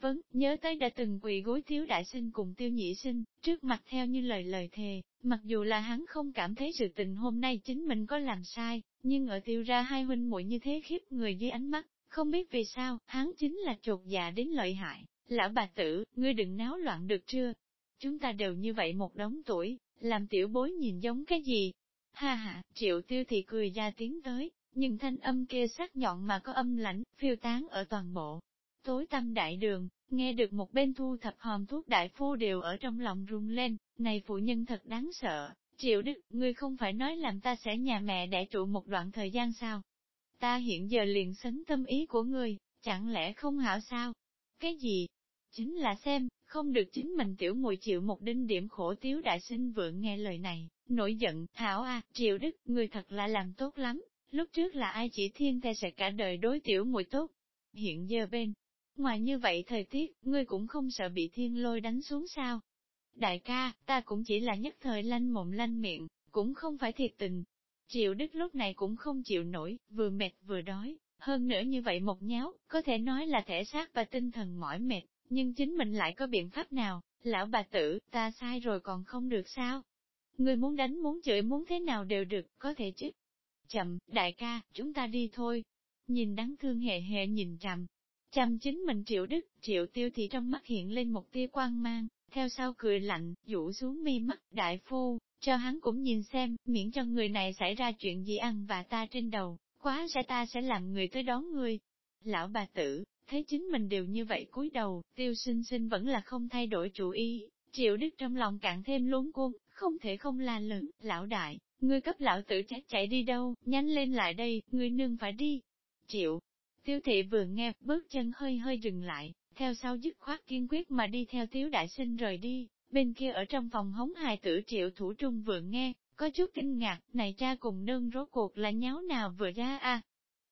vấn, nhớ tới đã từng quỳ gối thiếu đại sinh cùng tiêu nhị sinh, trước mặt theo như lời lời thề, mặc dù là hắn không cảm thấy sự tình hôm nay chính mình có làm sai, nhưng ở tiêu ra hai huynh muội như thế khiếp người dưới ánh mắt, không biết vì sao, hắn chính là chột dạ đến lợi hại. Lão bà tử, ngươi đừng náo loạn được chưa? chúng ta đều như vậy một đống tuổi, làm tiểu bối nhìn giống cái gì? Ha ha, triệu tiêu thì cười ra tiếng tới, nhưng thanh âm kia sắc nhọn mà có âm lãnh, phiêu tán ở toàn bộ. Tối tâm đại đường, nghe được một bên thu thập hòm thuốc đại phu đều ở trong lòng rung lên, này phụ nhân thật đáng sợ, triệu đức, ngươi không phải nói làm ta sẽ nhà mẹ đẻ trụ một đoạn thời gian sao? Ta hiện giờ liền sấn tâm ý của ngươi, chẳng lẽ không hảo sao? Cái gì? Chính là xem, không được chính mình tiểu mùi chịu một đinh điểm khổ tiếu đại sinh vượng nghe lời này, nổi giận, thảo a triệu đức, người thật là làm tốt lắm, lúc trước là ai chỉ thiên ta sẽ cả đời đối tiểu mùi tốt. Hiện giờ bên, ngoài như vậy thời tiết, ngươi cũng không sợ bị thiên lôi đánh xuống sao. Đại ca, ta cũng chỉ là nhất thời lanh mộng lanh miệng, cũng không phải thiệt tình. Triệu Đức lúc này cũng không chịu nổi, vừa mệt vừa đói, hơn nữa như vậy một nháo, có thể nói là thể xác và tinh thần mỏi mệt, nhưng chính mình lại có biện pháp nào, lão bà tử, ta sai rồi còn không được sao? Người muốn đánh muốn chửi muốn thế nào đều được, có thể chứ? Chậm, đại ca, chúng ta đi thôi. Nhìn đáng thương hề hề nhìn chậm chậm chính mình triệu đức, triệu tiêu thì trong mắt hiện lên một tia quang mang, theo sau cười lạnh, rũ xuống mi mắt, đại phu, cho hắn cũng nhìn xem, miễn cho người này xảy ra chuyện gì ăn và ta trên đầu, quá sẽ ta sẽ làm người tới đón người. Lão bà tử, thấy chính mình đều như vậy cúi đầu, tiêu sinh sinh vẫn là không thay đổi chủ ý, triệu đức trong lòng cạn thêm luống cuốn, không thể không la lớn, lão đại, ngươi cấp lão tử chết chạy đi đâu, nhanh lên lại đây, ngươi nương phải đi. Triệu, tiêu thị vừa nghe, bước chân hơi hơi dừng lại, theo sau dứt khoát kiên quyết mà đi theo tiếu đại sinh rời đi, bên kia ở trong phòng hống hài tử triệu thủ trung vừa nghe, có chút kinh ngạc, này cha cùng nương rốt cuộc là nháo nào vừa ra à.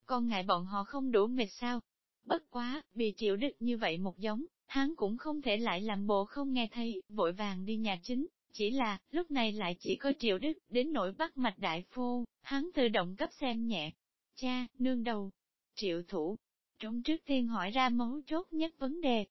Con ngại bọn họ không đủ mệt sao, Bất quá, bị triệu đức như vậy một giống, hắn cũng không thể lại làm bộ không nghe thấy, vội vàng đi nhà chính, chỉ là, lúc này lại chỉ có triệu đức, đến nỗi bắt mạch đại phu, hắn tự động cấp xem nhẹ. Cha, nương đầu, triệu thủ, trong trước tiên hỏi ra mấu chốt nhất vấn đề.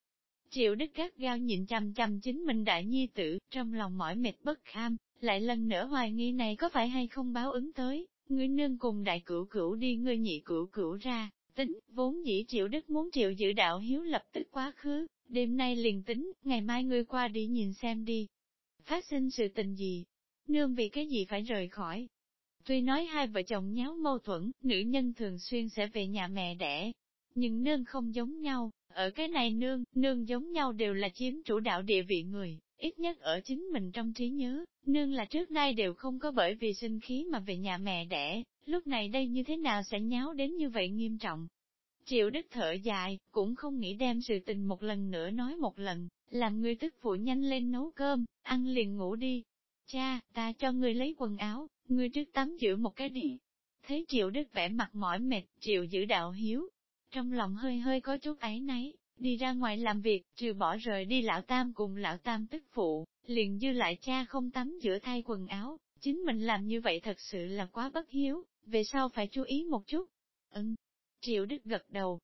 Triệu đức gắt gao nhìn chằm chằm chính mình đại nhi tử, trong lòng mỏi mệt bất kham, lại lần nữa hoài nghi này có phải hay không báo ứng tới, ngươi nương cùng đại cửu cửu đi ngươi nhị cửu cửu ra, Tính, vốn dĩ triệu đức muốn triệu giữ đạo hiếu lập tức quá khứ, đêm nay liền tính, ngày mai ngươi qua đi nhìn xem đi. Phát sinh sự tình gì? Nương vì cái gì phải rời khỏi? Tuy nói hai vợ chồng nháo mâu thuẫn, nữ nhân thường xuyên sẽ về nhà mẹ đẻ, nhưng nương không giống nhau, ở cái này nương, nương giống nhau đều là chiếm chủ đạo địa vị người, ít nhất ở chính mình trong trí nhớ, nương là trước nay đều không có bởi vì sinh khí mà về nhà mẹ đẻ, lúc này đây như thế nào sẽ nháo đến như vậy nghiêm trọng. Triệu Đức thở dài, cũng không nghĩ đem sự tình một lần nữa nói một lần, làm người tức phụ nhanh lên nấu cơm, ăn liền ngủ đi. Cha, ta cho ngươi lấy quần áo, ngươi trước tắm giữa một cái đi. Thấy Triệu Đức vẻ mặt mỏi mệt, Triệu giữ đạo hiếu. Trong lòng hơi hơi có chút ấy nấy, đi ra ngoài làm việc, trừ bỏ rời đi lão tam cùng lão tam tức phụ, liền dư lại cha không tắm giữa thay quần áo, chính mình làm như vậy thật sự là quá bất hiếu về sau phải chú ý một chút. Ừm, triệu đức gật đầu.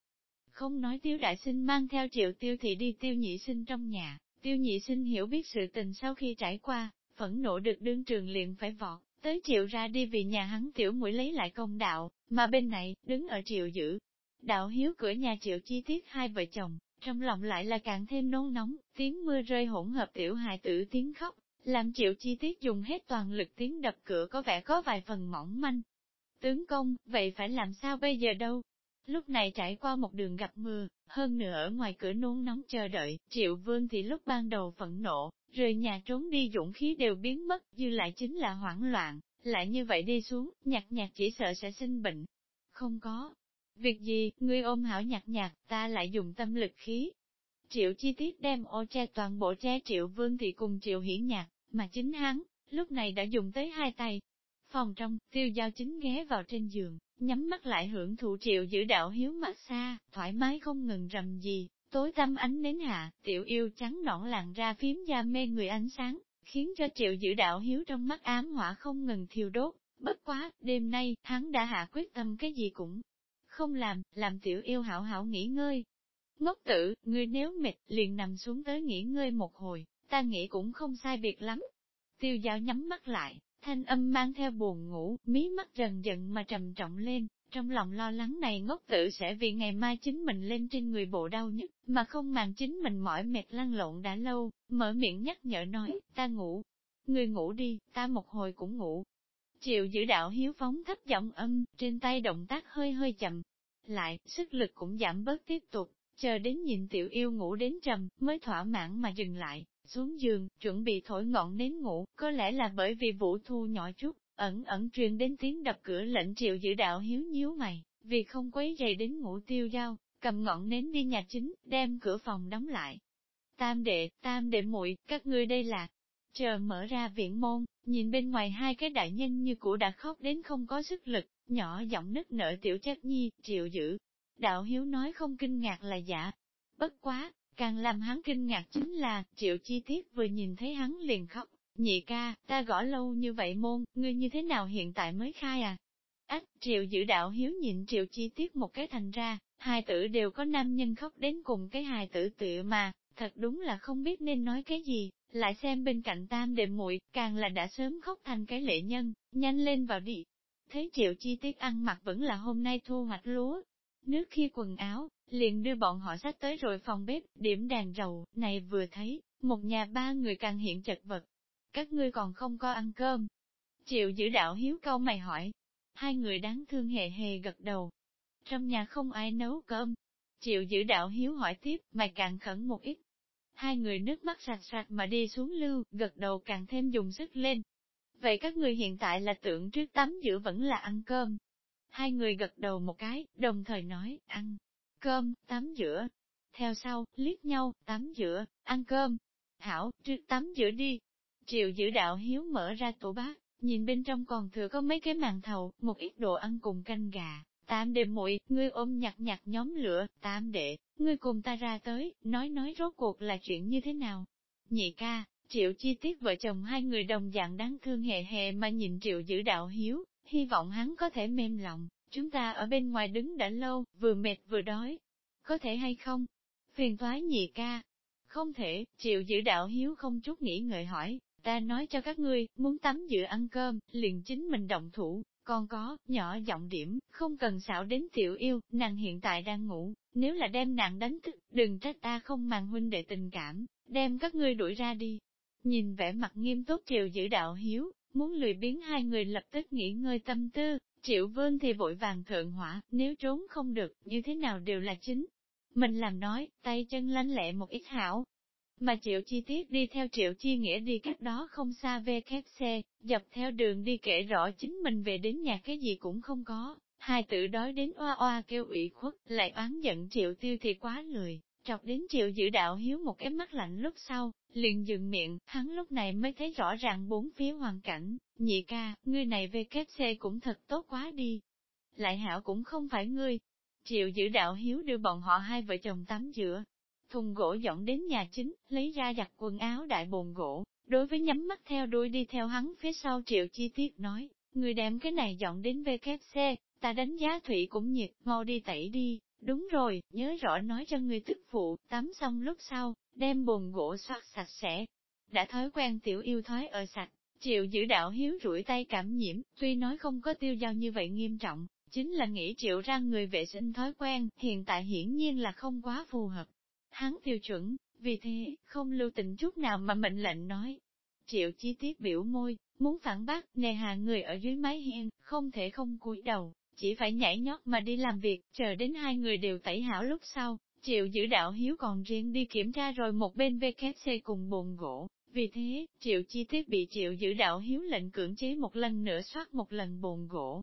Không nói tiêu đại sinh mang theo triệu tiêu thị đi tiêu nhị sinh trong nhà, tiêu nhị sinh hiểu biết sự tình sau khi trải qua, phẫn nộ được đương trường liền phải vọt, tới triệu ra đi vì nhà hắn tiểu mũi lấy lại công đạo, mà bên này, đứng ở triệu giữ. Đạo hiếu cửa nhà triệu chi tiết hai vợ chồng, trong lòng lại là càng thêm nôn nóng, tiếng mưa rơi hỗn hợp tiểu hài tử tiếng khóc, làm triệu chi tiết dùng hết toàn lực tiếng đập cửa có vẻ có vài phần mỏng manh, Tướng công, vậy phải làm sao bây giờ đâu? Lúc này trải qua một đường gặp mưa, hơn nữa ở ngoài cửa nôn nóng chờ đợi, triệu vương thì lúc ban đầu phẫn nộ, rời nhà trốn đi dũng khí đều biến mất, dư lại chính là hoảng loạn, lại như vậy đi xuống, nhạc nhạt chỉ sợ sẽ sinh bệnh. Không có. Việc gì, ngươi ôm hảo nhạc nhạt, ta lại dùng tâm lực khí. Triệu chi tiết đem ô che toàn bộ che triệu vương thì cùng triệu hiển nhạc, mà chính hắn, lúc này đã dùng tới hai tay, Phòng trong, tiêu giao chính ghé vào trên giường, nhắm mắt lại hưởng thụ triệu giữ đạo hiếu mà xa, thoải mái không ngừng rầm gì, tối tăm ánh nến hạ, tiểu yêu trắng nõn làn ra phím da mê người ánh sáng, khiến cho triệu giữ đạo hiếu trong mắt ám hỏa không ngừng thiêu đốt. Bất quá, đêm nay, hắn đã hạ quyết tâm cái gì cũng không làm, làm tiểu yêu hảo hảo nghỉ ngơi. Ngốc tử, ngươi nếu mệt, liền nằm xuống tới nghỉ ngơi một hồi, ta nghĩ cũng không sai biệt lắm. Tiêu giao nhắm mắt lại, thanh âm mang theo buồn ngủ, mí mắt dần dần mà trầm trọng lên, Trong lòng lo lắng này ngốc tử sẽ vì ngày mai chính mình lên trên người bộ đau nhất, mà không màng chính mình mỏi mệt lăn lộn đã lâu, mở miệng nhắc nhở nói, ta ngủ. Người ngủ đi, ta một hồi cũng ngủ. Chiều giữ đạo hiếu phóng thấp giọng âm, trên tay động tác hơi hơi chậm. Lại, sức lực cũng giảm bớt tiếp tục, chờ đến nhìn tiểu yêu ngủ đến trầm, mới thỏa mãn mà dừng lại, xuống giường, chuẩn bị thổi ngọn nến ngủ, có lẽ là bởi vì vũ thu nhỏ chút, ẩn ẩn truyền đến tiếng đập cửa lệnh triệu giữ đạo hiếu nhíu mày, vì không quấy rầy đến ngủ tiêu dao, cầm ngọn nến đi nhà chính, đem cửa phòng đóng lại. Tam đệ, tam đệ muội, các ngươi đây là, chờ mở ra viện môn, nhìn bên ngoài hai cái đại nhân như cũ đã khóc đến không có sức lực, nhỏ giọng nức nở tiểu chất nhi, triệu giữ. Đạo hiếu nói không kinh ngạc là giả. Bất quá, càng làm hắn kinh ngạc chính là, triệu chi tiết vừa nhìn thấy hắn liền khóc, Nhị ca, ta gõ lâu như vậy môn, ngươi như thế nào hiện tại mới khai à? Ách, triệu giữ đạo hiếu nhịn triệu chi tiết một cái thành ra, hai tử đều có nam nhân khóc đến cùng cái hài tử tự mà, thật đúng là không biết nên nói cái gì, lại xem bên cạnh tam đệm muội càng là đã sớm khóc thành cái lệ nhân, nhanh lên vào đi. Thấy triệu chi tiết ăn mặc vẫn là hôm nay thu hoạch lúa, nước khi quần áo, liền đưa bọn họ sách tới rồi phòng bếp, điểm đàn dầu này vừa thấy, một nhà ba người càng hiện chật vật, các ngươi còn không có ăn cơm. Triệu giữ đạo hiếu câu mày hỏi. Hai người đáng thương hề hề gật đầu. Trong nhà không ai nấu cơm. Triệu giữ đạo hiếu hỏi tiếp, mày càng khẩn một ít. Hai người nước mắt sạch sạch mà đi xuống lưu, gật đầu càng thêm dùng sức lên. Vậy các người hiện tại là tưởng trước tắm giữa vẫn là ăn cơm. Hai người gật đầu một cái, đồng thời nói, ăn cơm, tắm giữa. Theo sau, liếc nhau, tắm giữa, ăn cơm. Hảo, trước tắm giữa đi, Triệu giữ đạo hiếu mở ra tủ bát, nhìn bên trong còn thừa có mấy cái màn thầu, một ít đồ ăn cùng canh gà. Tam đệ muội, ngươi ôm nhặt nhặt nhóm lửa, tam đệ, ngươi cùng ta ra tới, nói nói rốt cuộc là chuyện như thế nào. Nhị ca, triệu chi tiết vợ chồng hai người đồng dạng đáng thương hề hề mà nhìn triệu giữ đạo hiếu, hy vọng hắn có thể mềm lòng, chúng ta ở bên ngoài đứng đã lâu, vừa mệt vừa đói. Có thể hay không? Phiền toái nhị ca. Không thể, triệu giữ đạo hiếu không chút nghĩ ngợi hỏi, Ta nói cho các ngươi, muốn tắm giữa ăn cơm, liền chính mình động thủ, còn có, nhỏ giọng điểm, không cần xạo đến tiểu yêu, nàng hiện tại đang ngủ, nếu là đem nàng đánh thức, đừng trách ta không màng huynh đệ tình cảm, đem các ngươi đuổi ra đi. Nhìn vẻ mặt nghiêm túc triệu giữ đạo hiếu, muốn lười biến hai người lập tức nghỉ ngơi tâm tư, triệu vương thì vội vàng thượng hỏa, nếu trốn không được, như thế nào đều là chính. Mình làm nói, tay chân lanh lẹ một ít hảo, mà triệu chi tiết đi theo triệu chi nghĩa đi cách đó không xa về khép xe, dọc theo đường đi kể rõ chính mình về đến nhà cái gì cũng không có, hai tự đói đến oa oa kêu ủy khuất, lại oán giận triệu tiêu thì quá lười, trọc đến triệu giữ đạo hiếu một cái mắt lạnh lúc sau, liền dừng miệng, hắn lúc này mới thấy rõ ràng bốn phía hoàn cảnh, nhị ca, ngươi này về xe cũng thật tốt quá đi. Lại hảo cũng không phải ngươi. Triệu giữ đạo hiếu đưa bọn họ hai vợ chồng tắm giữa, thùng gỗ dọn đến nhà chính, lấy ra giặt quần áo đại bồn gỗ, đối với nhắm mắt theo đuôi đi theo hắn phía sau triệu chi tiết nói, người đem cái này dọn đến VKC, ta đánh giá thủy cũng nhiệt, mau đi tẩy đi, đúng rồi, nhớ rõ nói cho người tức phụ, tắm xong lúc sau, đem bồn gỗ soát sạch sẽ. Đã thói quen tiểu yêu thói ở sạch, triệu giữ đạo hiếu rủi tay cảm nhiễm, tuy nói không có tiêu giao như vậy nghiêm trọng, chính là nghĩ triệu ra người vệ sinh thói quen, hiện tại hiển nhiên là không quá phù hợp hắn tiêu chuẩn, vì thế, không lưu tình chút nào mà mệnh lệnh nói. Triệu chi tiết biểu môi, muốn phản bác, nề hà người ở dưới mái hiên, không thể không cúi đầu, chỉ phải nhảy nhót mà đi làm việc, chờ đến hai người đều tẩy hảo lúc sau, triệu giữ đạo hiếu còn riêng đi kiểm tra rồi một bên VKC cùng bồn gỗ. Vì thế, triệu chi tiết bị triệu giữ đạo hiếu lệnh cưỡng chế một lần nữa soát một lần bồn gỗ,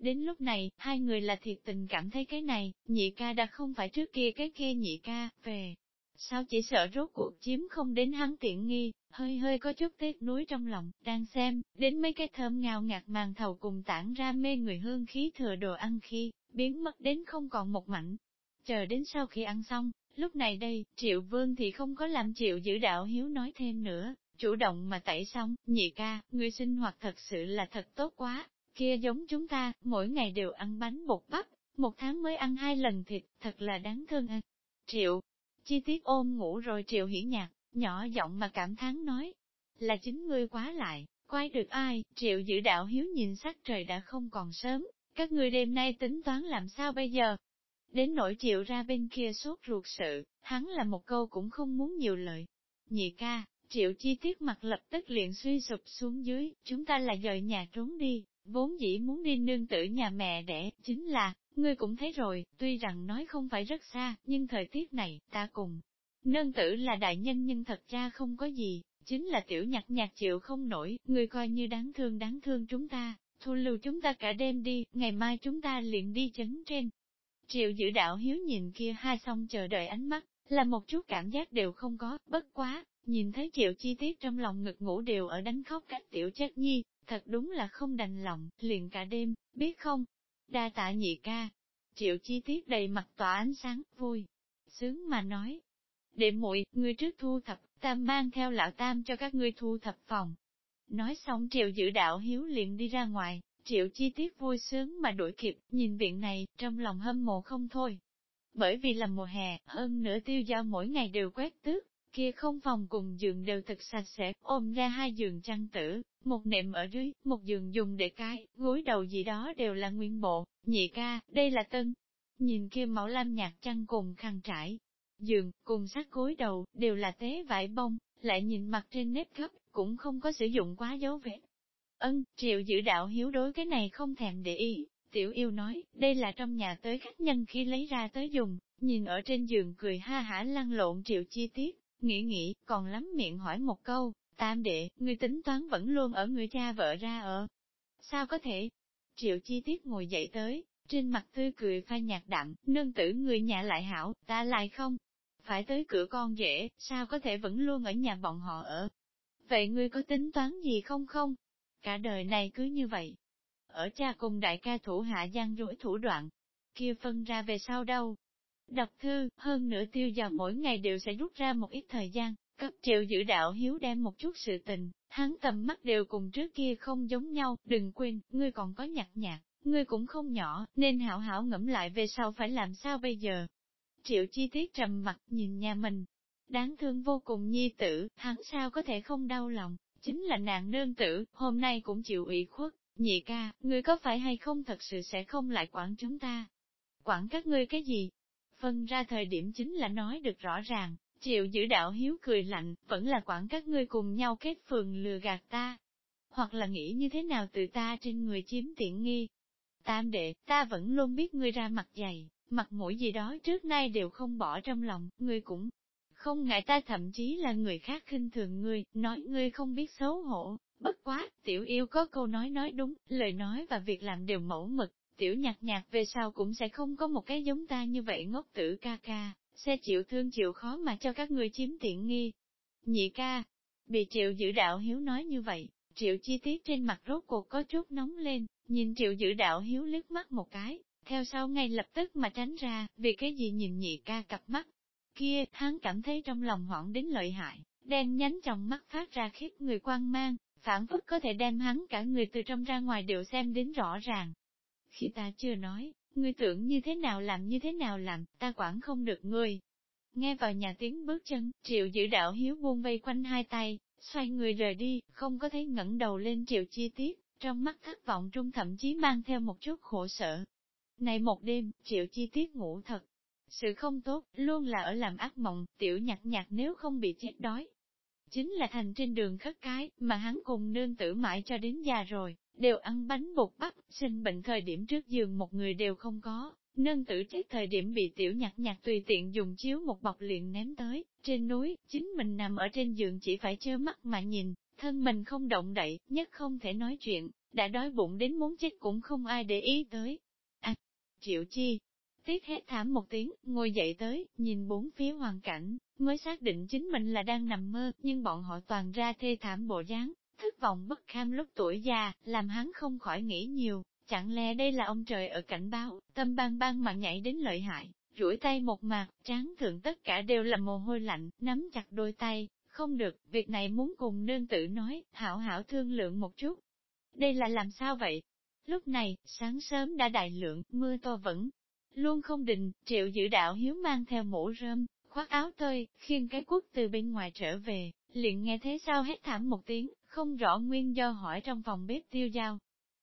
Đến lúc này, hai người là thiệt tình cảm thấy cái này, nhị ca đã không phải trước kia cái kia nhị ca, về. Sao chỉ sợ rốt cuộc chiếm không đến hắn tiện nghi, hơi hơi có chút tiếc nuối trong lòng, đang xem, đến mấy cái thơm ngào ngạt màn thầu cùng tản ra mê người hương khí thừa đồ ăn khi, biến mất đến không còn một mảnh. Chờ đến sau khi ăn xong, lúc này đây, triệu vương thì không có làm triệu giữ đạo hiếu nói thêm nữa, chủ động mà tẩy xong, nhị ca, người sinh hoạt thật sự là thật tốt quá, kia giống chúng ta, mỗi ngày đều ăn bánh bột bắp, một tháng mới ăn hai lần thịt, thật là đáng thương à. Triệu, chi tiết ôm ngủ rồi triệu hiển nhạc, nhỏ giọng mà cảm thán nói, là chính ngươi quá lại, quay được ai, triệu giữ đạo hiếu nhìn sắc trời đã không còn sớm, các ngươi đêm nay tính toán làm sao bây giờ? Đến nỗi triệu ra bên kia sốt ruột sự, hắn là một câu cũng không muốn nhiều lời. Nhị ca, triệu chi tiết mặt lập tức liền suy sụp xuống dưới, chúng ta là dời nhà trốn đi, vốn dĩ muốn đi nương tử nhà mẹ đẻ, chính là, ngươi cũng thấy rồi, tuy rằng nói không phải rất xa, nhưng thời tiết này, ta cùng. Nương tử là đại nhân nhưng thật ra không có gì, chính là tiểu nhặt nhạc chịu không nổi, người coi như đáng thương đáng thương chúng ta, thu lưu chúng ta cả đêm đi, ngày mai chúng ta liền đi chấn trên. Triệu giữ đạo hiếu nhìn kia hai xong chờ đợi ánh mắt, là một chút cảm giác đều không có, bất quá, nhìn thấy triệu chi tiết trong lòng ngực ngủ đều ở đánh khóc cách tiểu chất nhi, thật đúng là không đành lòng, liền cả đêm, biết không? Đa tạ nhị ca. Triệu chi tiết đầy mặt tỏa ánh sáng, vui, sướng mà nói. Đệ muội ngươi trước thu thập, ta mang theo lão tam cho các ngươi thu thập phòng. Nói xong triệu giữ đạo hiếu liền đi ra ngoài, triệu chi tiết vui sướng mà đuổi kịp, nhìn viện này, trong lòng hâm mộ không thôi. Bởi vì là mùa hè, hơn nửa tiêu giao mỗi ngày đều quét tước, kia không phòng cùng giường đều thật sạch sẽ, ôm ra hai giường chăn tử, một nệm ở dưới, một giường dùng để cái, gối đầu gì đó đều là nguyên bộ, nhị ca, đây là tân. Nhìn kia mẫu lam nhạt chăn cùng khăn trải, giường, cùng sát cối đầu, đều là tế vải bông, lại nhìn mặt trên nếp gấp, cũng không có sử dụng quá dấu vết. Ân, triệu giữ đạo hiếu đối cái này không thèm để ý, tiểu yêu nói, đây là trong nhà tới khách nhân khi lấy ra tới dùng, nhìn ở trên giường cười ha hả lăn lộn triệu chi tiết, nghĩ nghĩ, còn lắm miệng hỏi một câu, tam đệ, người tính toán vẫn luôn ở người cha vợ ra ở. Sao có thể? Triệu chi tiết ngồi dậy tới, trên mặt tươi cười pha nhạt đậm, nương tử người nhà lại hảo, ta lại không. Phải tới cửa con dễ, sao có thể vẫn luôn ở nhà bọn họ ở? Vậy ngươi có tính toán gì không không? Cả đời này cứ như vậy. Ở cha cùng đại ca thủ hạ gian dối thủ đoạn, kia phân ra về sau đâu, Đọc thư, hơn nữa tiêu giờ mỗi ngày đều sẽ rút ra một ít thời gian, cấp triệu giữ đạo hiếu đem một chút sự tình, hắn tầm mắt đều cùng trước kia không giống nhau, đừng quên, ngươi còn có nhặt nhạt, ngươi cũng không nhỏ, nên hảo hảo ngẫm lại về sau phải làm sao bây giờ. Triệu chi tiết trầm mặt nhìn nhà mình, đáng thương vô cùng nhi tử, hắn sao có thể không đau lòng, chính là nạn nương tử, hôm nay cũng chịu ủy khuất, nhị ca, ngươi có phải hay không thật sự sẽ không lại quản chúng ta? Quản các ngươi cái gì, phân ra thời điểm chính là nói được rõ ràng, chịu giữ đạo hiếu cười lạnh, vẫn là quản các ngươi cùng nhau kết phường lừa gạt ta. Hoặc là nghĩ như thế nào từ ta trên người chiếm tiện nghi. Tam đệ, ta vẫn luôn biết ngươi ra mặt dày, mặt mũi gì đó trước nay đều không bỏ trong lòng, ngươi cũng không ngại ta thậm chí là người khác khinh thường ngươi, nói ngươi không biết xấu hổ, bất quá, tiểu yêu có câu nói nói đúng, lời nói và việc làm đều mẫu mực, tiểu nhạt nhạt về sau cũng sẽ không có một cái giống ta như vậy ngốc tử ca ca, sẽ chịu thương chịu khó mà cho các người chiếm tiện nghi. Nhị ca, bị triệu giữ đạo hiếu nói như vậy, triệu chi tiết trên mặt rốt cuộc có chút nóng lên, nhìn triệu giữ đạo hiếu liếc mắt một cái, theo sau ngay lập tức mà tránh ra, vì cái gì nhìn nhị ca cặp mắt. Kia, hắn cảm thấy trong lòng hoảng đến lợi hại, đen nhánh trong mắt phát ra khiếp người quan mang, phản phất có thể đem hắn cả người từ trong ra ngoài đều xem đến rõ ràng. Khi ta chưa nói, ngươi tưởng như thế nào làm như thế nào làm, ta quản không được ngươi. Nghe vào nhà tiếng bước chân, triệu giữ đạo hiếu buông vây quanh hai tay, xoay người rời đi, không có thấy ngẩng đầu lên triệu chi tiết, trong mắt thất vọng trung thậm chí mang theo một chút khổ sở. Này một đêm, triệu chi tiết ngủ thật. Sự không tốt, luôn là ở làm ác mộng, tiểu nhạt nhạt nếu không bị chết đói. Chính là thành trên đường khất cái, mà hắn cùng nương tử mãi cho đến già rồi, đều ăn bánh bột bắp, sinh bệnh thời điểm trước giường một người đều không có, nương tử chết thời điểm bị tiểu nhạt nhạt tùy tiện dùng chiếu một bọc liền ném tới, trên núi, chính mình nằm ở trên giường chỉ phải chơ mắt mà nhìn, thân mình không động đậy, nhất không thể nói chuyện, đã đói bụng đến muốn chết cũng không ai để ý tới. Triệu chi, tiếc hét thảm một tiếng, ngồi dậy tới, nhìn bốn phía hoàn cảnh, mới xác định chính mình là đang nằm mơ, nhưng bọn họ toàn ra thê thảm bộ dáng, thất vọng bất kham lúc tuổi già, làm hắn không khỏi nghĩ nhiều, chẳng lẽ đây là ông trời ở cảnh báo, tâm bang bang mà nhảy đến lợi hại, duỗi tay một mặt, tráng thượng tất cả đều là mồ hôi lạnh, nắm chặt đôi tay, không được, việc này muốn cùng nương tử nói, hảo hảo thương lượng một chút. Đây là làm sao vậy? Lúc này, sáng sớm đã đại lượng, mưa to vẫn luôn không định, triệu giữ đạo hiếu mang theo mũ rơm, khoác áo tơi, khiêng cái quốc từ bên ngoài trở về, liền nghe thế sao hét thảm một tiếng, không rõ nguyên do hỏi trong phòng bếp tiêu giao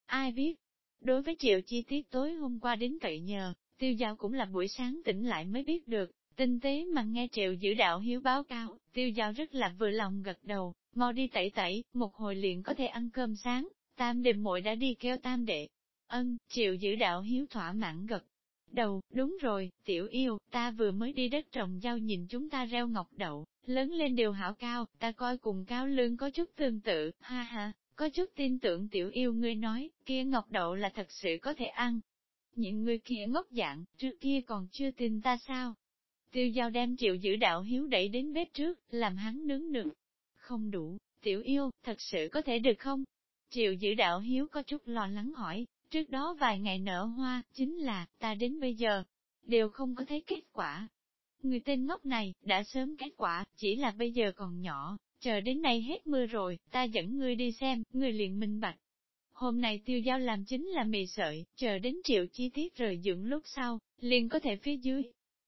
Ai biết? Đối với triệu chi tiết tối hôm qua đến cậy nhờ, tiêu giao cũng là buổi sáng tỉnh lại mới biết được, tinh tế mà nghe triệu giữ đạo hiếu báo cáo, tiêu giao rất là vừa lòng gật đầu, mau đi tẩy tẩy, một hồi liền có thể ăn cơm sáng, tam đệ muội đã đi kêu tam đệ. Ân, triệu giữ đạo hiếu thỏa mãn gật. Đầu, đúng rồi, tiểu yêu, ta vừa mới đi đất trồng giao nhìn chúng ta reo ngọc đậu, lớn lên đều hảo cao, ta coi cùng cao lương có chút tương tự, ha ha, có chút tin tưởng tiểu yêu ngươi nói, kia ngọc đậu là thật sự có thể ăn. Những người kia ngốc dạng, trước kia còn chưa tin ta sao? Tiêu giao đem triệu giữ đạo hiếu đẩy đến bếp trước, làm hắn nướng nướng. Không đủ, tiểu yêu, thật sự có thể được không? Triệu giữ đạo hiếu có chút lo lắng hỏi, trước đó vài ngày nở hoa, chính là, ta đến bây giờ, đều không có thấy kết quả. Người tên ngốc này, đã sớm kết quả, chỉ là bây giờ còn nhỏ, chờ đến nay hết mưa rồi, ta dẫn ngươi đi xem, ngươi liền minh bạch. Hôm nay tiêu giao làm chính là mì sợi, chờ đến triệu chi tiết rời dưỡng lúc sau, liền có thể phía dưới.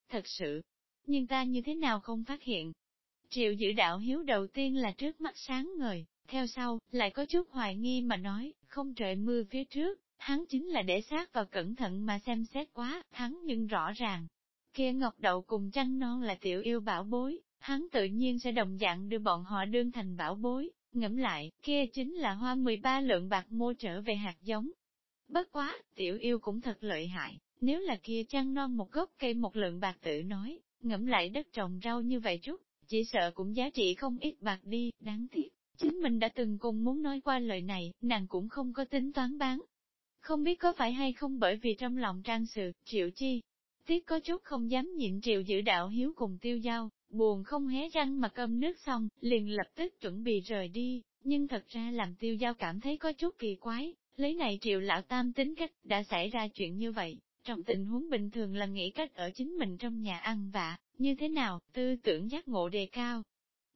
Thật sự, nhưng ta như thế nào không phát hiện. Triệu giữ đạo hiếu đầu tiên là trước mắt sáng ngời, theo sau, lại có chút hoài nghi mà nói, không trời mưa phía trước, hắn chính là để sát và cẩn thận mà xem xét quá, hắn nhưng rõ ràng. Kia ngọc đậu cùng trăng non là tiểu yêu bảo bối, hắn tự nhiên sẽ đồng dạng đưa bọn họ đương thành bảo bối, ngẫm lại, kia chính là hoa 13 lượng bạc mua trở về hạt giống. Bất quá, tiểu yêu cũng thật lợi hại, nếu là kia trăng non một gốc cây một lượng bạc tự nói, ngẫm lại đất trồng rau như vậy chút, chỉ sợ cũng giá trị không ít bạc đi, đáng tiếc. Chính mình đã từng cùng muốn nói qua lời này, nàng cũng không có tính toán bán. Không biết có phải hay không bởi vì trong lòng trang sự, triệu chi. Tiếc có chút không dám nhịn triệu giữ đạo hiếu cùng tiêu giao, buồn không hé răng mà cơm nước xong, liền lập tức chuẩn bị rời đi, nhưng thật ra làm tiêu giao cảm thấy có chút kỳ quái, lấy này triệu lão tam tính cách, đã xảy ra chuyện như vậy, trong tình huống bình thường là nghĩ cách ở chính mình trong nhà ăn vạ, như thế nào, tư tưởng giác ngộ đề cao.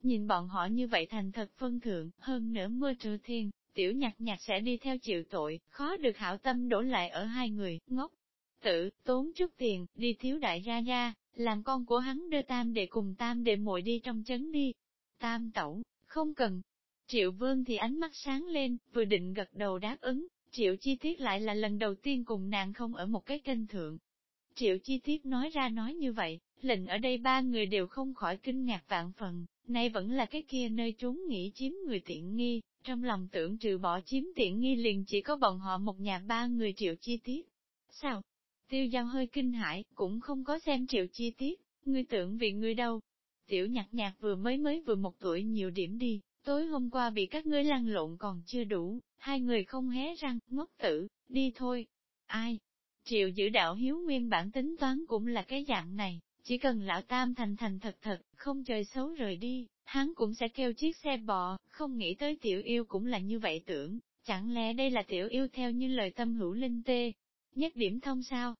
Nhìn bọn họ như vậy thành thật phân thượng, hơn nữa mưa trừ thiên, tiểu nhạc nhạc sẽ đi theo chịu tội, khó được hảo tâm đổ lại ở hai người, ngốc. Tự, tốn chút tiền, đi thiếu đại gia gia, làm con của hắn đưa tam để cùng tam để muội đi trong chấn đi. Tam tẩu, không cần. Triệu vương thì ánh mắt sáng lên, vừa định gật đầu đáp ứng, triệu chi tiết lại là lần đầu tiên cùng nàng không ở một cái kênh thượng. Triệu chi tiết nói ra nói như vậy, lệnh ở đây ba người đều không khỏi kinh ngạc vạn phần, nay vẫn là cái kia nơi trốn nghĩ chiếm người tiện nghi, trong lòng tưởng trừ bỏ chiếm tiện nghi liền chỉ có bọn họ một nhà ba người triệu chi tiết. Sao? Tiêu giao hơi kinh hãi, cũng không có xem triệu chi tiết, ngươi tưởng vì ngươi đâu. Tiểu nhạc nhạc vừa mới mới vừa một tuổi nhiều điểm đi, tối hôm qua bị các ngươi lăn lộn còn chưa đủ, hai người không hé răng, ngốc tử, đi thôi. Ai? Triệu giữ đạo hiếu nguyên bản tính toán cũng là cái dạng này, chỉ cần lão tam thành thành thật thật, không chơi xấu rời đi, hắn cũng sẽ kêu chiếc xe bò, không nghĩ tới tiểu yêu cũng là như vậy tưởng, chẳng lẽ đây là tiểu yêu theo như lời tâm hữu linh tê. Nhất điểm thông sao?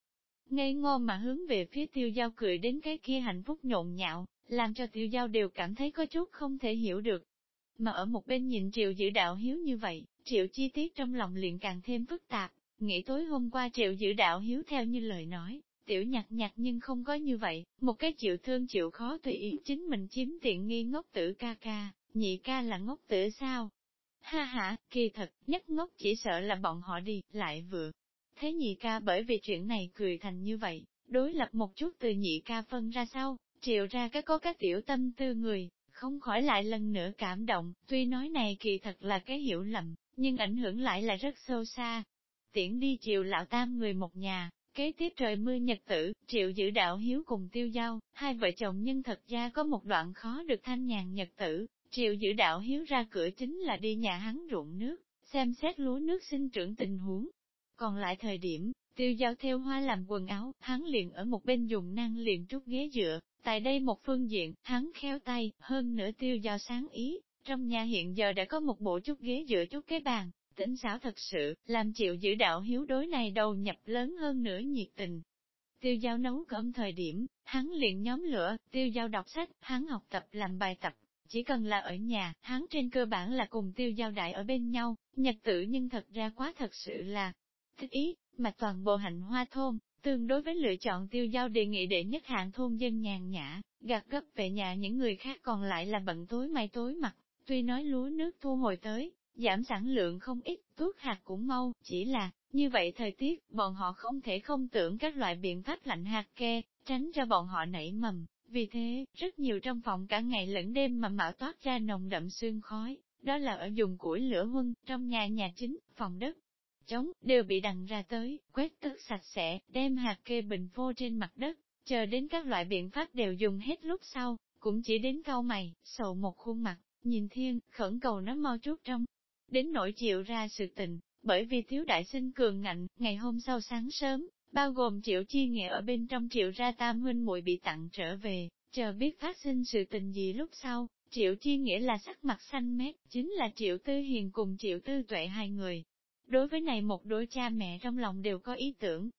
Ngây ngô mà hướng về phía tiêu giao cười đến cái kia hạnh phúc nhộn nhạo, làm cho tiêu giao đều cảm thấy có chút không thể hiểu được. Mà ở một bên nhìn triệu giữ đạo hiếu như vậy, triệu chi tiết trong lòng liền càng thêm phức tạp, nghĩ tối hôm qua triệu giữ đạo hiếu theo như lời nói, tiểu nhạt nhạt nhưng không có như vậy, một cái chịu thương chịu khó tùy ý chính mình chiếm tiện nghi ngốc tử ca ca, nhị ca là ngốc tử sao? Ha ha, kỳ thật, nhất ngốc chỉ sợ là bọn họ đi, lại vừa. Thế nhị ca bởi vì chuyện này cười thành như vậy, đối lập một chút từ nhị ca phân ra sau, triệu ra cái có các tiểu tâm tư người, không khỏi lại lần nữa cảm động, tuy nói này kỳ thật là cái hiểu lầm, nhưng ảnh hưởng lại là rất sâu xa. Tiễn đi chiều lão tam người một nhà, kế tiếp trời mưa nhật tử, triệu giữ đạo hiếu cùng tiêu giao, hai vợ chồng nhân thật ra có một đoạn khó được thanh nhàn nhật tử, triệu giữ đạo hiếu ra cửa chính là đi nhà hắn ruộng nước, xem xét lúa nước sinh trưởng tình huống. Còn lại thời điểm, tiêu giao theo hoa làm quần áo, hắn liền ở một bên dùng năng liền trút ghế dựa, tại đây một phương diện, hắn khéo tay, hơn nữa tiêu giao sáng ý, trong nhà hiện giờ đã có một bộ chút ghế dựa chút cái bàn, tỉnh xảo thật sự, làm chịu giữ đạo hiếu đối này đầu nhập lớn hơn nữa nhiệt tình. Tiêu giao nấu cơm thời điểm, hắn liền nhóm lửa, tiêu giao đọc sách, hắn học tập làm bài tập. Chỉ cần là ở nhà, hắn trên cơ bản là cùng tiêu giao đại ở bên nhau, nhật tự nhưng thật ra quá thật sự là thích ý, mà toàn bộ hạnh hoa thôn, tương đối với lựa chọn tiêu giao đề nghị để nhất hạng thôn dân nhàn nhã, gạt gấp về nhà những người khác còn lại là bận tối mai tối mặt, tuy nói lúa nước thu hồi tới, giảm sản lượng không ít, tuốt hạt cũng mau, chỉ là, Như vậy thời tiết, bọn họ không thể không tưởng các loại biện pháp lạnh hạt ke, tránh cho bọn họ nảy mầm. Vì thế, rất nhiều trong phòng cả ngày lẫn đêm mà mạo toát ra nồng đậm sương khói, đó là ở dùng củi lửa huân, trong nhà nhà chính, phòng đất. Chống, đều bị đằng ra tới, quét tước sạch sẽ, đem hạt kê bình phô trên mặt đất, chờ đến các loại biện pháp đều dùng hết lúc sau, cũng chỉ đến cau mày, sầu một khuôn mặt, nhìn thiên, khẩn cầu nó mau chút trong. Đến nỗi chịu ra sự tình, bởi vì thiếu đại sinh cường ngạnh, ngày hôm sau sáng sớm, bao gồm triệu chi nghĩa ở bên trong triệu ra tam huynh muội bị tặng trở về, chờ biết phát sinh sự tình gì lúc sau, triệu chi nghĩa là sắc mặt xanh mét, chính là triệu tư hiền cùng triệu tư tuệ hai người. Đối với này một đôi cha mẹ trong lòng đều có ý tưởng.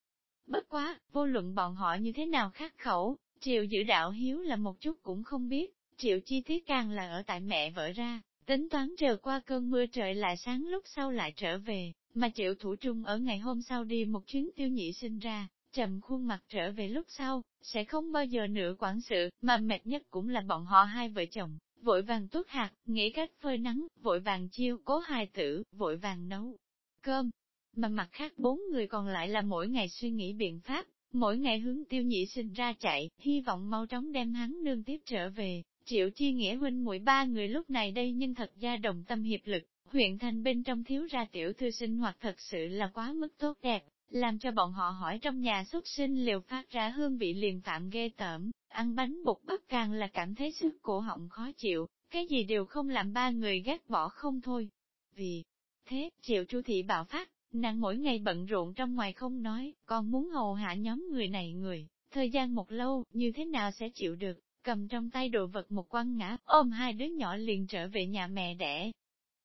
Bất quá, vô luận bọn họ như thế nào khắc khẩu, triệu giữ đạo hiếu là một chút cũng không biết, triệu chi tiết càng là ở tại mẹ vợ ra, tính toán chờ qua cơn mưa trời lại sáng lúc sau lại trở về, mà triệu thủ trung ở ngày hôm sau đi một chuyến tiêu nhị sinh ra, trầm khuôn mặt trở về lúc sau, sẽ không bao giờ nữa quản sự, mà mệt nhất cũng là bọn họ hai vợ chồng, vội vàng tuốt hạt, nghĩ cách phơi nắng, vội vàng chiêu cố hài tử, vội vàng nấu cơm. Mà mặt khác bốn người còn lại là mỗi ngày suy nghĩ biện pháp, mỗi ngày hướng tiêu nhị sinh ra chạy, hy vọng mau chóng đem hắn nương tiếp trở về. Triệu chi nghĩa huynh mỗi ba người lúc này đây nhưng thật ra đồng tâm hiệp lực, huyện thành bên trong thiếu ra tiểu thư sinh hoạt thật sự là quá mức tốt đẹp, làm cho bọn họ hỏi trong nhà xuất sinh liều phát ra hương vị liền phạm ghê tởm, ăn bánh bột bắp càng là cảm thấy sức cổ họng khó chịu, cái gì đều không làm ba người ghét bỏ không thôi. Vì thế, triệu chu thị bạo phát, nàng mỗi ngày bận rộn trong ngoài không nói, còn muốn hầu hạ nhóm người này người, thời gian một lâu, như thế nào sẽ chịu được, cầm trong tay đồ vật một quăng ngã, ôm hai đứa nhỏ liền trở về nhà mẹ đẻ.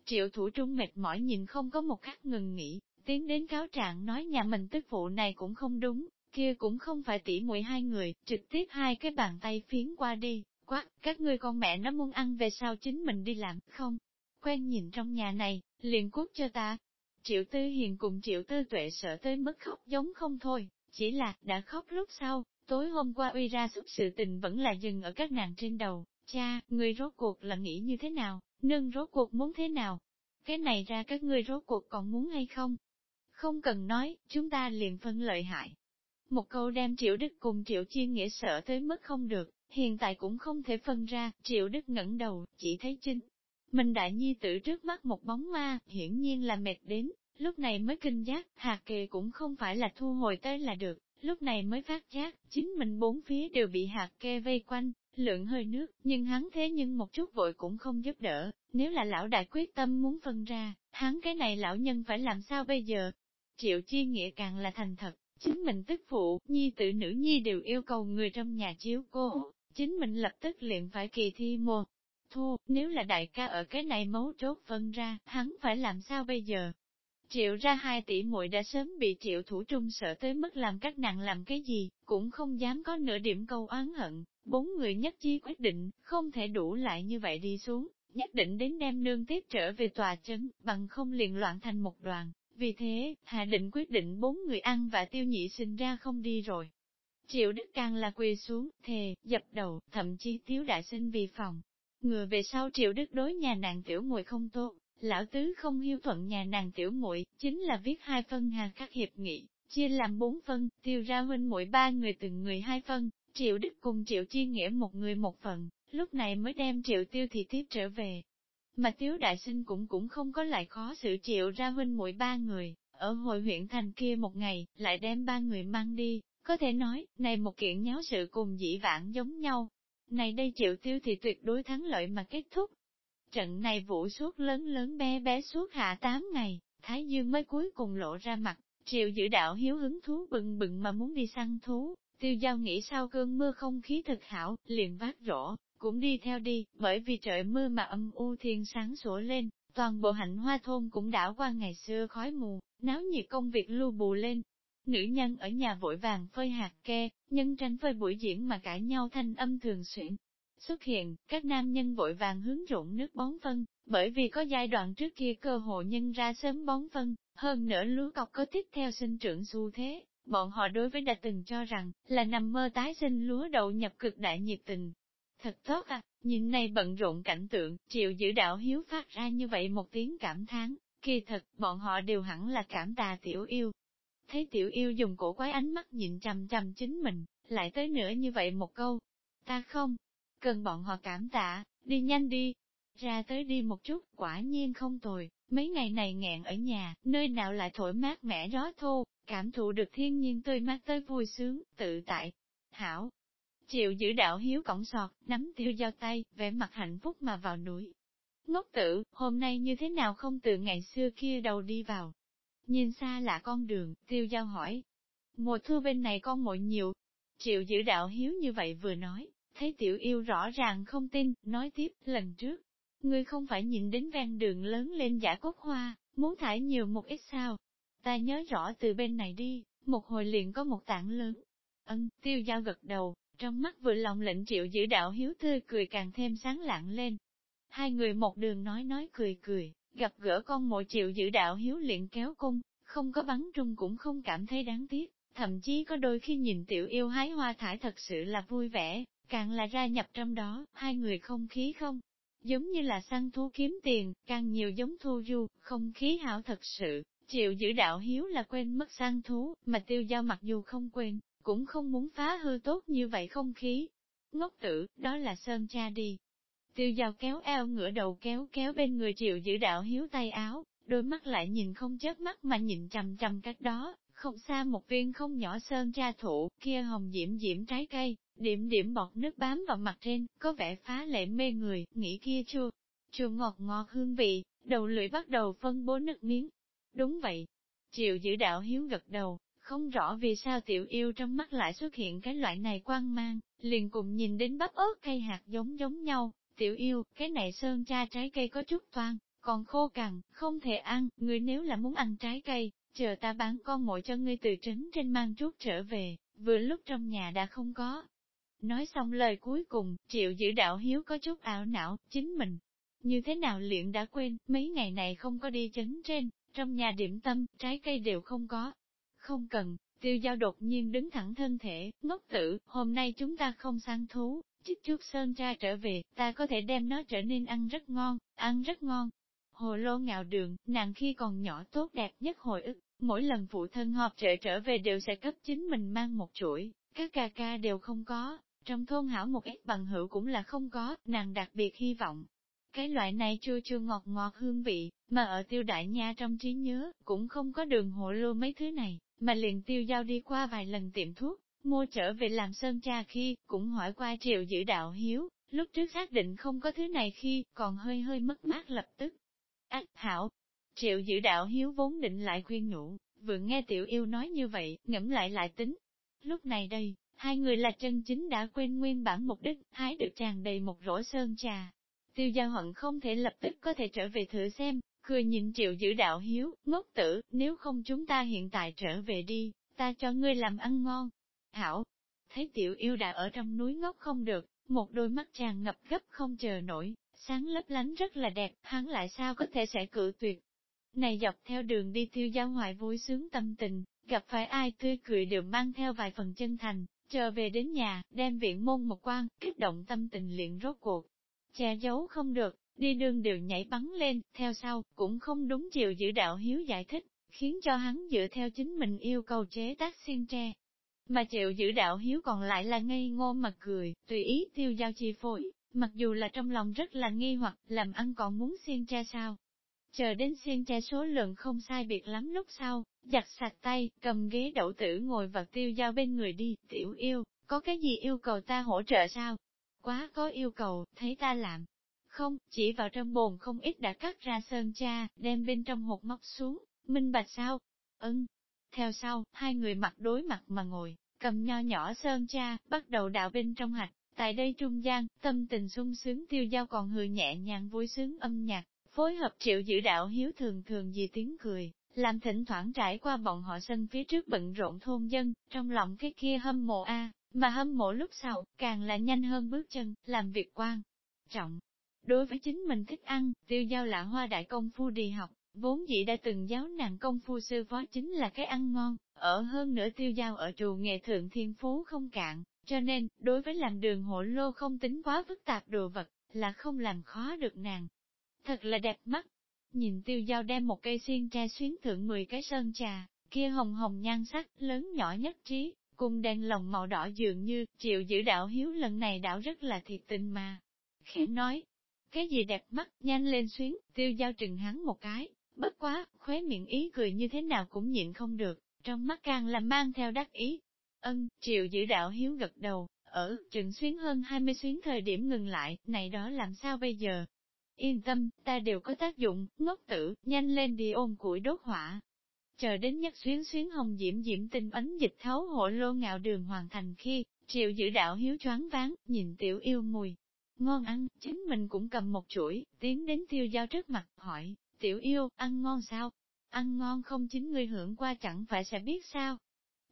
Triệu thủ trung mệt mỏi nhìn không có một khắc ngừng nghỉ, tiến đến cáo trạng nói nhà mình tức phụ này cũng không đúng, kia cũng không phải tỉ muội hai người, trực tiếp hai cái bàn tay phiến qua đi, quá, các ngươi con mẹ nó muốn ăn về sao chính mình đi làm, không? Quen nhìn trong nhà này, liền cút cho ta. Triệu Tư Hiền cùng Triệu Tư Tuệ sợ tới mức khóc giống không thôi, chỉ là, đã khóc lúc sau, tối hôm qua uy ra suốt sự tình vẫn là dừng ở các nàng trên đầu, cha, người rốt cuộc là nghĩ như thế nào, nương rốt cuộc muốn thế nào? Cái này ra các ngươi rốt cuộc còn muốn hay không? Không cần nói, chúng ta liền phân lợi hại. Một câu đem Triệu Đức cùng Triệu Chiên Nghĩa sợ tới mức không được, hiện tại cũng không thể phân ra, Triệu Đức ngẩng đầu, chỉ thấy chính Mình đại nhi tử trước mắt một bóng ma, hiển nhiên là mệt đến, lúc này mới kinh giác, hạt kề cũng không phải là thu hồi tới là được, lúc này mới phát giác, chính mình bốn phía đều bị hạt kê vây quanh, lượng hơi nước, nhưng hắn thế nhưng một chút vội cũng không giúp đỡ, nếu là lão đại quyết tâm muốn phân ra, hắn cái này lão nhân phải làm sao bây giờ? Triệu chi nghĩa càng là thành thật, chính mình tức phụ, nhi tử nữ nhi đều yêu cầu người trong nhà chiếu cô, chính mình lập tức liền phải kỳ thi mùa. Thu, nếu là đại ca ở cái này mấu chốt phân ra, hắn phải làm sao bây giờ? Triệu ra hai tỷ muội đã sớm bị triệu thủ trung sợ tới mức làm các nàng làm cái gì, cũng không dám có nửa điểm câu oán hận. Bốn người nhất chi quyết định, không thể đủ lại như vậy đi xuống, nhất định đến đem nương tiếp trở về tòa chấn, bằng không liền loạn thành một đoàn. Vì thế, Hạ định quyết định bốn người ăn và tiêu nhị sinh ra không đi rồi. Triệu Đức Càng là quỳ xuống, thề, dập đầu, thậm chí tiếu đại sinh vì phòng. Ngừa về sau Triệu Đức đối nhà nàng tiểu muội không tốt, lão tứ không hiếu thuận nhà nàng tiểu muội chính là viết hai phân hà các hiệp nghị, chia làm bốn phân, tiêu ra huynh mỗi ba người từng người hai phân, Triệu Đức cùng Triệu Chi Nghĩa một người một phần, lúc này mới đem Triệu Tiêu thì tiếp trở về. Mà Tiếu Đại Sinh cũng cũng không có lại khó xử Triệu ra huynh mỗi ba người, ở hội huyện thành kia một ngày, lại đem ba người mang đi, có thể nói, này một kiện nháo sự cùng dĩ vãng giống nhau. Này đây Triệu Tiêu thì tuyệt đối thắng lợi mà kết thúc. Trận này vụ suốt lớn lớn bé bé suốt hạ tám ngày, Thái Dương mới cuối cùng lộ ra mặt, Triệu giữ đạo hiếu hứng thú bừng bừng mà muốn đi săn thú, Tiêu giao nghĩ sau cơn mưa không khí thật hảo, liền vác rổ, cũng đi theo đi, bởi vì trời mưa mà âm u thiên sáng sủa lên, toàn bộ hạnh hoa thôn cũng đã qua ngày xưa khói mù, náo nhiệt công việc lưu bù lên. Nữ nhân ở nhà vội vàng phơi hạt ke, nhân tranh phơi buổi diễn mà cãi nhau thanh âm thường xuyên. Xuất hiện, các nam nhân vội vàng hướng ruộng nước bón phân, bởi vì có giai đoạn trước kia cơ hội nhân ra sớm bón phân, hơn nữa lúa cọc có tiếp theo sinh trưởng xu thế, Bọn họ đối với đã từng cho rằng, là nằm mơ tái sinh lúa đậu nhập cực đại nhiệt tình. Thật tốt à, nhìn này bận rộn cảnh tượng, triệu giữ đạo hiếu phát ra như vậy một tiếng cảm thán, Kỳ thật, bọn họ đều hẳn là cảm tà tiểu yêu. Thấy tiểu yêu dùng cổ quái ánh mắt nhìn chằm chằm chính mình, lại tới nữa như vậy một câu. Ta không, cần bọn họ cảm tạ, đi nhanh đi. Ra tới đi một chút, quả nhiên không tồi, mấy ngày này nghẹn ở nhà, nơi nào lại thổi mát mẻ gió thô, cảm thụ được thiên nhiên tươi mát tới vui sướng, tự tại. Hảo, chịu giữ đạo hiếu cổng sọt, nắm tiêu giao tay, vẻ mặt hạnh phúc mà vào núi. Ngốc tử, hôm nay như thế nào không từ ngày xưa kia đầu đi vào? Nhìn xa lạ con đường, tiêu giao hỏi. Mùa thu bên này con muội nhiều. Chịu giữ đạo hiếu như vậy vừa nói, thấy tiểu yêu rõ ràng không tin, nói tiếp, lần trước. Ngươi không phải nhìn đến ven đường lớn lên giả cốt hoa, muốn thải nhiều một ít sao? Ta nhớ rõ từ bên này đi, một hồi liền có một tảng lớn. Ân, tiêu giao gật đầu, trong mắt vừa lòng lệnh triệu giữ đạo hiếu tươi cười càng thêm sáng lạng lên. Hai người một đường nói nói cười cười, gặp gỡ con mộ triệu giữ đạo hiếu liền kéo cung, không có bắn trung cũng không cảm thấy đáng tiếc, thậm chí có đôi khi nhìn tiểu yêu hái hoa thải thật sự là vui vẻ, càng là ra nhập trong đó, hai người không khí không. Giống như là săn thú kiếm tiền, càng nhiều giống thu du, không khí hảo thật sự, chịu giữ đạo hiếu là quên mất săn thú, mà tiêu giao mặc dù không quên, cũng không muốn phá hư tốt như vậy không khí. Ngốc tử, đó là Sơn cha đi. Tiêu giao kéo eo ngửa đầu kéo kéo bên người triệu giữ đạo hiếu tay áo, đôi mắt lại nhìn không chớp mắt mà nhìn chằm chằm cách đó, không xa một viên không nhỏ sơn tra thụ, kia hồng diễm diễm trái cây, điểm điểm bọt nước bám vào mặt trên, có vẻ phá lệ mê người, nghĩ kia chua, chua ngọt ngọt hương vị, đầu lưỡi bắt đầu phân bố nước miếng. Đúng vậy. Triệu giữ đạo hiếu gật đầu, không rõ vì sao tiểu yêu trong mắt lại xuất hiện cái loại này quang mang, liền cùng nhìn đến bắp ớt cây hạt giống giống nhau, tiểu yêu, cái này sơn tra trái cây có chút toan, còn khô cằn, không thể ăn, người nếu là muốn ăn trái cây, chờ ta bán con mồi cho ngươi từ trấn trên mang chút trở về, vừa lúc trong nhà đã không có. Nói xong lời cuối cùng, triệu giữ đạo hiếu có chút ảo não, chính mình. Như thế nào luyện đã quên, mấy ngày này không có đi chấn trên, trong nhà điểm tâm, trái cây đều không có, không cần, tiêu giao đột nhiên đứng thẳng thân thể, ngốc tử, hôm nay chúng ta không săn thú, chích chút sơn tra trở về, ta có thể đem nó trở nên ăn rất ngon, ăn rất ngon. Hồ lô ngạo đường, nàng khi còn nhỏ tốt đẹp nhất hồi ức, mỗi lần phụ thân họp trợ trở về đều sẽ cấp chính mình mang một chuỗi, các ca ca đều không có, trong thôn hảo một ít bằng hữu cũng là không có, nàng đặc biệt hy vọng. Cái loại này chua chua ngọt ngọt hương vị, mà ở tiêu đại nha trong trí nhớ, cũng không có đường hộ lô mấy thứ này, mà liền tiêu giao đi qua vài lần tiệm thuốc, mua trở về làm sơn cha khi, cũng hỏi qua triệu giữ đạo hiếu, lúc trước xác định không có thứ này khi, còn hơi hơi mất mát lập tức. Ác hảo, triệu giữ đạo hiếu vốn định lại khuyên nhủ, vừa nghe tiểu yêu nói như vậy, ngẫm lại lại tính. Lúc này đây, hai người là chân chính đã quên nguyên bản mục đích, hái được tràn đầy một rổ sơn trà. Tiêu giao hận không thể lập tức có thể trở về thử xem, cười nhìn triệu giữ đạo hiếu, ngốc tử, nếu không chúng ta hiện tại trở về đi, ta cho ngươi làm ăn ngon. Hảo, thấy tiểu yêu đã ở trong núi ngốc không được, một đôi mắt tràn ngập gấp không chờ nổi, sáng lấp lánh rất là đẹp, hắn lại sao có thể sẽ cự tuyệt. Này dọc theo đường đi tiêu giao hoài vui sướng tâm tình, gặp phải ai tươi cười đều mang theo vài phần chân thành, chờ về đến nhà, đem viện môn một quan, kích động tâm tình liền rốt cuộc. Che giấu không được, đi đường đều nhảy bắn lên, theo sau, cũng không đúng chiều giữ đạo hiếu giải thích, khiến cho hắn dựa theo chính mình yêu cầu chế tác xiên tre. Mà chịu giữ đạo hiếu còn lại là ngây ngô mà cười, tùy ý tiêu giao chi phối, mặc dù là trong lòng rất là nghi hoặc làm ăn còn muốn xiên tre sao. Chờ đến xiên tre số lượng không sai biệt lắm lúc sau, giặt sạch tay, cầm ghế đậu tử ngồi vào tiêu giao bên người đi, tiểu yêu, có cái gì yêu cầu ta hỗ trợ sao? Quá có yêu cầu, thấy ta làm, không, chỉ vào trong bồn không ít đã cắt ra sơn cha, đem bên trong hột móc xuống, minh bạch sao? Ưng. Theo sau, hai người mặt đối mặt mà ngồi, cầm nho nhỏ sơn cha, bắt đầu đạo bên trong hạch. Tại đây trung gian, tâm tình sung sướng tiêu giao còn hừ nhẹ nhàng vui sướng âm nhạc, phối hợp triệu giữ đạo hiếu thường thường gì tiếng cười, làm thỉnh thoảng trải qua bọn họ sân phía trước bận rộn thôn dân, trong lòng cái kia hâm mộ a mà hâm mộ lúc sau, càng là nhanh hơn bước chân, làm việc quan. Trọng, Đối với chính mình thích ăn, tiêu giao là hoa đại công phu đi học, vốn dĩ đã từng giáo nàng công phu sư phó chính là cái ăn ngon, ở hơn nữa tiêu giao ở trù nghệ thượng thiên phú không cạn, cho nên, đối với làm đường hộ lô không tính quá phức tạp đồ vật, là không làm khó được nàng. Thật là đẹp mắt. nhìn tiêu dao đem một cây xiên tre xuyến thượng 10 cái sơn trà, kia hồng hồng nhan sắc, lớn nhỏ nhất trí, cùng đèn lồng màu đỏ dường như, chịu giữ đạo hiếu lần này đạo rất là thiệt tình mà. Khẽ nói, cái gì đẹp mắt, nhanh lên xuyến, tiêu giao trừng hắn một cái, bất quá, khóe miệng ý cười như thế nào cũng nhịn không được, trong mắt càng là mang theo đắc ý. Ân, triệu giữ đạo hiếu gật đầu, ở trừng xuyến hơn 20 xuyến thời điểm ngừng lại, này đó làm sao bây giờ? Yên tâm, ta đều có tác dụng, ngốc tử, nhanh lên đi ôm củi đốt hỏa. Chờ đến nhất xuyến xuyến hồng diễm diễm tinh ấn dịch thấu hộ lô ngạo đường hoàn thành khi, triệu giữ đạo hiếu choáng váng, nhìn tiểu yêu mùi. Ngon ăn, chính mình cũng cầm một chuỗi, tiến đến tiêu giao trước mặt, hỏi, tiểu yêu, ăn ngon sao? Ăn ngon không chính ngươi hưởng qua chẳng phải sẽ biết sao?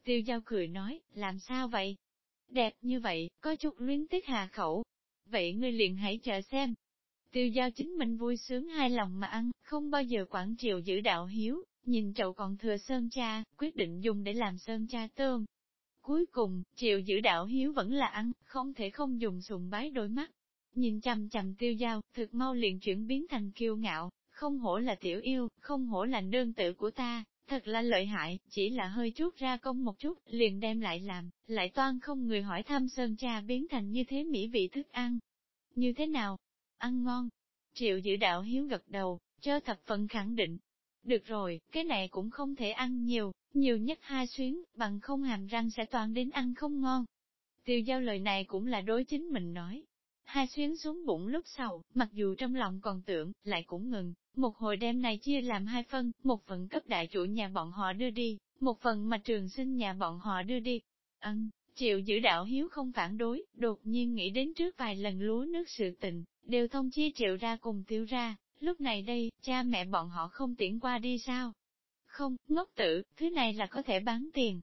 Tiêu giao cười nói, làm sao vậy? Đẹp như vậy, có chút luyến tiếc hà khẩu. Vậy ngươi liền hãy chờ xem. Tiêu giao chính mình vui sướng hai lòng mà ăn, không bao giờ quản triều giữ đạo hiếu, nhìn chậu còn thừa sơn cha, quyết định dùng để làm sơn cha tôm. Cuối cùng, triệu giữ đạo hiếu vẫn là ăn, không thể không dùng sùng bái đôi mắt. Nhìn chằm chằm tiêu giao, thực mau liền chuyển biến thành kiêu ngạo, không hổ là tiểu yêu, không hổ là nương tự của ta, thật là lợi hại, chỉ là hơi chút ra công một chút, liền đem lại làm, lại toan không người hỏi thăm sơn cha biến thành như thế mỹ vị thức ăn. Như thế nào? Ăn ngon. Triệu giữ đạo hiếu gật đầu, cho thập phần khẳng định. Được rồi, cái này cũng không thể ăn nhiều, nhiều nhất hai xuyến, bằng không hàm răng sẽ toàn đến ăn không ngon. Tiêu giao lời này cũng là đối chính mình nói. Hai xuyến xuống bụng lúc sau, mặc dù trong lòng còn tưởng, lại cũng ngừng, một hồi đêm này chia làm hai phân, một phần cấp đại chủ nhà bọn họ đưa đi, một phần mà trường sinh nhà bọn họ đưa đi. Ân, chịu giữ đạo hiếu không phản đối, đột nhiên nghĩ đến trước vài lần lúa nước sự tình, đều thông chia triệu ra cùng tiêu ra, lúc này đây, cha mẹ bọn họ không tiễn qua đi sao? Không, ngốc tử, thứ này là có thể bán tiền.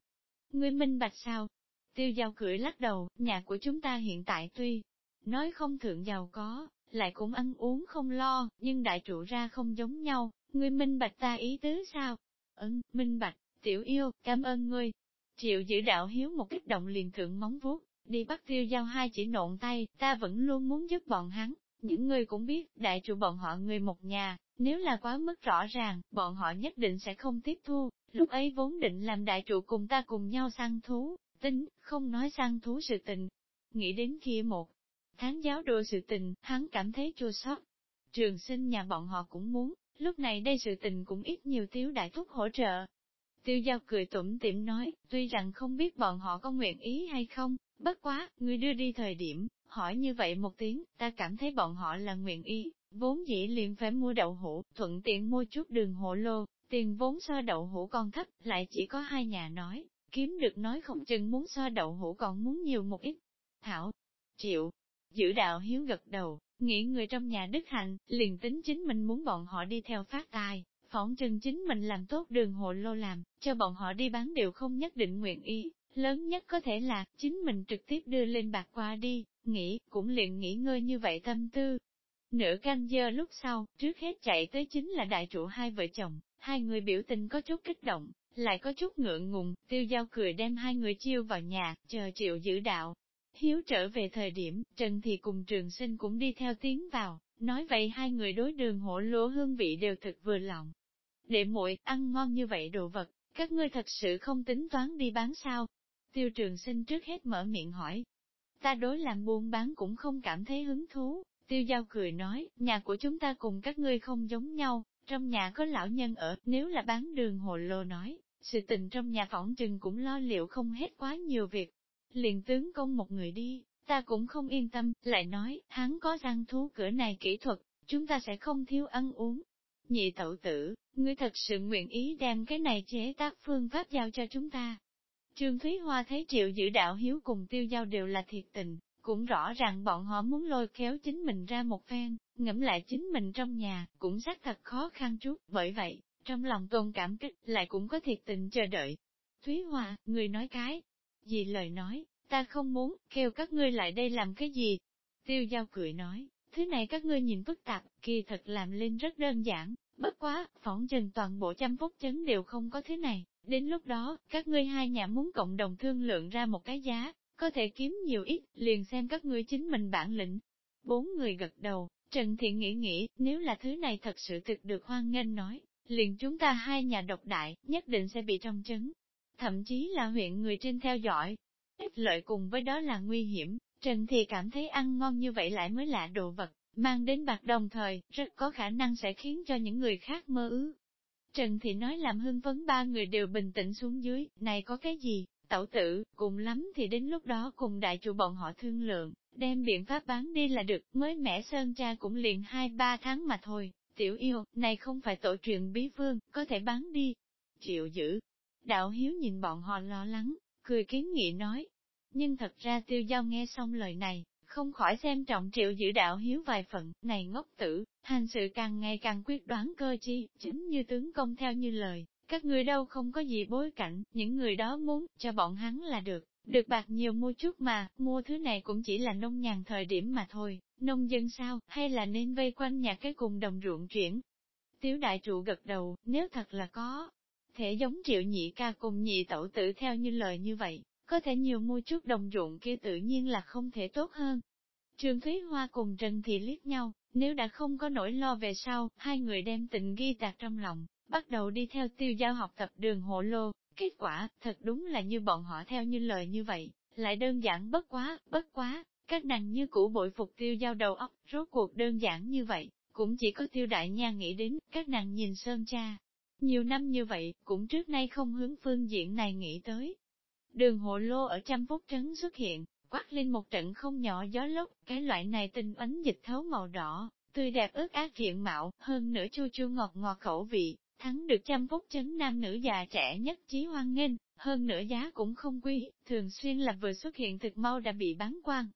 Ngươi minh bạch sao? Tiêu giao cười lắc đầu, nhà của chúng ta hiện tại tuy nói không thượng giàu có, lại cũng ăn uống không lo, nhưng đại trụ ra không giống nhau, ngươi minh bạch ta ý tứ sao? Ơn minh bạch, tiểu yêu, cảm ơn ngươi. Triệu giữ đạo hiếu một kích động liền thượng móng vuốt, đi bắt tiêu giao hai chỉ nộn tay, ta vẫn luôn muốn giúp bọn hắn. Những người cũng biết, đại trụ bọn họ người một nhà, nếu là quá mức rõ ràng, bọn họ nhất định sẽ không tiếp thu, lúc ấy vốn định làm đại trụ cùng ta cùng nhau săn thú, tính, không nói săn thú sự tình. Nghĩ đến kia một Tháng giáo đồ sự tình, hắn cảm thấy chua xót. Trường sinh nhà bọn họ cũng muốn, lúc này đây sự tình cũng ít nhiều tiếu đại thúc hỗ trợ. Tiêu giao cười tủm tỉm nói, tuy rằng không biết bọn họ có nguyện ý hay không, bất quá, người đưa đi thời điểm, hỏi như vậy một tiếng, ta cảm thấy bọn họ là nguyện ý, vốn dĩ liền phải mua đậu hũ, thuận tiện mua chút đường hộ lô, tiền vốn so đậu hũ còn thấp, lại chỉ có hai nhà nói, kiếm được nói không chừng muốn so đậu hũ còn muốn nhiều một ít. Thảo, triệu Giữ đạo hiếu gật đầu, nghĩ người trong nhà đức hạnh, liền tính chính mình muốn bọn họ đi theo phát tài, phỏng chừng chính mình làm tốt đường hộ lô làm, cho bọn họ đi bán đều không nhất định nguyện ý, lớn nhất có thể là, chính mình trực tiếp đưa lên bạc qua đi, nghĩ, cũng liền nghỉ ngơi như vậy tâm tư. Nửa canh giờ lúc sau, trước hết chạy tới chính là đại trụ hai vợ chồng, hai người biểu tình có chút kích động, lại có chút ngượng ngùng, tiêu giao cười đem hai người chiêu vào nhà, chờ triệu giữ đạo, Hiếu trở về thời điểm, Trần Thị cùng trường sinh cũng đi theo tiếng vào, nói vậy hai người đối đường hổ lúa hương vị đều thật vừa lòng. Để muội ăn ngon như vậy đồ vật, các ngươi thật sự không tính toán đi bán sao? Tiêu trường sinh trước hết mở miệng hỏi. Ta đối làm buôn bán cũng không cảm thấy hứng thú, tiêu giao cười nói, nhà của chúng ta cùng các ngươi không giống nhau, trong nhà có lão nhân ở, nếu là bán đường hồ lô nói, sự tình trong nhà phỏng chừng cũng lo liệu không hết quá nhiều việc, liền tướng công một người đi, ta cũng không yên tâm, lại nói, hắn có răng thú cửa này kỹ thuật, chúng ta sẽ không thiếu ăn uống. Nhị tẩu tử, ngươi thật sự nguyện ý đem cái này chế tác phương pháp giao cho chúng ta. Trương Thúy Hoa thấy triệu giữ đạo hiếu cùng tiêu giao đều là thiệt tình, cũng rõ ràng bọn họ muốn lôi kéo chính mình ra một phen, ngẫm lại chính mình trong nhà, cũng xác thật khó khăn chút, bởi vậy, trong lòng tôn cảm kích, lại cũng có thiệt tình chờ đợi. Thúy Hoa, người nói cái, gì lời nói, ta không muốn, kêu các ngươi lại đây làm cái gì? Tiêu giao cười nói, thứ này các ngươi nhìn phức tạp, kỳ thật làm lên rất đơn giản, bất quá, phỏng chừng toàn bộ trăm phúc chấn đều không có thứ này, đến lúc đó, các ngươi hai nhà muốn cộng đồng thương lượng ra một cái giá, có thể kiếm nhiều ít, liền xem các ngươi chính mình bản lĩnh. Bốn người gật đầu, Trần Thiện nghĩ nghĩ, nếu là thứ này thật sự thực được hoan nghênh nói, liền chúng ta hai nhà độc đại, nhất định sẽ bị trong chấn. Thậm chí là huyện người trên theo dõi. Ít lợi cùng với đó là nguy hiểm, Trần Thị cảm thấy ăn ngon như vậy lại mới lạ đồ vật, mang đến bạc đồng thời, rất có khả năng sẽ khiến cho những người khác mơ ước. Trần Thị nói làm hưng vấn ba người đều bình tĩnh xuống dưới, này có cái gì, tẩu tử, cùng lắm thì đến lúc đó cùng đại chủ bọn họ thương lượng, đem biện pháp bán đi là được, mới mẻ sơn cha cũng liền hai ba tháng mà thôi, tiểu yêu, này không phải tổ truyền bí phương, có thể bán đi. Chịu giữ. Đạo hiếu nhìn bọn họ lo lắng, cười kiến nghị nói. Nhưng thật ra tiêu giao nghe xong lời này, không khỏi xem trọng triệu giữ đạo hiếu vài phận, này ngốc tử, hành sự càng ngày càng quyết đoán cơ chi, chính như tướng công theo như lời, các người đâu không có gì bối cảnh, những người đó muốn, cho bọn hắn là được, được bạc nhiều mua chút mà, mua thứ này cũng chỉ là nông nhàn thời điểm mà thôi, nông dân sao, hay là nên vây quanh nhà cái cùng đồng ruộng chuyển. Tiếu đại trụ gật đầu, nếu thật là có, thể giống triệu nhị ca cùng nhị tẩu tử theo như lời như vậy, có thể nhiều mua chút đồng ruộng kia tự nhiên là không thể tốt hơn. Trương Thúy Hoa cùng Trần Thị liếc nhau, nếu đã không có nỗi lo về sau, hai người đem tình ghi tạc trong lòng, bắt đầu đi theo tiêu giao học tập đường hộ lô. Kết quả, thật đúng là như bọn họ theo như lời như vậy, lại đơn giản bất quá, bất quá, các nàng như cũ bội phục tiêu giao đầu óc, rốt cuộc đơn giản như vậy, cũng chỉ có tiêu đại nha nghĩ đến, các nàng nhìn sơn cha. Nhiều năm như vậy, cũng trước nay không hướng phương diện này nghĩ tới, Đường hộ lô ở trăm phút trấn xuất hiện, quát lên một trận không nhỏ gió lốc, cái loại này tinh ánh dịch thấu màu đỏ, tươi đẹp ướt ác diện mạo, hơn nữa chua chua ngọt ngọt khẩu vị, thắng được trăm phút trấn nam nữ già trẻ nhất trí hoan nghênh, hơn nữa giá cũng không quý, thường xuyên là vừa xuất hiện thực mau đã bị bán quang.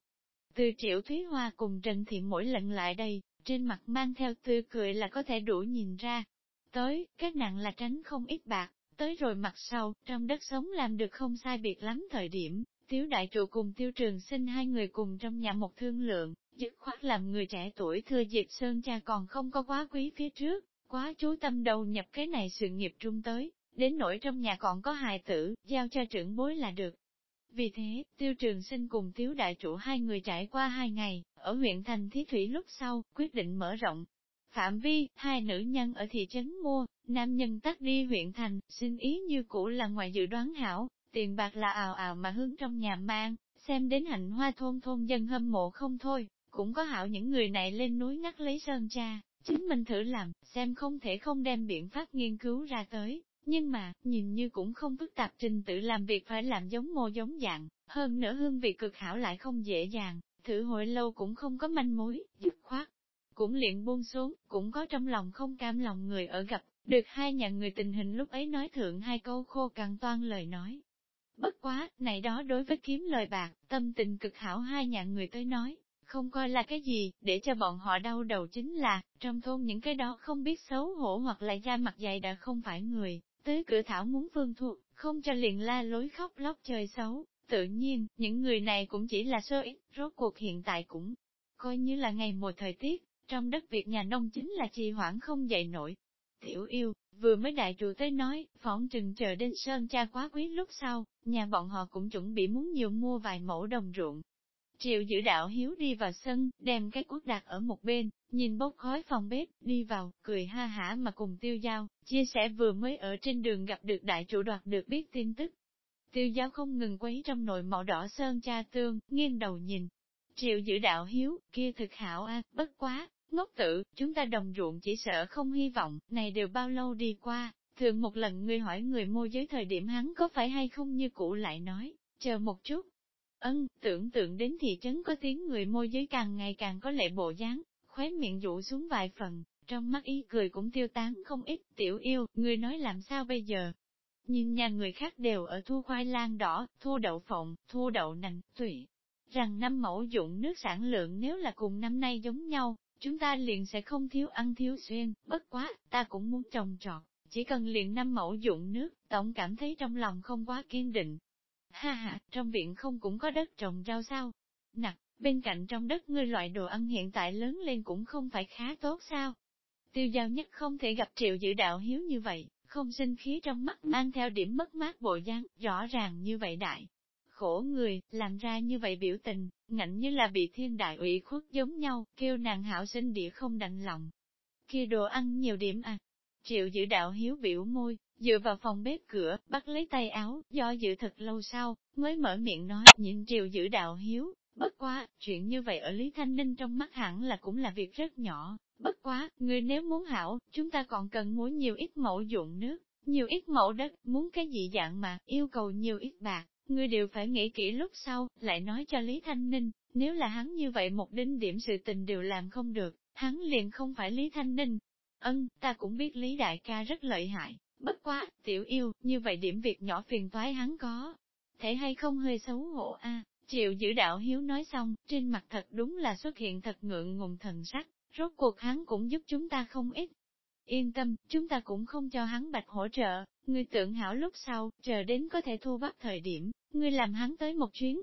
Từ triệu thúy hoa cùng Trần Thiện mỗi lần lại đây, trên mặt mang theo tươi cười là có thể đủ nhìn ra. Tới, các nặng là tránh không ít bạc, Tới rồi mặt sau, trong đất sống làm được không sai biệt lắm thời điểm, Tiếu đại trụ cùng tiêu trường sinh hai người cùng trong nhà một thương lượng, dứt khoát làm người trẻ tuổi thừa dịp sơn cha còn không có quá quý phía trước, quá chú tâm đầu nhập cái này sự nghiệp trung tới, đến nỗi trong nhà còn có hài tử, giao cho trưởng bối là được. Vì thế, tiêu trường sinh cùng tiếu đại trụ hai người trải qua hai ngày, ở huyện thành Thí Thủy lúc sau, quyết định mở rộng. Phạm vi, hai nữ nhân ở thị trấn mua, Nam nhân tắt đi huyện thành, xin ý như cũ là ngoài dự đoán hảo, tiền bạc là ào ào mà hướng trong nhà mang, xem đến hạnh hoa thôn thôn dân hâm mộ không thôi, cũng có hảo những người này lên núi ngắt lấy sơn cha, chính mình thử làm, xem không thể không đem biện pháp nghiên cứu ra tới, nhưng mà, nhìn như cũng không phức tạp trình tự làm việc phải làm giống mô giống dạng, hơn nữa hương vị cực hảo lại không dễ dàng, thử hội lâu cũng không có manh mối, dứt khoát. Cũng liền buông xuống, cũng có trong lòng không cam lòng người ở gặp được hai nhà người tình hình lúc ấy nói thượng hai câu khô càng toan lời nói. Bất quá, này đó đối với kiếm lời bạc, tâm tình cực hảo hai nhà người tới nói, không coi là cái gì, để cho bọn họ đau đầu chính là, trong thôn những cái đó không biết xấu hổ hoặc là da mặt dày đã không phải người, tới cửa thảo muốn phương thuộc, không cho liền la lối khóc lóc chơi xấu. Tự nhiên, những người này cũng chỉ là sơ ít, rốt cuộc hiện tại cũng coi như là ngày mùa thời tiết, trong đất việc nhà nông chính là trì hoãn không dậy nổi, Tiểu yêu, vừa mới đại trụ tới nói, phỏng trừng chờ đến sơn cha quá quý lúc sau, nhà bọn họ cũng chuẩn bị muốn nhiều mua vài mẫu đồng ruộng. Triệu giữ đạo hiếu đi vào sân, đem cái cuốc đặt ở một bên, nhìn bốc khói phòng bếp, đi vào, cười ha hả mà cùng tiêu giao, chia sẻ vừa mới ở trên đường gặp được đại trụ đoạt được biết tin tức. Tiêu giao không ngừng quấy trong nồi màu đỏ sơn cha tương, nghiêng đầu nhìn. Triệu giữ đạo hiếu, kia thực hảo a, bất quá, Ngốc tử, chúng ta đồng ruộng chỉ sợ không hy vọng, này đều bao lâu đi qua, thường một lần ngươi hỏi người môi giới thời điểm hắn có phải hay không như cũ lại nói, chờ một chút. Ân, tưởng tượng đến thị trấn có tiếng người môi giới càng ngày càng có lệ bộ dáng, khóe miệng dụ xuống vài phần, trong mắt y cười cũng tiêu tán không ít, tiểu yêu, người nói làm sao bây giờ? Nhìn nhà người khác đều ở thu khoai lang đỏ, thu đậu phộng, thu đậu nành, tùy. Rằng năm mẫu dụng nước sản lượng nếu là cùng năm nay giống nhau, chúng ta liền sẽ không thiếu ăn thiếu xuyên, bất quá, ta cũng muốn trồng trọt, chỉ cần liền năm mẫu dụng nước, tổng cảm thấy trong lòng không quá kiên định. Ha ha, trong viện không cũng có đất trồng rau sao? Nặc, bên cạnh trong đất ngươi loại đồ ăn hiện tại lớn lên cũng không phải khá tốt sao? Tiêu giao nhất không thể gặp triệu dự đạo hiếu như vậy, không sinh khí trong mắt mang theo điểm mất mát bộ dáng, rõ ràng như vậy đại khổ người, làm ra như vậy biểu tình, ngạnh như là bị thiên đại ủy khuất giống nhau, kêu nàng hảo sinh địa không đành lòng. Kia đồ ăn nhiều điểm à. Triệu giữ đạo hiếu biểu môi, dựa vào phòng bếp cửa, bắt lấy tay áo, do dự thật lâu sau, mới mở miệng nói, nhìn triệu giữ đạo hiếu, bất quá, chuyện như vậy ở Lý Thanh Ninh trong mắt hẳn là cũng là việc rất nhỏ, bất quá, người nếu muốn hảo, chúng ta còn cần muốn nhiều ít mẫu dụng nước, nhiều ít mẫu đất, muốn cái gì dạng mà, yêu cầu nhiều ít bạc, ngươi đều phải nghĩ kỹ lúc sau, lại nói cho Lý Thanh Ninh, nếu là hắn như vậy một đinh điểm sự tình đều làm không được, hắn liền không phải Lý Thanh Ninh. Ân, ta cũng biết Lý Đại ca rất lợi hại, bất quá, tiểu yêu, như vậy điểm việc nhỏ phiền toái hắn có. Thể hay không hơi xấu hổ a à, Triệu giữ đạo hiếu nói xong, trên mặt thật đúng là xuất hiện thật ngượng ngùng thần sắc, rốt cuộc hắn cũng giúp chúng ta không ít. Yên tâm, chúng ta cũng không cho hắn bạch hỗ trợ, ngươi tưởng hảo lúc sau, chờ đến có thể thu bắt thời điểm, ngươi làm hắn tới một chuyến.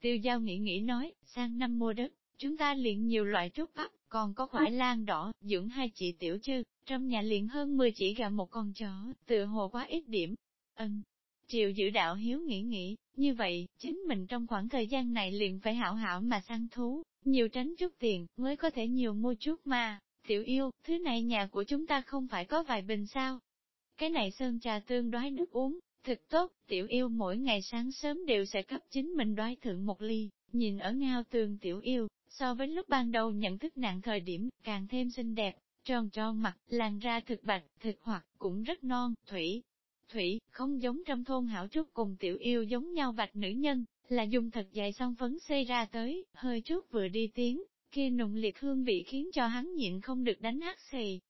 Tiêu giao nghĩ nghĩ nói, sang năm mua đất, chúng ta liền nhiều loại trúc bắp, còn có khoải lan đỏ, dưỡng hai chị tiểu chư, trong nhà liền hơn 10 chỉ gà một con chó, tự hồ quá ít điểm. Ân, Triệu giữ đạo hiếu nghĩ nghĩ, như vậy, chính mình trong khoảng thời gian này liền phải hảo hảo mà săn thú, nhiều tránh chút tiền, mới có thể nhiều mua chút mà. Tiểu yêu, thứ này nhà của chúng ta không phải có vài bình sao? Cái này sơn trà tương đoái nước uống, thật tốt, tiểu yêu mỗi ngày sáng sớm đều sẽ cấp chính mình đoái thượng một ly, nhìn ở ngao tường tiểu yêu, so với lúc ban đầu nhận thức nạn thời điểm, càng thêm xinh đẹp, tròn tròn mặt, làn ra thực bạch, thực hoặc, cũng rất non, thủy, Thủy, không giống trong thôn hảo trúc cùng tiểu yêu giống nhau bạch nữ nhân, là dùng thật dài song phấn xây ra tới, hơi chút vừa đi tiếng, kia nùng liệt hương vị khiến cho hắn nhịn không được đánh hát xì.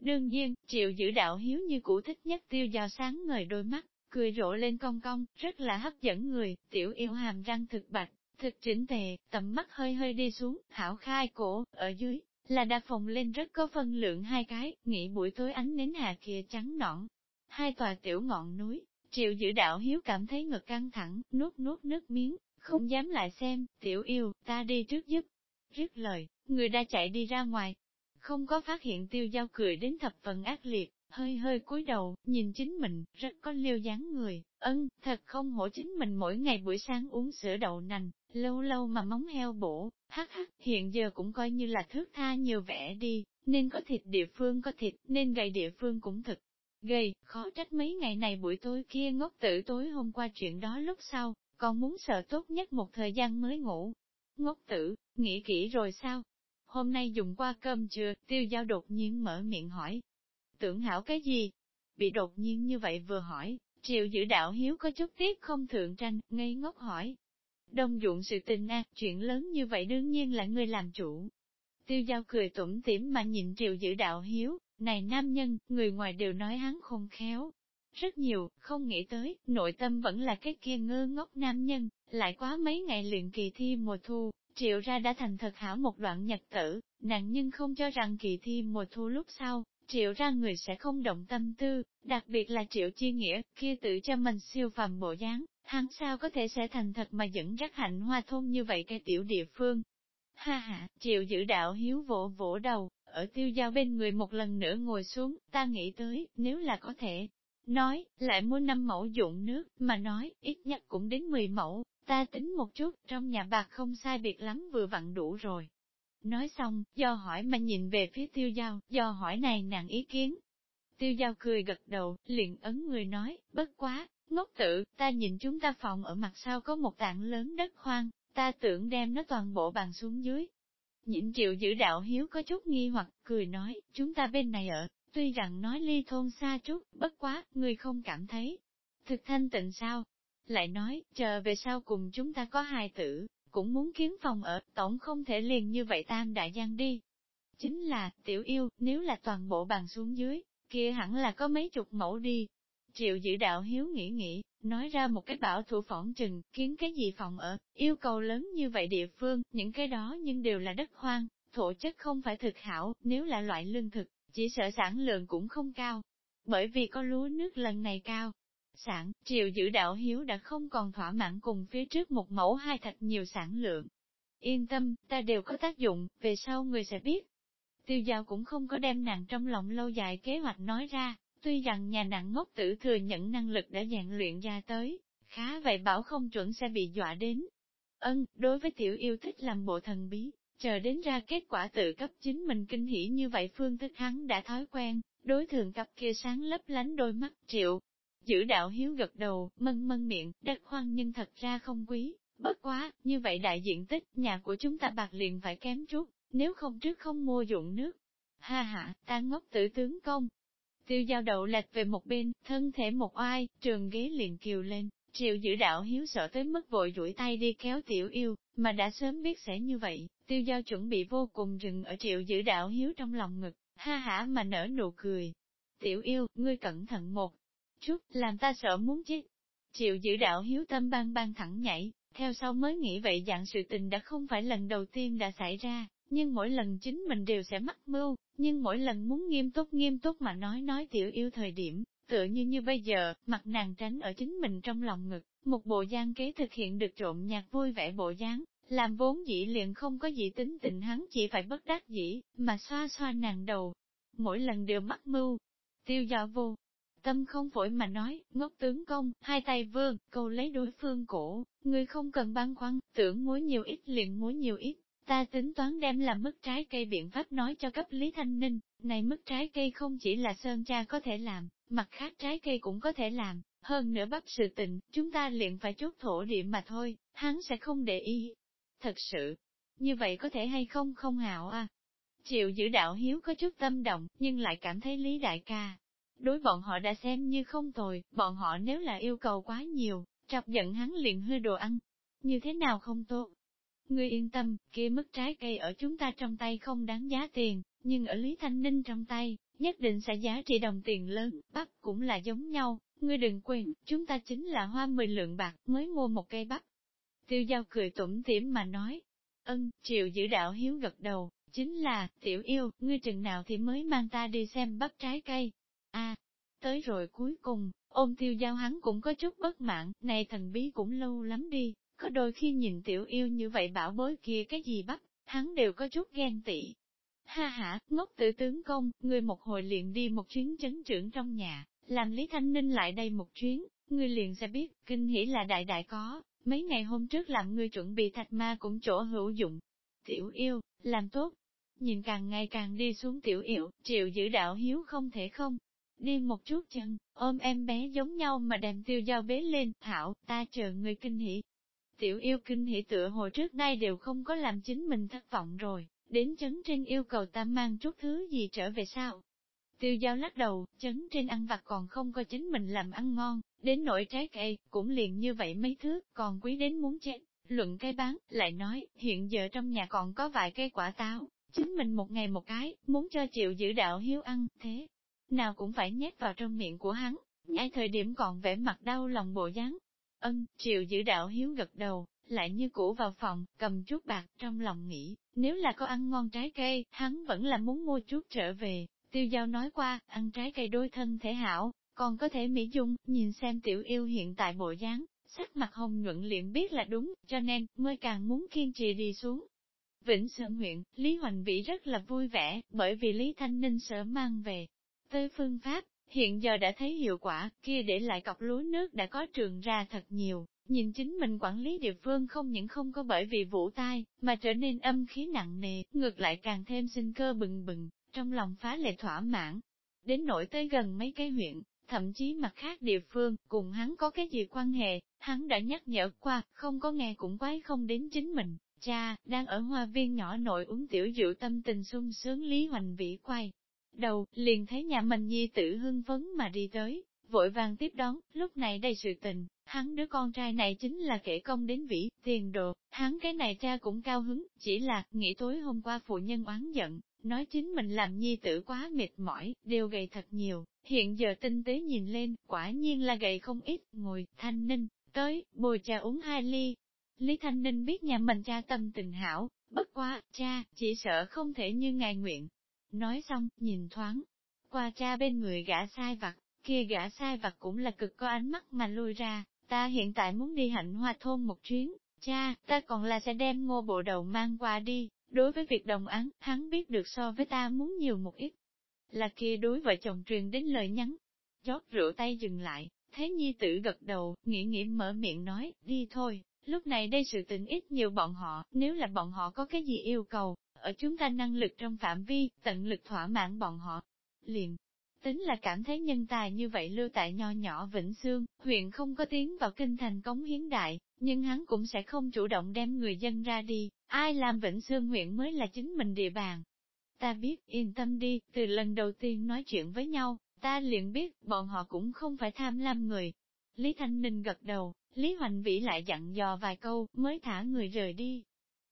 Đương nhiên, triệu giữ đạo hiếu như cũ thích nhất tiêu giao sáng ngời đôi mắt, cười rộ lên cong cong, rất là hấp dẫn người, tiểu yêu hàm răng thực bạch, thực chỉnh tề, tầm mắt hơi hơi đi xuống, hảo khai cổ, ở dưới, là đã phòng lên rất có phân lượng hai cái, nghĩ buổi tối ánh nến hạ kia trắng nõn, hai tòa tiểu ngọn núi, triệu giữ đạo hiếu cảm thấy ngực căng thẳng, nuốt nuốt nước miếng, không dám lại xem, tiểu yêu, ta đi trước giúp. Rứt lời, người đã chạy đi ra ngoài, không có phát hiện tiêu giao cười đến thập phần ác liệt, hơi hơi cúi đầu, nhìn chính mình, rất có liêu dáng người, ân, thật không hổ chính mình mỗi ngày buổi sáng uống sữa đậu nành, lâu lâu mà móng heo bổ, hắc hắc, hiện giờ cũng coi như là thước tha nhiều vẻ đi, nên có thịt địa phương có thịt, nên gầy địa phương cũng thực, Gầy, khó trách mấy ngày này buổi tối kia ngốc tử tối hôm qua chuyện đó lúc sau, còn muốn sợ tốt nhất một thời gian mới ngủ. Ngốc tử, nghĩ kỹ rồi sao? Hôm nay dùng qua cơm chưa, tiêu giao đột nhiên mở miệng hỏi. Tưởng hảo cái gì? Bị đột nhiên như vậy vừa hỏi, triệu giữ đạo hiếu có chút tiếc không thượng tranh, ngây ngốc hỏi. Đông dụng sự tình a, chuyện lớn như vậy đương nhiên là người làm chủ. Tiêu giao cười tủm tỉm mà nhìn triệu giữ đạo hiếu, này nam nhân, người ngoài đều nói hắn khôn khéo. Rất nhiều, không nghĩ tới, nội tâm vẫn là cái kia ngơ ngốc nam nhân, lại quá mấy ngày luyện kỳ thi mùa thu, triệu ra đã thành thật hảo một đoạn nhật tử, nàng nhưng không cho rằng kỳ thi mùa thu lúc sau, triệu ra người sẽ không động tâm tư, đặc biệt là triệu chi nghĩa, kia tự cho mình siêu phàm bộ dáng, hắn sao có thể sẽ thành thật mà dẫn dắt hạnh hoa thôn như vậy cái tiểu địa phương. Ha ha, triệu giữ đạo hiếu vỗ vỗ đầu, ở tiêu giao bên người một lần nữa ngồi xuống, ta nghĩ tới, nếu là có thể. Nói, lại mua năm mẫu dụng nước, mà nói, ít nhất cũng đến 10 mẫu, ta tính một chút, trong nhà bạc không sai biệt lắm vừa vặn đủ rồi. Nói xong, do hỏi mà nhìn về phía tiêu giao, do hỏi này nàng ý kiến. Tiêu giao cười gật đầu, liền ấn người nói, bất quá, ngốc tử, ta nhìn chúng ta phòng ở mặt sau có một tảng lớn đất hoang, ta tưởng đem nó toàn bộ bàn xuống dưới, Nhịn chịu giữ đạo hiếu có chút nghi hoặc, cười nói, chúng ta bên này ở, tuy rằng nói ly thôn xa chút, bất quá, người không cảm thấy. Thực thanh tịnh sao? Lại nói, chờ về sau cùng chúng ta có hài tử, cũng muốn kiến phòng ở, tổng không thể liền như vậy tam đại gian đi. Chính là, tiểu yêu, nếu là toàn bộ bàn xuống dưới, kia hẳn là có mấy chục mẫu đi. Triệu dự đạo hiếu nghĩ nghĩ, nói ra một cái bảo thủ phỏng trừng, kiến cái gì phòng ở, yêu cầu lớn như vậy địa phương, những cái đó nhưng đều là đất hoang, thổ chất không phải thực hảo, nếu là loại lương thực, chỉ sợ sản lượng cũng không cao. Bởi vì có lúa nước lần này cao. Sản, triều giữ đạo hiếu đã không còn thỏa mãn cùng phía trước một mẫu hai thạch nhiều sản lượng. Yên tâm, ta đều có tác dụng, về sau người sẽ biết. Tiêu giao cũng không có đem nàng trong lòng lâu dài kế hoạch nói ra, Tuy rằng nhà nặng ngốc tử thừa nhận năng lực đã dạng luyện ra tới, khá vậy bảo không chuẩn sẽ bị dọa đến. Ân, đối với tiểu yêu thích làm bộ thần bí, chờ đến ra kết quả tự cấp chính mình kinh hỉ như vậy phương thức hắn đã thói quen, đối thường cặp kia sáng lấp lánh đôi mắt triệu. Giữ đạo hiếu gật đầu, mân mân miệng, đất hoang nhưng thật ra không quý, bất quá, như vậy đại diện tích, nhà của chúng ta bạc liền phải kém chút, nếu không trước không mua dụng nước. Ha ha, ta ngốc tử tướng công. Tiêu giao đậu lệch về một bên, thân thể một oai, trường ghế liền kiều lên, triệu giữ đạo hiếu sợ tới mức vội duỗi tay đi kéo tiểu yêu, mà đã sớm biết sẽ như vậy, tiêu giao chuẩn bị vô cùng rừng ở triệu giữ đạo hiếu trong lòng ngực, ha hả mà nở nụ cười. Tiểu yêu, ngươi cẩn thận một chút, làm ta sợ muốn chết. Triệu giữ đạo hiếu tâm bang bang thẳng nhảy, theo sau mới nghĩ vậy dạng sự tình đã không phải lần đầu tiên đã xảy ra, nhưng mỗi lần chính mình đều sẽ mắc mưu, nhưng mỗi lần muốn nghiêm túc nghiêm túc mà nói nói tiểu yêu thời điểm, tựa như như bây giờ, mặt nàng tránh ở chính mình trong lòng ngực, một bộ gian kế thực hiện được trộm nhạc vui vẻ bộ dáng, làm vốn dĩ liền không có gì tính tình hắn chỉ phải bất đắc dĩ, mà xoa xoa nàng đầu. Mỗi lần đều mắc mưu, tiêu do vô. Tâm không phổi mà nói, ngốc tướng công, hai tay vương, câu lấy đối phương cổ, người không cần băn khoăn, tưởng muối nhiều ít liền muối nhiều ít, ta tính toán đem làm mức trái cây biện pháp nói cho cấp Lý Thanh Ninh, này mức trái cây không chỉ là Sơn Cha có thể làm, mặt khác trái cây cũng có thể làm, hơn nữa bắp sự tình, chúng ta liền phải chốt thổ địa mà thôi, hắn sẽ không để ý. Thật sự, như vậy có thể hay không không hảo à? Chịu giữ đạo hiếu có chút tâm động, nhưng lại cảm thấy Lý Đại ca. Đối bọn họ đã xem như không tồi, bọn họ nếu là yêu cầu quá nhiều, chọc giận hắn liền hư đồ ăn. Như thế nào không tốt? Ngươi yên tâm, kia mức trái cây ở chúng ta trong tay không đáng giá tiền, nhưng ở Lý Thanh Ninh trong tay, nhất định sẽ giá trị đồng tiền lớn, bắp cũng là giống nhau, ngươi đừng quên, chúng ta chính là hoa mười lượng bạc mới mua một cây bắp. Tiêu giao cười tủm tỉm mà nói, ân, triệu giữ đạo hiếu gật đầu, chính là, tiểu yêu, ngươi chừng nào thì mới mang ta đi xem bắp trái cây. a tới rồi cuối cùng, ôm tiêu giao hắn cũng có chút bất mãn, này thần bí cũng lâu lắm đi, có đôi khi nhìn tiểu yêu như vậy bảo bối kia cái gì bắp, hắn đều có chút ghen tị. Ha ha, ngốc tử tướng công, người một hồi liền đi một chuyến chấn trưởng trong nhà, làm Lý Thanh Ninh lại đây một chuyến, người liền sẽ biết, kinh hỉ là đại đại có, mấy ngày hôm trước làm người chuẩn bị thạch ma cũng chỗ hữu dụng. Tiểu yêu, làm tốt. Nhìn càng ngày càng đi xuống tiểu yêu, triệu giữ đạo hiếu không thể không. Đi một chút chân, ôm em bé giống nhau mà đem tiêu dao bế lên, thảo, ta chờ người kinh hỉ. Tiểu yêu kinh hỉ tựa hồi trước nay đều không có làm chính mình thất vọng rồi, đến chấn trên yêu cầu ta mang chút thứ gì trở về sao? Tiêu giao lắc đầu, chấn trên ăn vặt còn không có chính mình làm ăn ngon, đến nỗi trái cây, cũng liền như vậy mấy thứ, còn quý đến muốn chết. Luận cây bán, lại nói, hiện giờ trong nhà còn có vài cây quả táo, chính mình một ngày một cái, muốn cho chịu giữ đạo hiếu ăn, thế. Nào cũng phải nhét vào trong miệng của hắn, ngay thời điểm còn vẻ mặt đau lòng bộ dáng. Ân, chịu giữ đạo hiếu gật đầu, lại như cũ vào phòng, cầm chút bạc trong lòng nghĩ, nếu là có ăn ngon trái cây, hắn vẫn là muốn mua chút trở về. Tiêu giao nói qua, ăn trái cây đôi thân thể hảo, còn có thể mỹ dung, nhìn xem tiểu yêu hiện tại bộ dáng, sắc mặt hồng nhuận liền biết là đúng, cho nên, mới càng muốn kiên trì đi xuống. Vĩnh Sơn huyện, Lý Hoành Vĩ rất là vui vẻ, bởi vì Lý Thanh Ninh sở mang về. Tới phương pháp, hiện giờ đã thấy hiệu quả, kia để lại cọc lúa nước đã có trường ra thật nhiều, Nhìn chính mình quản lý địa phương không những không có bởi vì vũ tai, mà trở nên âm khí nặng nề, ngược lại càng thêm sinh cơ bừng bừng, trong lòng phá lệ thỏa mãn. Đến nỗi tới gần mấy cái huyện, thậm chí mặt khác địa phương, cùng hắn có cái gì quan hệ, hắn đã nhắc nhở qua, không có nghe cũng quái không đến chính mình. Cha, đang ở hoa viên nhỏ nội uống tiểu rượu tâm tình sung sướng Lý Hoành Vĩ quay. Đầu, liền thấy nhà mình nhi tử hưng phấn mà đi tới, vội vàng tiếp đón, lúc này đầy sự tình, hắn đứa con trai này chính là kể công đến vĩ, tiền đồ, hắn cái này cha cũng cao hứng, chỉ là, nghĩ tối hôm qua phụ nhân oán giận, nói chính mình làm nhi tử quá mệt mỏi, đều gầy thật nhiều, hiện giờ tinh tế nhìn lên, quả nhiên là gầy không ít, ngồi, thanh ninh, tới, bồi trà uống hai ly. Lý Thanh Ninh biết nhà mình cha tâm tình hảo, bất quá, cha, chỉ sợ không thể như ngài nguyện. Nói xong, nhìn thoáng, qua cha bên người gã sai vặt, kia gã sai vặt cũng là cực có ánh mắt mà lui ra, ta hiện tại muốn đi hạnh hoa thôn một chuyến, cha, ta còn là sẽ đem ngô bộ đầu mang qua đi, đối với việc đồng án, hắn biết được so với ta muốn nhiều một ít. Là kia đối vợ chồng truyền đến lời nhắn, chót rượu tay dừng lại, Thế nhi tử gật đầu, nghĩ nghĩ mở miệng nói, đi thôi, lúc này đây sự tình ít nhiều bọn họ, nếu là bọn họ có cái gì yêu cầu, ở chúng ta năng lực trong phạm vi, tận lực thỏa mãn bọn họ. Liền, tính là cảm thấy nhân tài như vậy lưu tại nho nhỏ Vĩnh Xương, huyện không có tiến vào kinh thành cống hiến đại, nhưng hắn cũng sẽ không chủ động đem người dân ra đi, ai làm Vĩnh Xương huyện mới là chính mình địa bàn. Ta biết, yên tâm đi, từ lần đầu tiên nói chuyện với nhau, ta liền biết, bọn họ cũng không phải tham lam người. Lý Thanh Ninh gật đầu, Lý Hoành Vĩ lại dặn dò vài câu, mới thả người rời đi.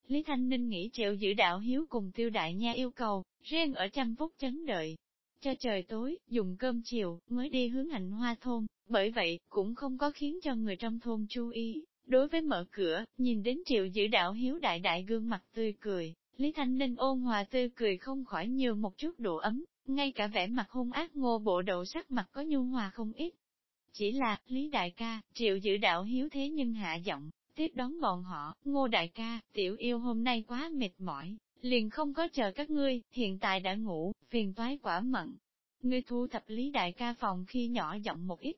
Lý Thanh Ninh nghĩ triệu giữ đạo hiếu cùng tiêu đại nha yêu cầu, riêng ở trăm phút chấn đợi. Cho trời tối, dùng cơm chiều, mới đi hướng hạnh hoa thôn, bởi vậy, cũng không có khiến cho người trong thôn chú ý. Đối với mở cửa, nhìn đến triệu giữ đạo hiếu đại đại gương mặt tươi cười, Lý Thanh Ninh ôn hòa tươi cười không khỏi nhiều một chút độ ấm, ngay cả vẻ mặt hung ác ngô bộ đậu sắc mặt có nhu hòa không ít. Chỉ là, Lý Đại ca, triệu giữ đạo hiếu thế nhưng hạ giọng, tiếp đón bọn họ, ngô đại ca, tiểu yêu hôm nay quá mệt mỏi, liền không có chờ các ngươi, hiện tại đã ngủ, phiền toái quả mận. Ngươi thu thập Lý Đại ca phòng khi nhỏ giọng một ít,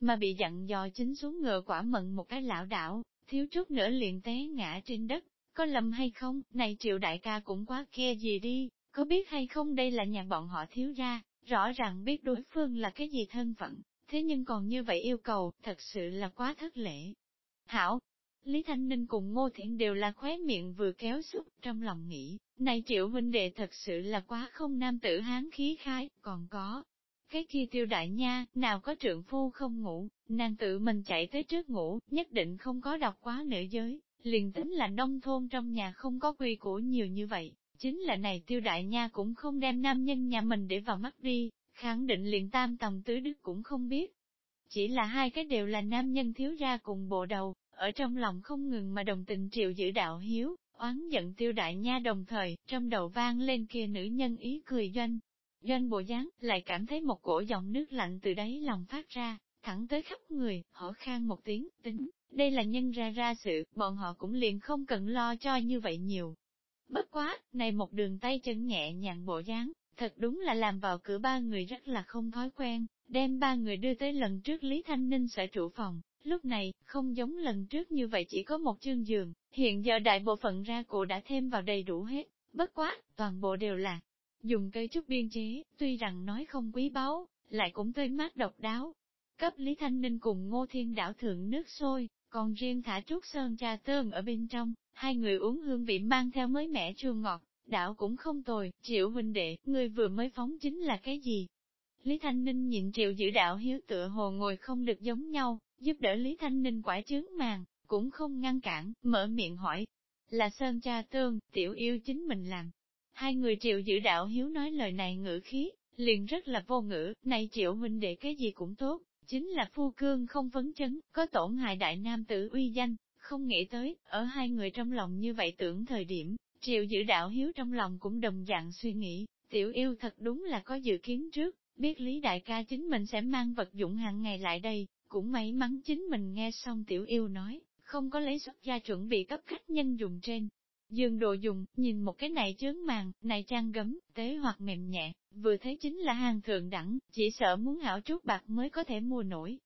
mà bị dặn dò chính xuống ngựa quả mận một cái lão đảo, thiếu chút nữa liền té ngã trên đất, có lầm hay không, này triệu đại ca cũng quá khe gì đi, có biết hay không đây là nhà bọn họ thiếu ra, rõ ràng biết đối phương là cái gì thân phận, thế nhưng còn như vậy yêu cầu, thật sự là quá thất lễ. Hảo, Lý Thanh Ninh cùng Ngô Thiện đều là khóe miệng vừa kéo xúc, trong lòng nghĩ, này triệu huynh đệ thật sự là quá không nam tử hán khí khái, còn có. Cái kia tiêu đại nha, nào có trượng phu không ngủ, nàng tự mình chạy tới trước ngủ, nhất định không có đọc quá nữ giới, liền tính là nông thôn trong nhà không có quy củ nhiều như vậy, chính là này tiêu đại nha cũng không đem nam nhân nhà mình để vào mắt đi, khẳng định liền tam tầm tứ đức cũng không biết. Chỉ là hai cái đều là nam nhân thiếu ra cùng bộ đầu, ở trong lòng không ngừng mà đồng tình triệu giữ đạo hiếu, oán giận tiêu đại nha đồng thời, trong đầu vang lên kia nữ nhân ý cười doanh. Doanh bộ dáng, lại cảm thấy một cổ dòng nước lạnh từ đáy lòng phát ra, thẳng tới khắp người, họ khang một tiếng, tính, đây là nhân ra ra sự, bọn họ cũng liền không cần lo cho như vậy nhiều. Bất quá, này một đường tay chân nhẹ nhàng bộ dáng, thật đúng là làm vào cửa ba người rất là không thói quen, đem ba người đưa tới lần trước Lý Thanh Ninh sở trụ phòng, lúc này, không giống lần trước như vậy chỉ có một chương giường, hiện giờ đại bộ phận ra cụ đã thêm vào đầy đủ hết, bất quá, toàn bộ đều là dùng cây trúc biên chế, tuy rằng nói không quý báu, lại cũng tươi mát độc đáo. Cấp Lý Thanh Ninh cùng Ngô Thiên đảo thượng nước sôi, còn riêng thả trúc sơn trà tương ở bên trong, hai người uống hương vị mang theo mới mẻ chua ngọt, đảo cũng không tồi, triệu huynh đệ, người vừa mới phóng chính là cái gì? Lý Thanh Ninh nhìn triệu giữ đạo hiếu tựa hồ ngồi không được giống nhau, giúp đỡ Lý Thanh Ninh quả chướng màng, cũng không ngăn cản, mở miệng hỏi. Là Sơn cha tương, tiểu yêu chính mình làm. Hai người triệu giữ đạo hiếu nói lời này ngữ khí, liền rất là vô ngữ, này triệu huynh đệ cái gì cũng tốt, chính là phu cương không vấn chấn, có tổn hại đại nam tử uy danh, không nghĩ tới, ở hai người trong lòng như vậy tưởng thời điểm, triệu giữ đạo hiếu trong lòng cũng đồng dạng suy nghĩ, tiểu yêu thật đúng là có dự kiến trước, biết Lý Đại ca chính mình sẽ mang vật dụng hàng ngày lại đây, cũng may mắn chính mình nghe xong tiểu yêu nói, không có lấy xuất gia chuẩn bị cấp khách nhân dùng trên. Dương đồ dùng, nhìn một cái này chướng màng, này trang gấm, tế hoặc mềm nhẹ, vừa thấy chính là hàng thượng đẳng, chỉ sợ muốn hảo chút bạc mới có thể mua nổi.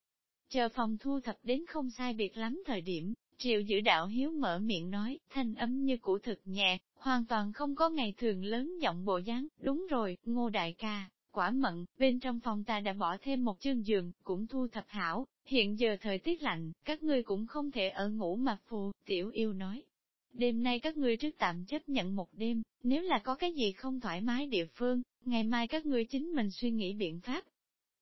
Chờ phòng thu thập đến không sai biệt lắm thời điểm, triệu giữ đạo hiếu mở miệng nói, thanh âm như củ thực nhẹ, hoàn toàn không có ngày thường lớn giọng bộ dáng, đúng rồi, ngô đại ca, quả mận, bên trong phòng ta đã bỏ thêm một chương giường, cũng thu thập hảo, hiện giờ thời tiết lạnh, các ngươi cũng không thể ở ngủ mà phù, tiểu yêu nói. Đêm nay các ngươi trước tạm chấp nhận một đêm, nếu là có cái gì không thoải mái địa phương, ngày mai các ngươi chính mình suy nghĩ biện pháp.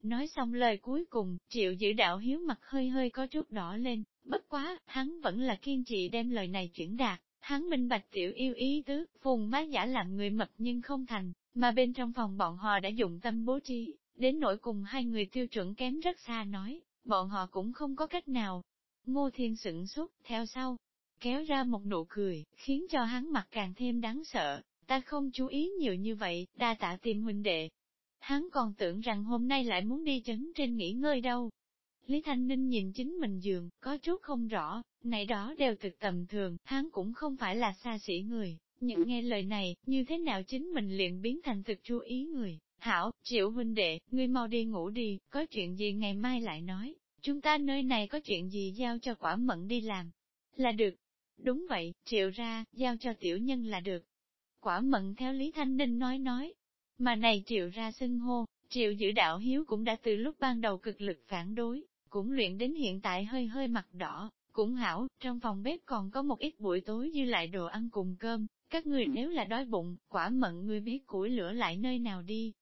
Nói xong lời cuối cùng, triệu giữ đạo hiếu mặt hơi hơi có chút đỏ lên, bất quá, hắn vẫn là kiên trì đem lời này chuyển đạt, hắn minh bạch tiểu yêu ý tứ, phùng má giả làm người mập nhưng không thành, mà bên trong phòng bọn họ đã dụng tâm bố trí, đến nỗi cùng hai người tiêu chuẩn kém rất xa nói, bọn họ cũng không có cách nào. Ngô Thiên sửng sốt, theo sau, kéo ra một nụ cười, khiến cho hắn mặt càng thêm đáng sợ, ta không chú ý nhiều như vậy, đa tạ tìm huynh đệ. Hắn còn tưởng rằng hôm nay lại muốn đi chấn trên nghỉ ngơi đâu. Lý Thanh Ninh nhìn chính mình giường, có chút không rõ, này đó đều thực tầm thường, hắn cũng không phải là xa xỉ người, nhưng nghe lời này, như thế nào chính mình liền biến thành thực chú ý người. Hảo, triệu huynh đệ, ngươi mau đi ngủ đi, có chuyện gì ngày mai lại nói, chúng ta nơi này có chuyện gì giao cho quả mận đi làm, là được. Đúng vậy, triệu ra, giao cho tiểu nhân là được. Quả mận theo Lý Thanh Ninh nói nói, mà này triệu ra xưng hô, triệu giữ đạo hiếu cũng đã từ lúc ban đầu cực lực phản đối, cũng luyện đến hiện tại hơi hơi mặt đỏ, cũng hảo, trong phòng bếp còn có một ít buổi tối dư lại đồ ăn cùng cơm, các người nếu là đói bụng, quả mận người biết củi lửa lại nơi nào đi.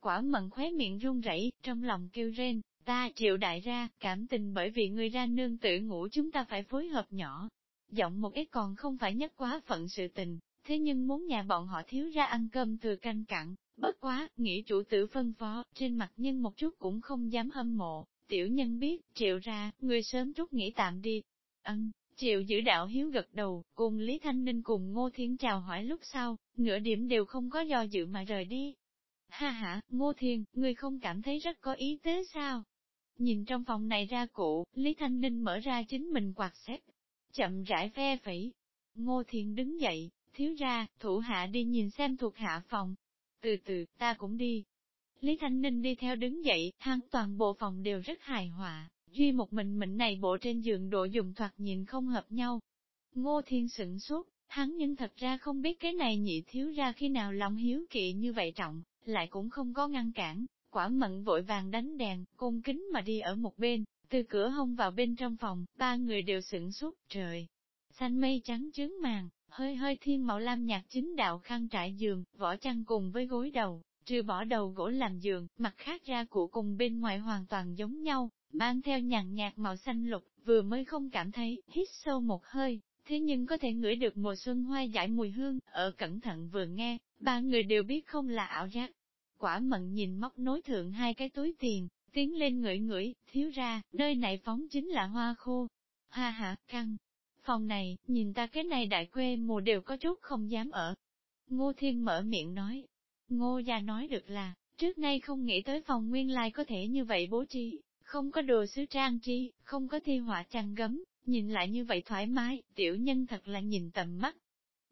Quả mận khóe miệng run rẩy, trong lòng kêu rên, ta triệu đại ra, cảm tình bởi vì người ra nương tự ngủ chúng ta phải phối hợp nhỏ. Giọng một ít còn không phải nhất quá phận sự tình, thế nhưng muốn nhà bọn họ thiếu ra ăn cơm thừa canh cặn, bất quá, nghĩ chủ tử phân phó, trên mặt nhân một chút cũng không dám hâm mộ, tiểu nhân biết, triệu ra, người sớm rút nghỉ tạm đi. Ân, triệu giữ đạo hiếu gật đầu, cùng Lý Thanh Ninh cùng Ngô Thiên chào hỏi lúc sau, nửa điểm đều không có do dự mà rời đi. Ha ha, Ngô Thiên, người không cảm thấy rất có ý tế sao? Nhìn trong phòng này ra cụ, Lý Thanh Ninh mở ra chính mình quạt xếp, chậm rãi ve phẩy. Ngô Thiên đứng dậy, thiếu ra, thủ hạ đi nhìn xem thuộc hạ phòng. Từ từ, ta cũng đi. Lý Thanh Ninh đi theo đứng dậy, hắn toàn bộ phòng đều rất hài hòa, duy một mình mình này bộ trên giường độ dùng thoạt nhìn không hợp nhau. Ngô Thiên sửng sốt, hắn nhưng thật ra không biết cái này nhị thiếu ra khi nào lòng hiếu kỵ như vậy trọng, lại cũng không có ngăn cản, quả mận vội vàng đánh đèn, cung kính mà đi ở một bên, từ cửa hông vào bên trong phòng, ba người đều sửng sốt, trời. Xanh mây trắng trướng màn, hơi hơi thiên màu lam nhạt chính đạo khăn trải giường, vỏ chăn cùng với gối đầu, trừ bỏ đầu gỗ làm giường, mặt khác ra của cùng bên ngoài hoàn toàn giống nhau, mang theo nhàn nhạt màu xanh lục, vừa mới không cảm thấy, hít sâu một hơi, thế nhưng có thể ngửi được mùa xuân hoa giải mùi hương, ở cẩn thận vừa nghe, ba người đều biết không là ảo giác. Quả mận nhìn móc nối thượng hai cái túi tiền, tiến lên ngửi ngửi, thiếu ra, nơi này phóng chính là hoa khô. Ha ha, căng. Phòng này, nhìn ta cái này đại quê mùa đều có chút không dám ở. Ngô Thiên mở miệng nói. Ngô gia nói được là, trước nay không nghĩ tới phòng nguyên lai có thể như vậy bố trí, không có đồ sứ trang trí, không có thi họa chăn gấm, nhìn lại như vậy thoải mái, tiểu nhân thật là nhìn tầm mắt.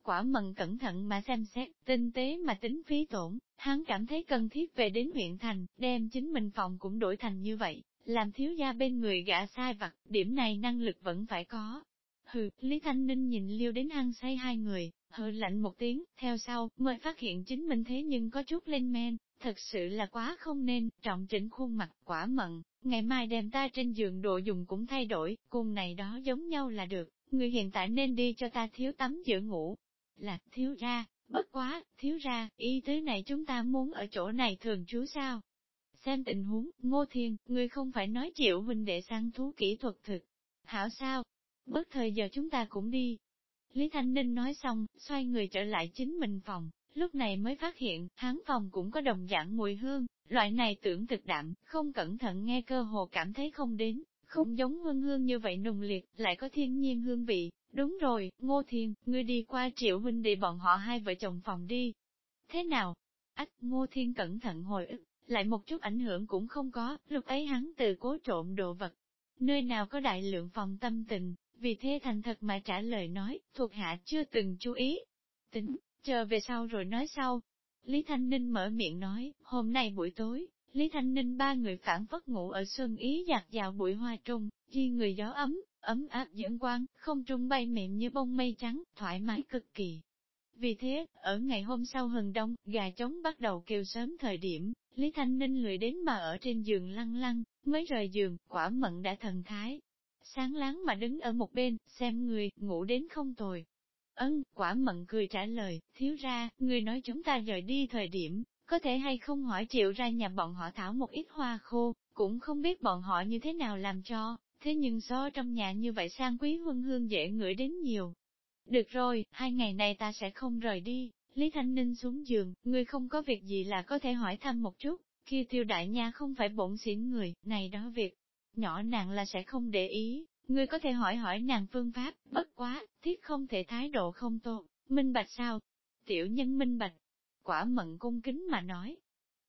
Quả mần cẩn thận mà xem xét, tinh tế mà tính phí tổn, hắn cảm thấy cần thiết về đến huyện thành, đem chính mình phòng cũng đổi thành như vậy, làm thiếu gia bên người gã sai vặt, điểm này năng lực vẫn phải có. Hừ, Lý Thanh Ninh nhìn liêu đến hăng say hai người, hừ lạnh một tiếng, theo sau, mới phát hiện chính mình thế nhưng có chút lên men, thật sự là quá không nên, trọng chỉnh khuôn mặt, quả mận, ngày mai đem ta trên giường đồ dùng cũng thay đổi, cùng này đó giống nhau là được, người hiện tại nên đi cho ta thiếu tắm giữa ngủ. Là, thiếu ra, bất quá, thiếu ra, ý tứ này chúng ta muốn ở chỗ này thường trú sao? Xem tình huống, ngô thiên, người không phải nói chịu huynh đệ săn thú kỹ thuật thực. Hảo sao? Bất thời giờ chúng ta cũng đi. Lý Thanh Ninh nói xong, xoay người trở lại chính mình phòng, lúc này mới phát hiện, hắn phòng cũng có đồng dạng mùi hương, loại này tưởng thực đạm, không cẩn thận nghe cơ hồ cảm thấy không đến, không giống hương hương như vậy nùng liệt, lại có thiên nhiên hương vị. Đúng rồi, Ngô Thiên, ngươi đi qua triệu huynh để bọn họ hai vợ chồng phòng đi. Thế nào? Ách, Ngô Thiên cẩn thận hồi ức, lại một chút ảnh hưởng cũng không có, lúc ấy hắn từ cố trộm đồ vật. Nơi nào có đại lượng phòng tâm tình, vì thế thành thật mà trả lời nói, thuộc hạ chưa từng chú ý. Tính, chờ về sau rồi nói sau. Lý Thanh Ninh mở miệng nói, hôm nay buổi tối, Lý Thanh Ninh ba người phản phất ngủ ở xuân ý giặt dạo bụi hoa trung, chi người gió ấm, ấm áp dưỡng quang, không trung bay mềm như bông mây trắng, thoải mái cực kỳ. Vì thế, ở ngày hôm sau hừng đông, gà trống bắt đầu kêu sớm thời điểm, Lý Thanh Ninh lười đến mà ở trên giường lăn lăn, mới rời giường, quả mận đã thần thái. Sáng láng mà đứng ở một bên, xem người, ngủ đến không tồi, Ân, quả mận cười trả lời, thiếu ra, người nói chúng ta rời đi thời điểm, có thể hay không hỏi triệu ra nhà bọn họ thảo một ít hoa khô, cũng không biết bọn họ như thế nào làm cho, thế nhưng so trong nhà như vậy sang quý huân hương dễ ngửi đến nhiều. Được rồi, hai ngày này ta sẽ không rời đi, Lý Thanh Ninh xuống giường, người không có việc gì là có thể hỏi thăm một chút, kia tiêu đại nha không phải bổn xỉn người, này đó việc, nhỏ nàng là sẽ không để ý, Ngươi có thể hỏi hỏi nàng phương pháp, bất quá, thiết không thể thái độ không tốt, minh bạch sao? Tiểu nhân minh bạch, quả mận cung kính mà nói.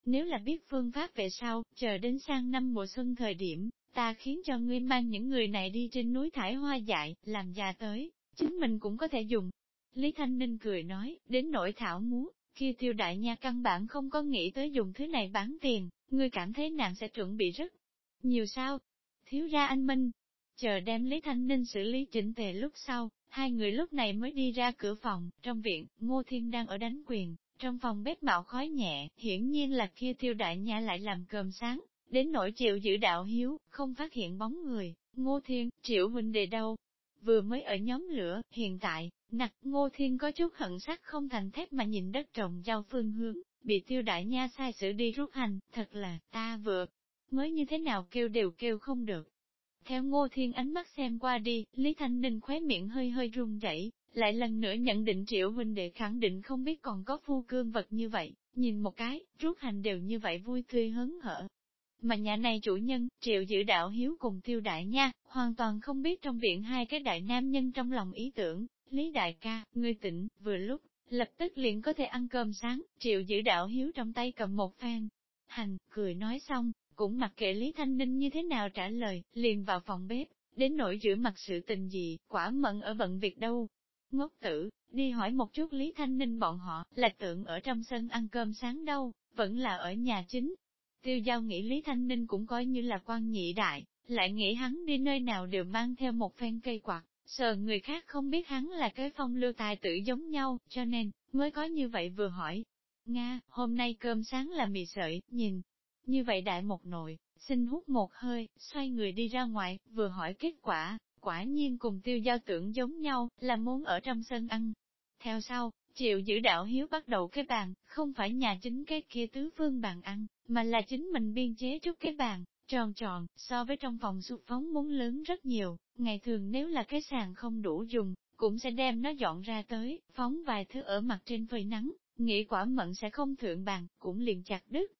Nếu là biết phương pháp về sau, chờ đến sang năm mùa xuân thời điểm, ta khiến cho ngươi mang những người này đi trên núi thải hoa dại, làm già tới, chính mình cũng có thể dùng. Lý Thanh Ninh cười nói, đến nỗi thảo múa, kia tiêu đại nha căn bản không có nghĩ tới dùng thứ này bán tiền, ngươi cảm thấy nàng sẽ chuẩn bị rất nhiều sao? thiếu ra anh Minh. Chờ đem Lý Thanh Ninh xử lý chỉnh tề lúc sau, hai người lúc này mới đi ra cửa phòng, trong viện, Ngô Thiên đang ở đánh quyền, trong phòng bếp mạo khói nhẹ, hiển nhiên là kia tiêu đại nha lại làm cơm sáng, đến nỗi chịu giữ đạo hiếu, không phát hiện bóng người, Ngô Thiên, triệu huynh đề đâu? Vừa mới ở nhóm lửa, hiện tại, nặc Ngô Thiên có chút hận sắc không thành thép mà nhìn đất trồng giao phương hướng, bị tiêu đại nha sai sử đi rút hành, thật là, ta vừa, mới như thế nào kêu đều kêu không được. Theo Ngô Thiên ánh mắt xem qua đi, Lý Thanh Ninh khóe miệng hơi hơi run rẩy, lại lần nữa nhận định triệu huynh đệ khẳng định không biết còn có phu cương vật như vậy, nhìn một cái, rút hành đều như vậy vui tươi hớn hở. Mà nhà này chủ nhân, triệu giữ đạo hiếu cùng tiêu đại nha, hoàn toàn không biết trong viện hai cái đại nam nhân trong lòng ý tưởng, Lý đại ca, ngươi tỉnh, vừa lúc, lập tức liền có thể ăn cơm sáng, triệu giữ đạo hiếu trong tay cầm một phen. Hành, cười nói xong, cũng mặc kệ Lý Thanh Ninh như thế nào trả lời, liền vào phòng bếp, đến nỗi rửa mặt sự tình gì, quả mận ở bận việc đâu. Ngốc tử, đi hỏi một chút Lý Thanh Ninh bọn họ, là tưởng ở trong sân ăn cơm sáng đâu, vẫn là ở nhà chính. Tiêu giao nghĩ Lý Thanh Ninh cũng coi như là quan nhị đại, lại nghĩ hắn đi nơi nào đều mang theo một phen cây quạt, sợ người khác không biết hắn là cái phong lưu tài tử giống nhau, cho nên, mới có như vậy vừa hỏi. Nga, hôm nay cơm sáng là mì sợi, nhìn, như vậy đại một nội, xin hút một hơi, xoay người đi ra ngoài, vừa hỏi kết quả, quả nhiên cùng tiêu giao tưởng giống nhau, là muốn ở trong sân ăn. Theo sau, chịu giữ đạo hiếu bắt đầu cái bàn, không phải nhà chính cái kia tứ phương bàn ăn, mà là chính mình biên chế trúc cái bàn, tròn tròn, so với trong phòng sụp phóng muốn lớn rất nhiều, ngày thường nếu là cái sàn không đủ dùng, cũng sẽ đem nó dọn ra tới, phóng vài thứ ở mặt trên phơi nắng, nghĩ quả mận sẽ không thượng bàn, cũng liền chặt đứt.